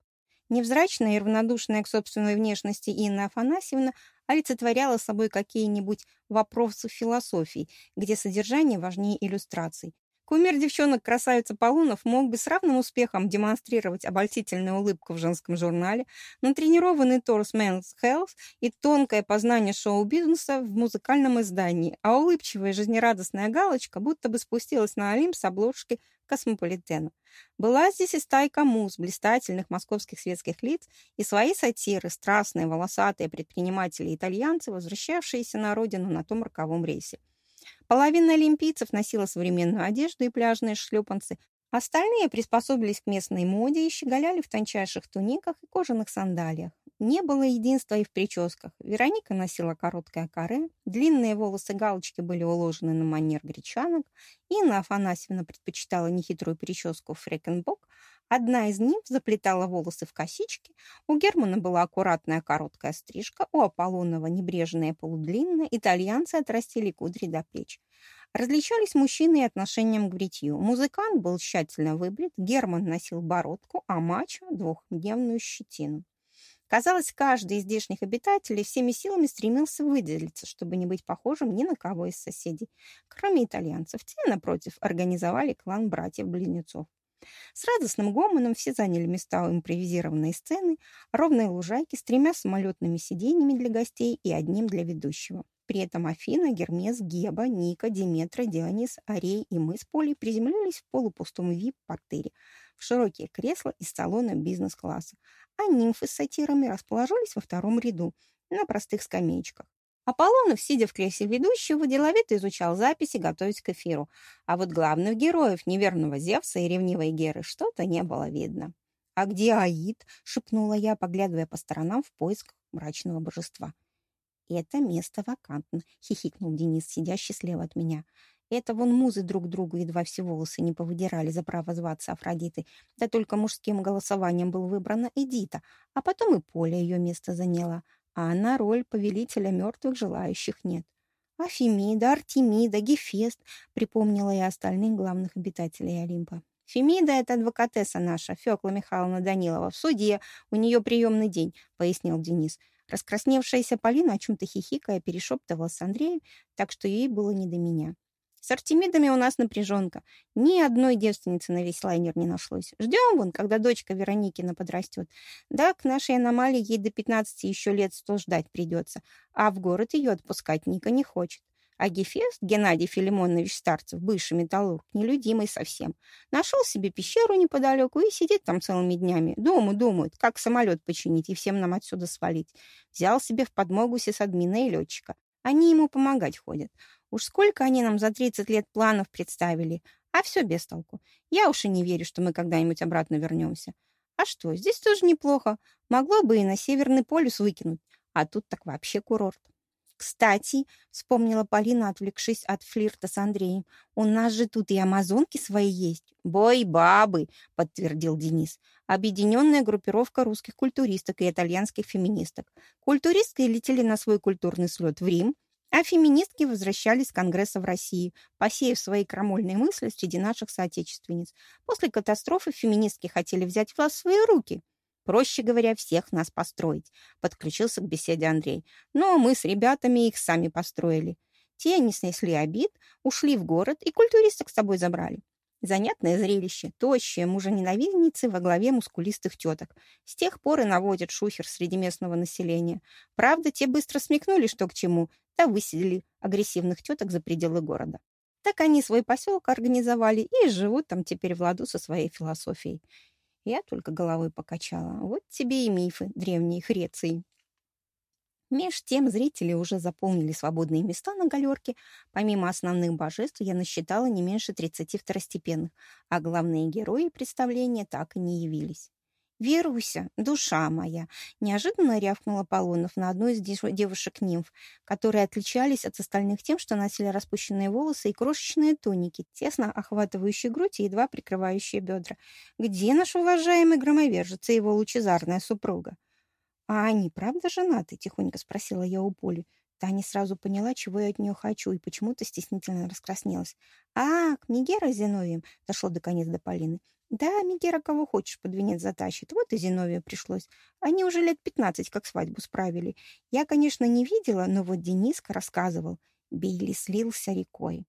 Невзрачная и равнодушная к собственной внешности Инна Афанасьевна олицетворяла собой какие-нибудь вопросы философии, где содержание важнее иллюстраций. Кумир девчонок красавица Полунов мог бы с равным успехом демонстрировать обольстительную улыбку в женском журнале, но тренированный торс Men's Health и тонкое познание шоу-бизнеса в музыкальном издании, а улыбчивая жизнерадостная галочка будто бы спустилась на Олимп с обложки космополитена. Была здесь и стайка муз, блистательных московских светских лиц, и свои сатиры, страстные, волосатые предприниматели-итальянцы, возвращавшиеся на родину на том роковом рейсе. Половина олимпийцев носила современную одежду и пляжные шлепанцы, остальные приспособились к местной моде и щеголяли в тончайших туниках и кожаных сандалиях. Не было единства и в прическах. Вероника носила короткое каре, длинные волосы галочки были уложены на манер гречанок, Инна Афанасьевна предпочитала нехитрую прическу фрекенбок, одна из них заплетала волосы в косички, у Германа была аккуратная короткая стрижка, у Аполлонова небрежная полудлинная, итальянцы отрастили кудри до плеч. Различались мужчины и отношением к бритью. Музыкант был тщательно выбрит, Герман носил бородку, а мачо – двухдневную щетину. Казалось, каждый из здешних обитателей всеми силами стремился выделиться, чтобы не быть похожим ни на кого из соседей. Кроме итальянцев, те, напротив, организовали клан братьев-близнецов. С радостным гомоном все заняли места у импровизированной сцены, ровной лужайки с тремя самолетными сиденьями для гостей и одним для ведущего. При этом Афина, Гермес, Геба, Ника, Диметра, Дионис, Арей и мы с Полей приземлились в полупустом вип-портере в широкие кресла из салона бизнес-класса, а нимфы с сатирами расположились во втором ряду, на простых скамеечках. Аполлонов, сидя в кресле ведущего, деловито изучал записи, готовясь к эфиру. А вот главных героев, неверного Зевса и ревнивой Геры, что-то не было видно. «А где Аид?» — шепнула я, поглядывая по сторонам в поисках мрачного божества. «Это место вакантно», — хихикнул Денис, сидящий слева от меня. Это вон музы друг другу едва все волосы не повыдирали за право зваться Афродитой. Да только мужским голосованием был выбрана Эдита, а потом и Поля ее место заняла. А она роль повелителя мертвых желающих нет. Афемида, Артемида, Гефест, припомнила я остальных главных обитателей Олимпа. Фемида — это адвокатесса наша, Фёкла Михайловна Данилова. В суде у нее приемный день, пояснил Денис. Раскрасневшаяся Полина, о чем-то хихикая, перешептывала с Андреем, так что ей было не до меня. С Артемидами у нас напряженка. Ни одной девственницы на весь лайнер не нашлось. Ждем вон, когда дочка Вероникина подрастет. Да, к нашей аномалии ей до 15 еще лет сто ждать придется. А в город ее отпускать Ника не хочет. А Гефест, Геннадий Филимонович Старцев, бывший металлург, нелюдимый совсем, нашел себе пещеру неподалеку и сидит там целыми днями. Дома думает, как самолет починить и всем нам отсюда свалить. Взял себе в подмогу сисадмина и летчика. Они ему помогать ходят. Уж сколько они нам за 30 лет планов представили, а все без толку. Я уж и не верю, что мы когда-нибудь обратно вернемся. А что, здесь тоже неплохо. Могло бы и на Северный полюс выкинуть. А тут так вообще курорт. Кстати, вспомнила Полина, отвлекшись от флирта с Андреем, у нас же тут и амазонки свои есть. Бой бабы, подтвердил Денис. Объединенная группировка русских культуристок и итальянских феминисток. Культуристки летели на свой культурный слет в Рим, а феминистки возвращались с Конгресса в России, посеяв свои крамольные мысли среди наших соотечественниц. После катастрофы феминистки хотели взять власть в свои руки. Проще говоря, всех нас построить, подключился к беседе Андрей. Но мы с ребятами их сами построили. Те не снесли обид, ушли в город и культуристок с собой забрали. Занятное зрелище, тощие мужа-ненавистницы во главе мускулистых теток. С тех пор и наводят шухер среди местного населения. Правда, те быстро смекнули, что к чему, да выселили агрессивных теток за пределы города. Так они свой поселок организовали и живут там теперь в ладу со своей философией. Я только головой покачала. Вот тебе и мифы древней Хреции. Меж тем зрители уже заполнили свободные места на галерке. Помимо основных божеств я насчитала не меньше 30 второстепенных, а главные герои представления так и не явились. «Веруся, душа моя!» — неожиданно рявкнула Полонов на одну из девушек-нимф, которые отличались от остальных тем, что носили распущенные волосы и крошечные туники, тесно охватывающие грудь и едва прикрывающие бедра. «Где наш уважаемый громовержец и его лучезарная супруга?» «А они правда женаты?» — тихонько спросила я у Поли. Таня сразу поняла, чего я от нее хочу, и почему-то стеснительно раскраснелась. «А, к Мегера Зиновием!» — дошло до конец до Полины. Да, Мегера кого хочешь под венец затащит. Вот и Зиновию пришлось. Они уже лет пятнадцать как свадьбу справили. Я, конечно, не видела, но вот Дениска рассказывал. Билли слился рекой.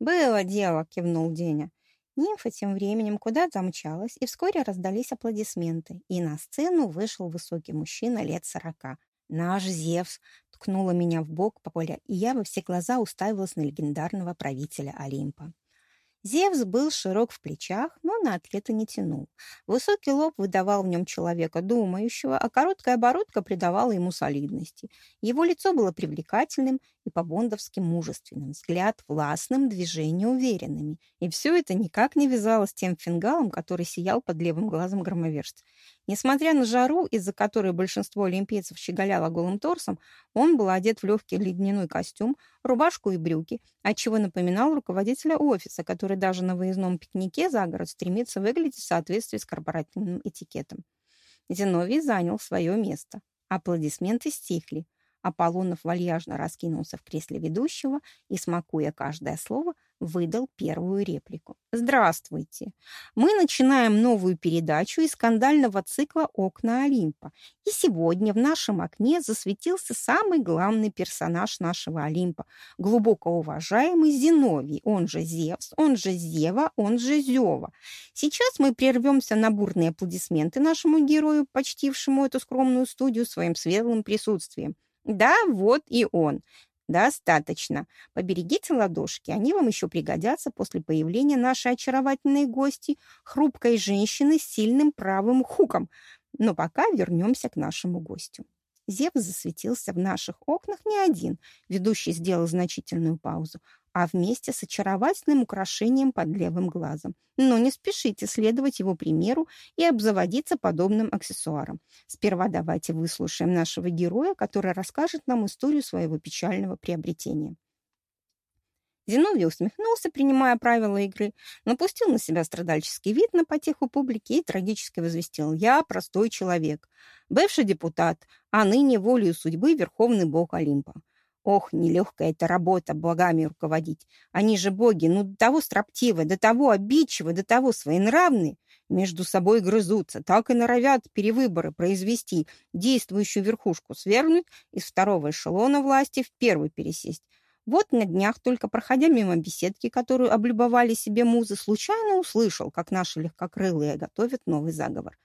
«Было дело», — кивнул Деня. Нимфа тем временем куда-то мчалась, и вскоре раздались аплодисменты, и на сцену вышел высокий мужчина лет сорока. «Наш Зевс!» — ткнула меня в бок Поля, и я во все глаза уставилась на легендарного правителя Олимпа. Зевс был широк в плечах, но на атлета не тянул. Высокий лоб выдавал в нем человека думающего, а короткая оборотка придавала ему солидности. Его лицо было привлекательным и по-бондовски мужественным, взгляд властным, движения уверенными. И все это никак не вязалось с тем фингалом, который сиял под левым глазом громовержца. Несмотря на жару, из-за которой большинство олимпийцев щеголяло голым торсом, он был одет в легкий ледяной костюм, рубашку и брюки, отчего напоминал руководителя офиса, который даже на выездном пикнике за город стремится выглядеть в соответствии с корпоративным этикетом. Зиновий занял свое место. Аплодисменты стихли. Аполлонов вальяжно раскинулся в кресле ведущего и, смакуя каждое слово, выдал первую реплику. «Здравствуйте! Мы начинаем новую передачу из скандального цикла «Окна Олимпа». И сегодня в нашем окне засветился самый главный персонаж нашего Олимпа, глубоко уважаемый Зиновий, он же Зевс, он же Зева, он же Зева. Сейчас мы прервемся на бурные аплодисменты нашему герою, почтившему эту скромную студию своим светлым присутствием. Да, вот и он. Достаточно. Поберегите ладошки, они вам еще пригодятся после появления нашей очаровательной гости, хрупкой женщины с сильным правым хуком. Но пока вернемся к нашему гостю. Зевс засветился в наших окнах не один. Ведущий сделал значительную паузу а вместе с очаровательным украшением под левым глазом. Но не спешите следовать его примеру и обзаводиться подобным аксессуаром. Сперва давайте выслушаем нашего героя, который расскажет нам историю своего печального приобретения. Зиновий усмехнулся, принимая правила игры, напустил на себя страдальческий вид на потеху публики и трагически возвестил «Я простой человек, бывший депутат, а ныне волею судьбы верховный бог Олимпа. Ох, нелегкая эта работа богами руководить. Они же боги, ну до того строптивы, до того обидчивы, до того своенравны. Между собой грызутся, так и норовят перевыборы произвести, действующую верхушку свергнуть, из второго эшелона власти в первый пересесть. Вот на днях, только проходя мимо беседки, которую облюбовали себе музы, случайно услышал, как наши легкокрылые готовят новый заговор.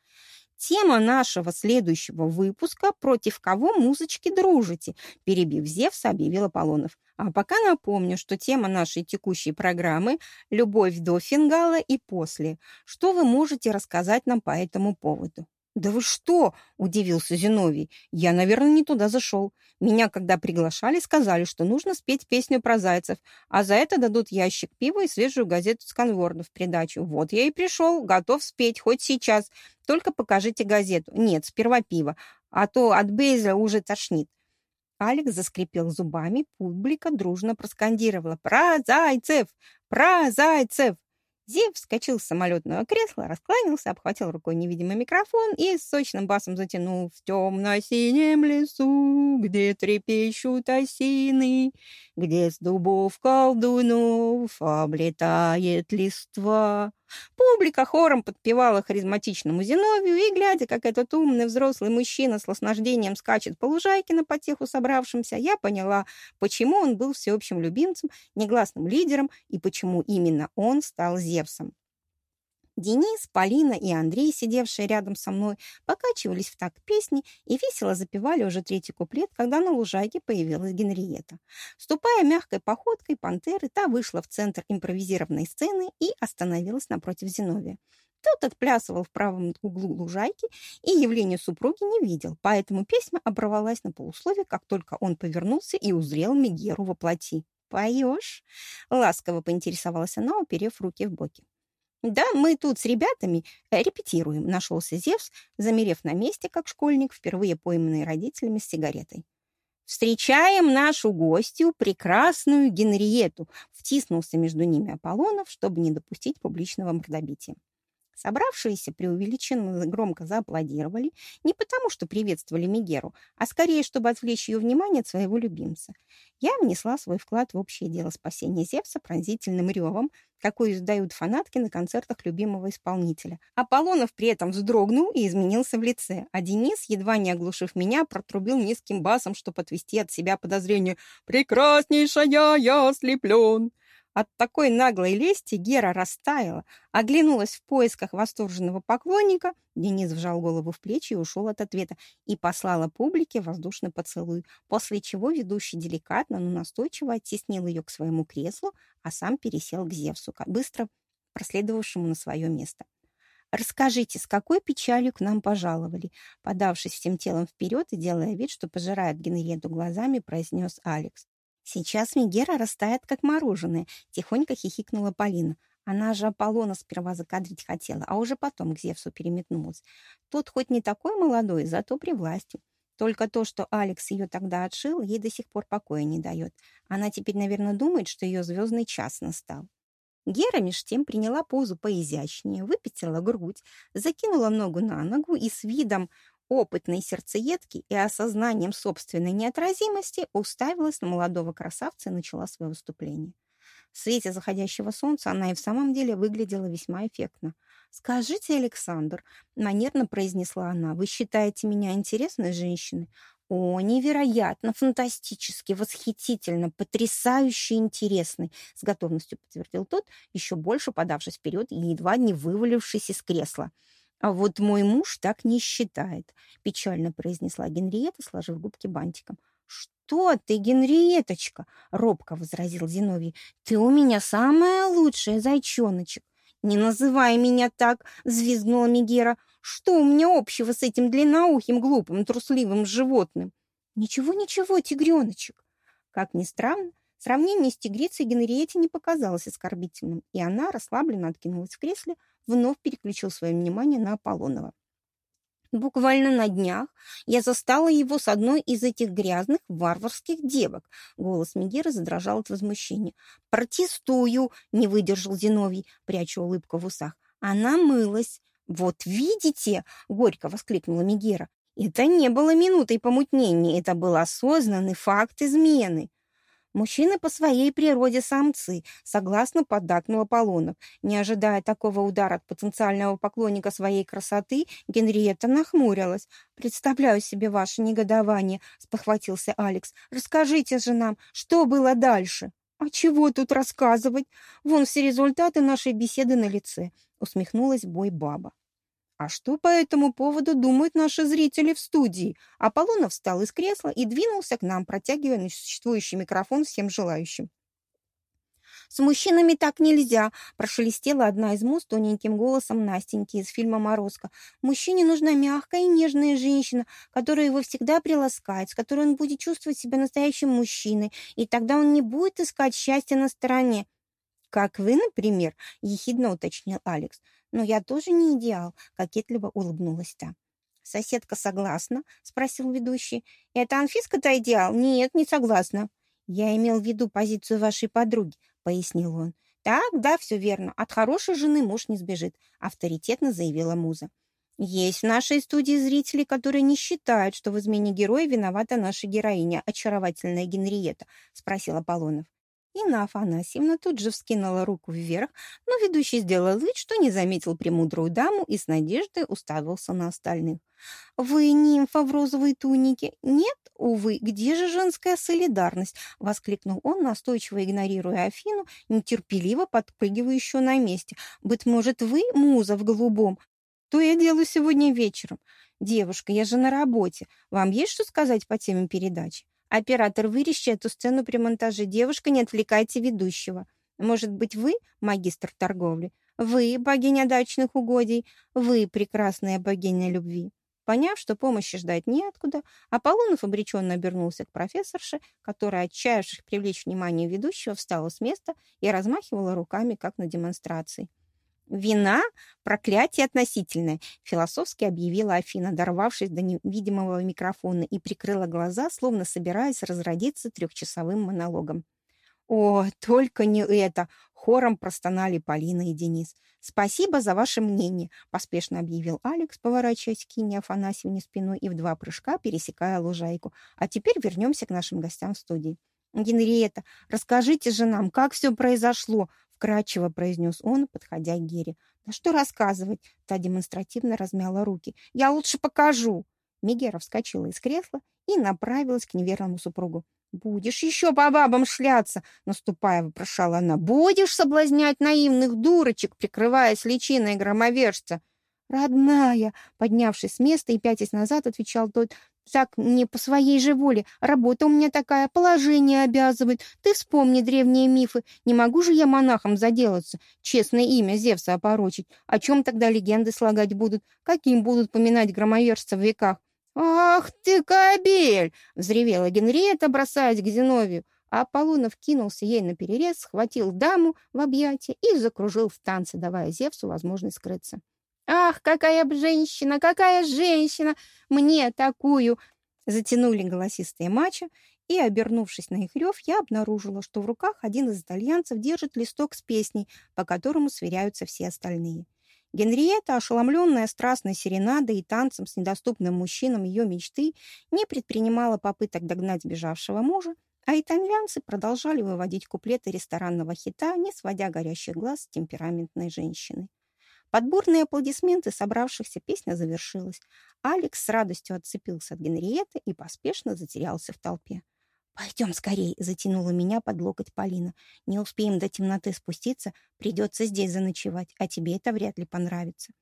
Тема нашего следующего выпуска «Против кого музычки дружите?» Перебив Зевса, объявил Аполлонов. А пока напомню, что тема нашей текущей программы «Любовь до фингала и после». Что вы можете рассказать нам по этому поводу? «Да вы что?» – удивился Зиновий. «Я, наверное, не туда зашел. Меня, когда приглашали, сказали, что нужно спеть песню про зайцев, а за это дадут ящик пива и свежую газету с конворна в придачу. Вот я и пришел, готов спеть, хоть сейчас. Только покажите газету. Нет, сперва пиво, а то от Бейза уже тошнит». Алекс заскрипел зубами, публика дружно проскандировала «Про зайцев! Про зайцев!» Зев вскочил с самолетного кресла, раскланялся, обхватил рукой невидимый микрофон и с сочным басом затянул «В темно-синем лесу, где трепещут осины, где с дубов колдунов облетает листва». Публика хором подпевала харизматичному Зиновию, и, глядя, как этот умный взрослый мужчина с наслаждением скачет по лужайке на потеху собравшимся, я поняла, почему он был всеобщим любимцем, негласным лидером и почему именно он стал Зевсом. Денис, Полина и Андрей, сидевшие рядом со мной, покачивались в такт песни и весело запевали уже третий куплет, когда на лужайке появилась Генриета. Ступая мягкой походкой пантеры, та вышла в центр импровизированной сцены и остановилась напротив Зиновия. Тот отплясывал в правом углу лужайки и явления супруги не видел, поэтому песня оборвалась на полусловие, как только он повернулся и узрел Мегеру во плоти. «Поешь?» — ласково поинтересовалась она, уперев руки в боки. «Да, мы тут с ребятами э, репетируем», — нашелся Зевс, замерев на месте, как школьник, впервые пойманный родителями с сигаретой. «Встречаем нашу гостью, прекрасную Генриету», — втиснулся между ними Аполлонов, чтобы не допустить публичного мордобития. Собравшиеся преувеличенно громко зааплодировали, не потому, что приветствовали Мегеру, а скорее, чтобы отвлечь ее внимание от своего любимца. Я внесла свой вклад в общее дело спасения Зевса пронзительным ревом, какой издают фанатки на концертах любимого исполнителя. Аполлонов при этом вздрогнул и изменился в лице, а Денис, едва не оглушив меня, протрубил низким басом, чтобы отвести от себя подозрение «Прекраснейшая я ослеплен!» От такой наглой лести Гера растаяла, оглянулась в поисках восторженного поклонника, Денис вжал голову в плечи и ушел от ответа, и послала публике воздушный поцелуй, после чего ведущий деликатно, но настойчиво оттеснил ее к своему креслу, а сам пересел к Зевсу, быстро проследовавшему на свое место. «Расскажите, с какой печалью к нам пожаловали?» Подавшись всем телом вперед и делая вид, что пожирает Генриету глазами, произнес Алекс. Сейчас Мегера растает, как мороженое, тихонько хихикнула Полина. Она же Аполлона сперва закадрить хотела, а уже потом к Зевсу переметнулась. Тот хоть не такой молодой, зато при власти. Только то, что Алекс ее тогда отшил, ей до сих пор покоя не дает. Она теперь, наверное, думает, что ее звездный час настал. Гера меж тем приняла позу поизящнее, выпятила грудь, закинула ногу на ногу и с видом опытной сердцеедки и осознанием собственной неотразимости уставилась на молодого красавца и начала свое выступление. В свете заходящего солнца она и в самом деле выглядела весьма эффектно. «Скажите, Александр», — манерно произнесла она, — «вы считаете меня интересной женщиной?» «О, невероятно, фантастически, восхитительно, потрясающе интересный!» С готовностью подтвердил тот, еще больше подавшись вперед и едва не вывалившись из кресла. «А вот мой муж так не считает», — печально произнесла Генриетта, сложив губки бантиком. «Что ты, Генриеточка?» — робко возразил Зиновий. «Ты у меня самая лучшая, зайчоночек». «Не называй меня так!» — взвизгнула Мегера. «Что у меня общего с этим длинноухим, глупым, трусливым животным?» «Ничего, ничего, тигреночек!» Как ни странно, сравнение с тигрицей Генриетте не показалось оскорбительным, и она расслабленно откинулась в кресле, вновь переключил свое внимание на Аполлонова. Буквально на днях я застала его с одной из этих грязных варварских девок. Голос Мегеры задрожал от возмущения. «Протестую!» — не выдержал Зиновий, пряча улыбку в усах. «Она мылась!» «Вот видите!» — горько воскликнула Мегера. Это не было минутой помутнения, это был осознанный факт измены. Мужчины по своей природе самцы, согласно поддакнул Аполлонов. Не ожидая такого удара от потенциального поклонника своей красоты, Генриетта нахмурилась. «Представляю себе ваше негодование», — спохватился Алекс. «Расскажите же нам, что было дальше?» «А чего тут рассказывать? Вон все результаты нашей беседы на лице», — усмехнулась бой-баба. А что по этому поводу думают наши зрители в студии? Аполлонов встал из кресла и двинулся к нам, протягивая несуществующий микрофон всем желающим. «С мужчинами так нельзя!» – прошелестела одна из муз тоненьким голосом Настеньки из фильма «Морозко». «Мужчине нужна мягкая и нежная женщина, которая его всегда приласкает, с которой он будет чувствовать себя настоящим мужчиной, и тогда он не будет искать счастья на стороне». «Как вы, например?» – ехидно уточнил Алекс. «Но я тоже не идеал», — кокетливо улыбнулась та. «Соседка согласна?» — спросил ведущий. «Это Анфиска-то идеал?» «Нет, не согласна». «Я имел в виду позицию вашей подруги», — пояснил он. «Так, да, все верно. От хорошей жены муж не сбежит», — авторитетно заявила Муза. «Есть в нашей студии зрители, которые не считают, что в измене героя виновата наша героиня, очаровательная Генриетта», — спросил Аполлонов. Инна Афанасьевна тут же вскинула руку вверх, но ведущий сделал вид, что не заметил премудрую даму и с надеждой уставился на остальных. «Вы нимфа в розовой тунике?» «Нет, увы, где же женская солидарность?» — воскликнул он, настойчиво игнорируя Афину, нетерпеливо подпрыгивающую на месте. «Быть может, вы муза в голубом? То я делаю сегодня вечером. Девушка, я же на работе. Вам есть что сказать по теме передачи?» Оператор, вырежьте эту сцену при монтаже. Девушка, не отвлекайте ведущего. Может быть, вы магистр торговли? Вы богиня дачных угодий? Вы прекрасная богиня любви? Поняв, что помощи ждать неоткуда, Аполлонов обреченно обернулся к профессорше, которая, отчаявшись привлечь внимание ведущего, встала с места и размахивала руками, как на демонстрации. «Вина — проклятие относительное», — философски объявила Афина, дорвавшись до невидимого микрофона и прикрыла глаза, словно собираясь разродиться трехчасовым монологом. «О, только не это!» — хором простонали Полина и Денис. «Спасибо за ваше мнение», — поспешно объявил Алекс, поворачиваясь к Кине Афанасьевне спиной и в два прыжка пересекая лужайку. «А теперь вернемся к нашим гостям в студии». «Генриетта, расскажите же нам, как все произошло?» Вкрадчиво произнес он, подходя к Гере. «Да что рассказывать?» Та демонстративно размяла руки. «Я лучше покажу!» Мегера вскочила из кресла и направилась к неверному супругу. «Будешь еще по бабам шляться!» Наступая, вопрошала она. «Будешь соблазнять наивных дурочек, прикрываясь личиной громовержца?» «Родная!» Поднявшись с места и пятясь назад, отвечал тот. Так не по своей же воле. Работа у меня такая, положение обязывает. Ты вспомни древние мифы. Не могу же я монахом заделаться, честное имя Зевса опорочить. О чем тогда легенды слагать будут? Каким будут поминать громовержца в веках? «Ах ты, кобель!» — взревела Генриетта, бросаясь к Зиновию. А Аполлонов кинулся ей на перерез, схватил даму в объятия и закружил в танце, давая Зевсу возможность скрыться. «Ах, какая б женщина, какая женщина! Мне такую!» Затянули голосистые мачо, и, обернувшись на их рев, я обнаружила, что в руках один из итальянцев держит листок с песней, по которому сверяются все остальные. Генриетта, ошеломленная страстной серенадой и танцем с недоступным мужчином ее мечты, не предпринимала попыток догнать бежавшего мужа, а итальянцы продолжали выводить куплеты ресторанного хита, не сводя горящих глаз с темпераментной женщины. Под бурные аплодисменты собравшихся песня завершилась. Алекс с радостью отцепился от Генриеты и поспешно затерялся в толпе. «Пойдем скорей!» — затянула меня под локоть Полина. «Не успеем до темноты спуститься, придется здесь заночевать, а тебе это вряд ли понравится».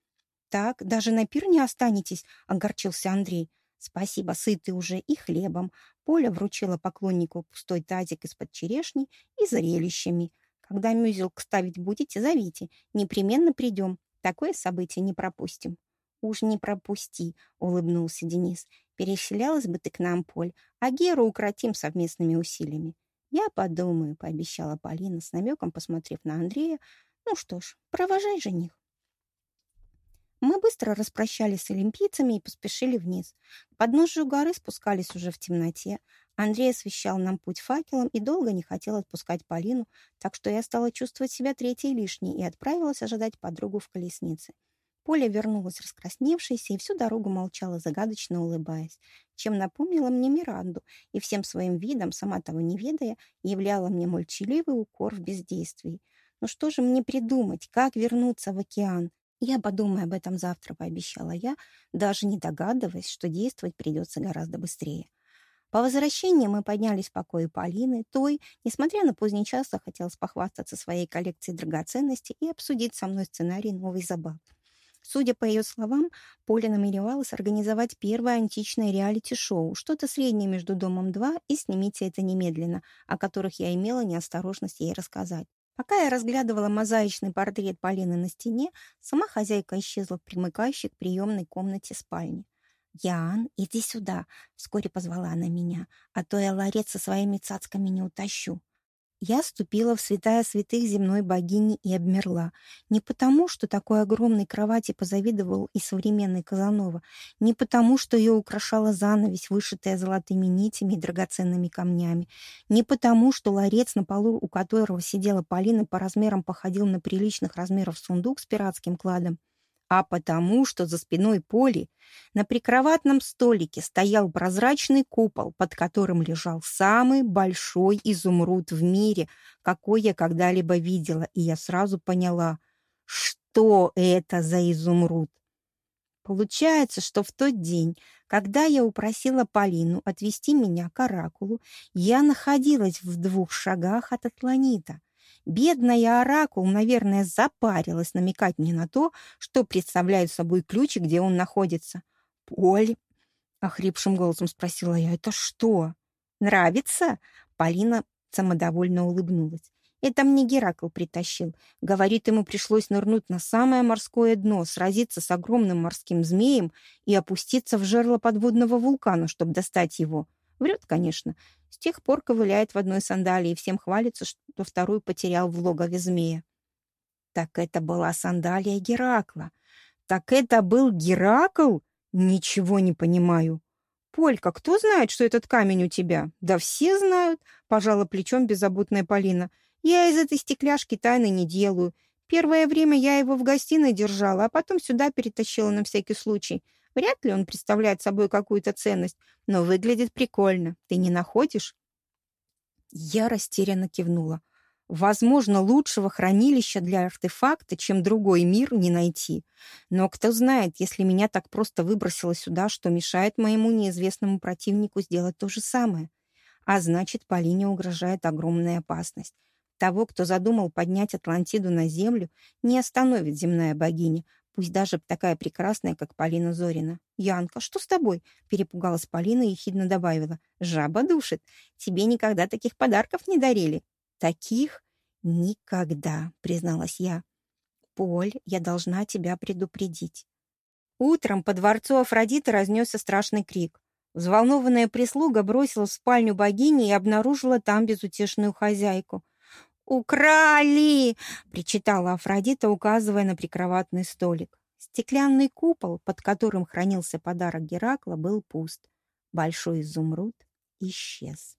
«Так, даже на пир не останетесь?» — огорчился Андрей. «Спасибо, сытый уже и хлебом». Поля вручила поклоннику пустой тазик из-под черешни и зрелищами. «Когда мюзик ставить будете, зовите. Непременно придем. Такое событие не пропустим. Уж не пропусти, улыбнулся Денис. Переселялась бы ты к нам, Поль, а Геру укротим совместными усилиями. Я подумаю, пообещала Полина с намеком, посмотрев на Андрея. Ну что ж, провожай жених. Мы быстро распрощались с олимпийцами и поспешили вниз. К подножию горы спускались уже в темноте. Андрей освещал нам путь факелом и долго не хотел отпускать Полину, так что я стала чувствовать себя третьей лишней и отправилась ожидать подругу в колеснице. Поля вернулась раскрасневшейся и всю дорогу молчала, загадочно улыбаясь, чем напомнила мне Миранду и всем своим видом, сама того не ведая, являла мне молчаливый укор в бездействии. Ну что же мне придумать, как вернуться в океан? Я подумаю об этом завтра, пообещала я, даже не догадываясь, что действовать придется гораздо быстрее. По возвращении мы поднялись в покое Полины. Той, несмотря на поздний час, захотелось похвастаться своей коллекцией драгоценностей и обсудить со мной сценарий новой забавы. Судя по ее словам, Поля намеревалась организовать первое античное реалити-шоу, что-то среднее между «Домом-2» и «Снимите это немедленно», о которых я имела неосторожность ей рассказать. Пока я разглядывала мозаичный портрет Полины на стене, сама хозяйка исчезла в примыкающей к приемной комнате спальни. «Ян, иди сюда!» — вскоре позвала она меня, «а то я ларец со своими цацками не утащу». Я ступила в святая святых земной богини и обмерла. Не потому, что такой огромной кровати позавидовал и современный Казанова, не потому, что ее украшала занавесь, вышитая золотыми нитями и драгоценными камнями, не потому, что ларец, на полу у которого сидела Полина, по размерам походил на приличных размеров сундук с пиратским кладом, а потому, что за спиной Поли на прикроватном столике стоял прозрачный купол, под которым лежал самый большой изумруд в мире, какой я когда-либо видела, и я сразу поняла, что это за изумруд. Получается, что в тот день, когда я упросила Полину отвезти меня к Оракулу, я находилась в двух шагах от Атланита — Бедная Оракул, наверное, запарилась намекать мне на то, что представляет собой ключ и где он находится. «Поль?» — охрипшим голосом спросила я. «Это что?» «Нравится?» — Полина самодовольно улыбнулась. «Это мне Геракл притащил. Говорит, ему пришлось нырнуть на самое морское дно, сразиться с огромным морским змеем и опуститься в жерло подводного вулкана, чтобы достать его. Врет, конечно. С тех пор ковыляет в одной сандалии и всем хвалится, что вторую потерял в логове змея. Так это была сандалия Геракла. Так это был Геракл? Ничего не понимаю. Полька, кто знает, что этот камень у тебя? Да все знают, пожала плечом беззаботная Полина. Я из этой стекляшки тайны не делаю. Первое время я его в гостиной держала, а потом сюда перетащила на всякий случай. Вряд ли он представляет собой какую-то ценность, но выглядит прикольно. Ты не находишь?» Я растерянно кивнула. Возможно, лучшего хранилища для артефакта, чем другой мир, не найти. Но кто знает, если меня так просто выбросило сюда, что мешает моему неизвестному противнику сделать то же самое. А значит, Полине угрожает огромная опасность. Того, кто задумал поднять Атлантиду на землю, не остановит земная богиня, пусть даже такая прекрасная, как Полина Зорина. «Янка, что с тобой?» — перепугалась Полина и хидно добавила. «Жаба душит. Тебе никогда таких подарков не дарили». «Таких? Никогда», — призналась я. «Поль, я должна тебя предупредить». Утром по дворцу Афродиты разнесся страшный крик. Взволнованная прислуга бросилась в спальню богини и обнаружила там безутешную хозяйку. «Украли!» — причитала Афродита, указывая на прикроватный столик. Стеклянный купол, под которым хранился подарок Геракла, был пуст. Большой изумруд исчез.